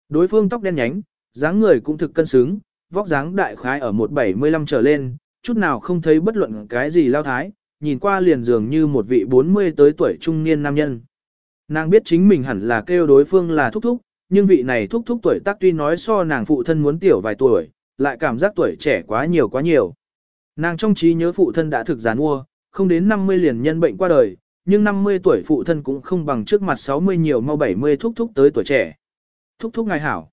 [SPEAKER 1] Đối phương tóc đen nhánh, dáng người cũng thực cân xứng, vóc dáng đại khái ở 175 trở lên, chút nào không thấy bất luận cái gì lao thái, nhìn qua liền dường như một vị 40 tới tuổi trung niên nam nhân. Nàng biết chính mình hẳn là kêu đối phương là thúc thúc, nhưng vị này thúc thúc tuổi tác tuy nói so nàng phụ thân muốn tiểu vài tuổi, lại cảm giác tuổi trẻ quá nhiều quá nhiều. Nàng trong trí nhớ phụ thân đã thực gián mua, không đến 50 liền nhân bệnh qua đời, nhưng 50 tuổi phụ thân cũng không bằng trước mặt 60 nhiều mau 70 thúc thúc tới tuổi trẻ. Thúc thúc ngài hảo.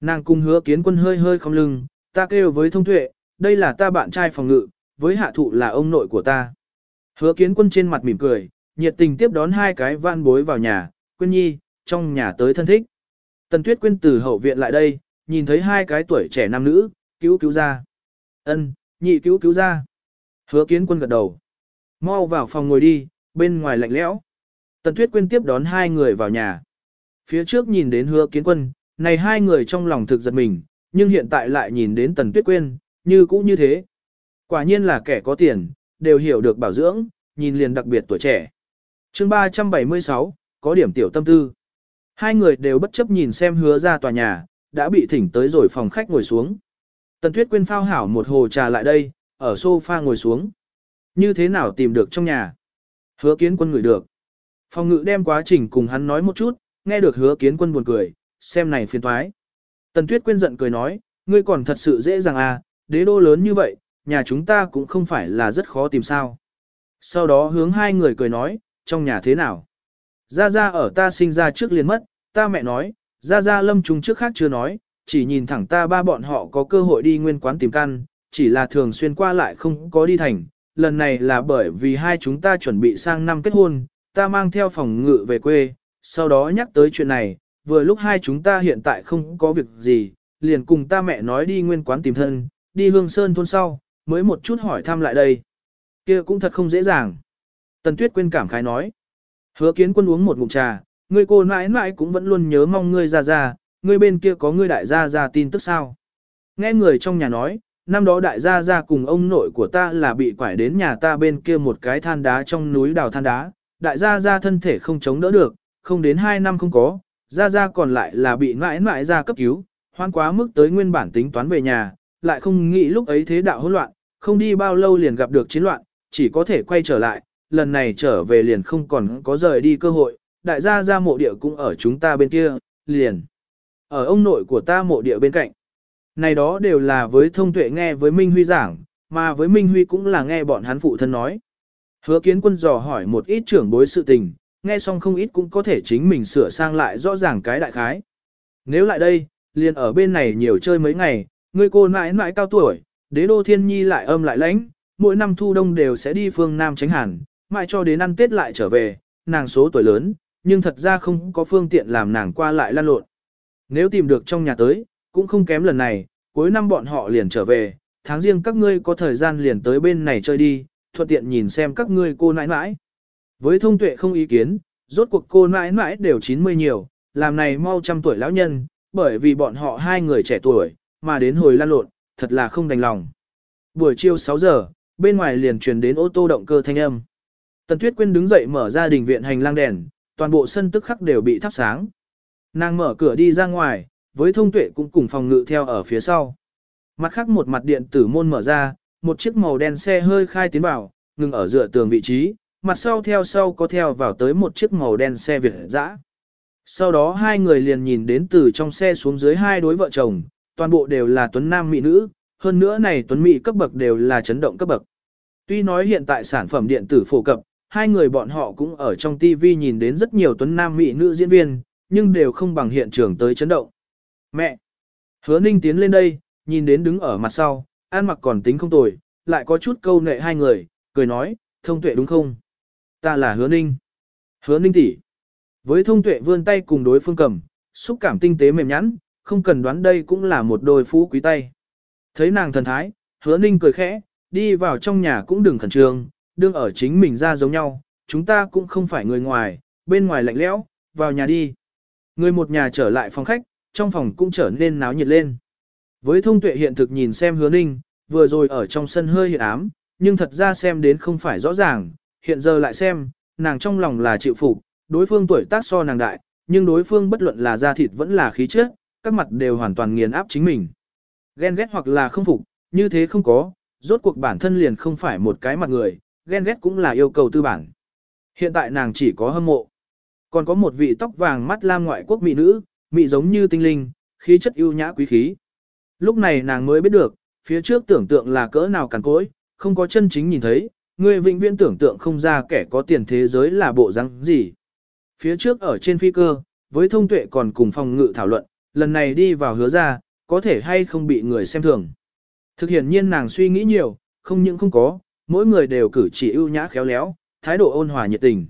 [SPEAKER 1] Nàng cùng hứa kiến quân hơi hơi không lưng, ta kêu với thông tuệ, đây là ta bạn trai phòng ngự, với hạ thụ là ông nội của ta. Hứa kiến quân trên mặt mỉm cười, nhiệt tình tiếp đón hai cái van bối vào nhà, quyên nhi, trong nhà tới thân thích. Tần tuyết quyên từ hậu viện lại đây, nhìn thấy hai cái tuổi trẻ nam nữ, cứu cứu ra. ân nhị cứu cứu ra. Hứa kiến quân gật đầu. Mau vào phòng ngồi đi, bên ngoài lạnh lẽo. Tần tuyết quyên tiếp đón hai người vào nhà. Phía trước nhìn đến hứa kiến quân, này hai người trong lòng thực giật mình, nhưng hiện tại lại nhìn đến tần tuyết quyên, như cũ như thế. Quả nhiên là kẻ có tiền, đều hiểu được bảo dưỡng, nhìn liền đặc biệt tuổi trẻ chương 376, có điểm tiểu tâm tư. Hai người đều bất chấp nhìn xem hứa ra tòa nhà, đã bị thỉnh tới rồi phòng khách ngồi xuống. Tần Tuyết Quyên phao hảo một hồ trà lại đây, ở sofa ngồi xuống. Như thế nào tìm được trong nhà? Hứa kiến quân ngửi được. Phòng ngự đem quá trình cùng hắn nói một chút, nghe được hứa kiến quân buồn cười, xem này phiền thoái. Tần Tuyết Quyên giận cười nói, ngươi còn thật sự dễ dàng à, đế đô lớn như vậy, nhà chúng ta cũng không phải là rất khó tìm sao. Sau đó hướng hai người cười nói, trong nhà thế nào? Gia Gia ở ta sinh ra trước liền mất, ta mẹ nói, Gia Gia lâm trùng trước khác chưa nói, chỉ nhìn thẳng ta ba bọn họ có cơ hội đi nguyên quán tìm căn, chỉ là thường xuyên qua lại không có đi thành. Lần này là bởi vì hai chúng ta chuẩn bị sang năm kết hôn, ta mang theo phòng ngự về quê, sau đó nhắc tới chuyện này, vừa lúc hai chúng ta hiện tại không có việc gì, liền cùng ta mẹ nói đi nguyên quán tìm thân, đi hương sơn thôn sau, mới một chút hỏi thăm lại đây. kia cũng thật không dễ dàng. Tần Tuyết quên cảm khái nói. Hứa kiến quân uống một ngụm trà, ngươi cô mãi mãi cũng vẫn luôn nhớ mong ngươi ra ra, ngươi bên kia có ngươi đại gia ra tin tức sao. Nghe người trong nhà nói, năm đó đại gia ra cùng ông nội của ta là bị quải đến nhà ta bên kia một cái than đá trong núi đào than đá, đại gia ra thân thể không chống đỡ được, không đến 2 năm không có, gia gia còn lại là bị mãi mãi ra cấp cứu, hoan quá mức tới nguyên bản tính toán về nhà, lại không nghĩ lúc ấy thế đạo hỗn loạn, không đi bao lâu liền gặp được chiến loạn, chỉ có thể quay trở lại, lần này trở về liền không còn có rời đi cơ hội, đại gia gia mộ địa cũng ở chúng ta bên kia, liền. Ở ông nội của ta mộ địa bên cạnh. Này đó đều là với thông tuệ nghe với Minh Huy giảng, mà với Minh Huy cũng là nghe bọn hắn phụ thân nói. Hứa kiến quân dò hỏi một ít trưởng bối sự tình, nghe xong không ít cũng có thể chính mình sửa sang lại rõ ràng cái đại khái. Nếu lại đây, liền ở bên này nhiều chơi mấy ngày, người cô mãi mãi cao tuổi, đế đô thiên nhi lại âm lại lãnh, mỗi năm thu đông đều sẽ đi phương Nam tránh hẳn, mãi cho đến ăn Tết lại trở về, nàng số tuổi lớn, nhưng thật ra không có phương tiện làm nàng qua lại lan lộn. Nếu tìm được trong nhà tới, cũng không kém lần này, cuối năm bọn họ liền trở về, tháng riêng các ngươi có thời gian liền tới bên này chơi đi, thuận tiện nhìn xem các ngươi cô nãi nãi. Với thông tuệ không ý kiến, rốt cuộc cô nãi nãi đều 90 nhiều, làm này mau trăm tuổi lão nhân, bởi vì bọn họ hai người trẻ tuổi, mà đến hồi lan lộn, thật là không đành lòng. Buổi chiều 6 giờ, bên ngoài liền truyền đến ô tô động cơ thanh âm. Tần Tuyết Quyên đứng dậy mở ra đình viện hành lang đèn, toàn bộ sân tức khắc đều bị thắp sáng. Nàng mở cửa đi ra ngoài, với thông tuệ cũng cùng phòng ngự theo ở phía sau. Mặt khác một mặt điện tử môn mở ra, một chiếc màu đen xe hơi khai tiến vào, ngừng ở dựa tường vị trí, mặt sau theo sau có theo vào tới một chiếc màu đen xe Việt dã. Sau đó hai người liền nhìn đến từ trong xe xuống dưới hai đối vợ chồng, toàn bộ đều là tuấn nam mỹ nữ, hơn nữa này tuấn mỹ cấp bậc đều là chấn động cấp bậc. Tuy nói hiện tại sản phẩm điện tử phổ cập, hai người bọn họ cũng ở trong TV nhìn đến rất nhiều tuấn nam mỹ nữ diễn viên, nhưng đều không bằng hiện trường tới chấn động. Mẹ! Hứa ninh tiến lên đây, nhìn đến đứng ở mặt sau, an mặc còn tính không tồi, lại có chút câu nệ hai người, cười nói, thông tuệ đúng không? Ta là hứa ninh. Hứa ninh tỷ. Với thông tuệ vươn tay cùng đối phương cầm, xúc cảm tinh tế mềm nhẵn, không cần đoán đây cũng là một đôi phú quý tay. Thấy nàng thần thái, hứa ninh cười khẽ, đi vào trong nhà cũng đừng khẩn trương, đương ở chính mình ra giống nhau, chúng ta cũng không phải người ngoài, bên ngoài lạnh lẽo, vào nhà đi. Người một nhà trở lại phòng khách, trong phòng cũng trở nên náo nhiệt lên. Với thông tuệ hiện thực nhìn xem hứa ninh, vừa rồi ở trong sân hơi hiện ám, nhưng thật ra xem đến không phải rõ ràng, hiện giờ lại xem, nàng trong lòng là chịu phục, đối phương tuổi tác so nàng đại, nhưng đối phương bất luận là da thịt vẫn là khí chất, các mặt đều hoàn toàn nghiền áp chính mình. Ghen ghét hoặc là không phục, như thế không có, rốt cuộc bản thân liền không phải một cái mặt người, ghen ghét cũng là yêu cầu tư bản. Hiện tại nàng chỉ có hâm mộ. Còn có một vị tóc vàng mắt lam ngoại quốc mỹ nữ, mỹ giống như tinh linh, khí chất ưu nhã quý khí. Lúc này nàng mới biết được, phía trước tưởng tượng là cỡ nào cằn cối, không có chân chính nhìn thấy, người vĩnh viễn tưởng tượng không ra kẻ có tiền thế giới là bộ răng gì. Phía trước ở trên phi cơ, với thông tuệ còn cùng phòng ngự thảo luận, lần này đi vào hứa ra, có thể hay không bị người xem thường. Thực hiện nhiên nàng suy nghĩ nhiều, không những không có, mỗi người đều cử chỉ ưu nhã khéo léo, thái độ ôn hòa nhiệt tình.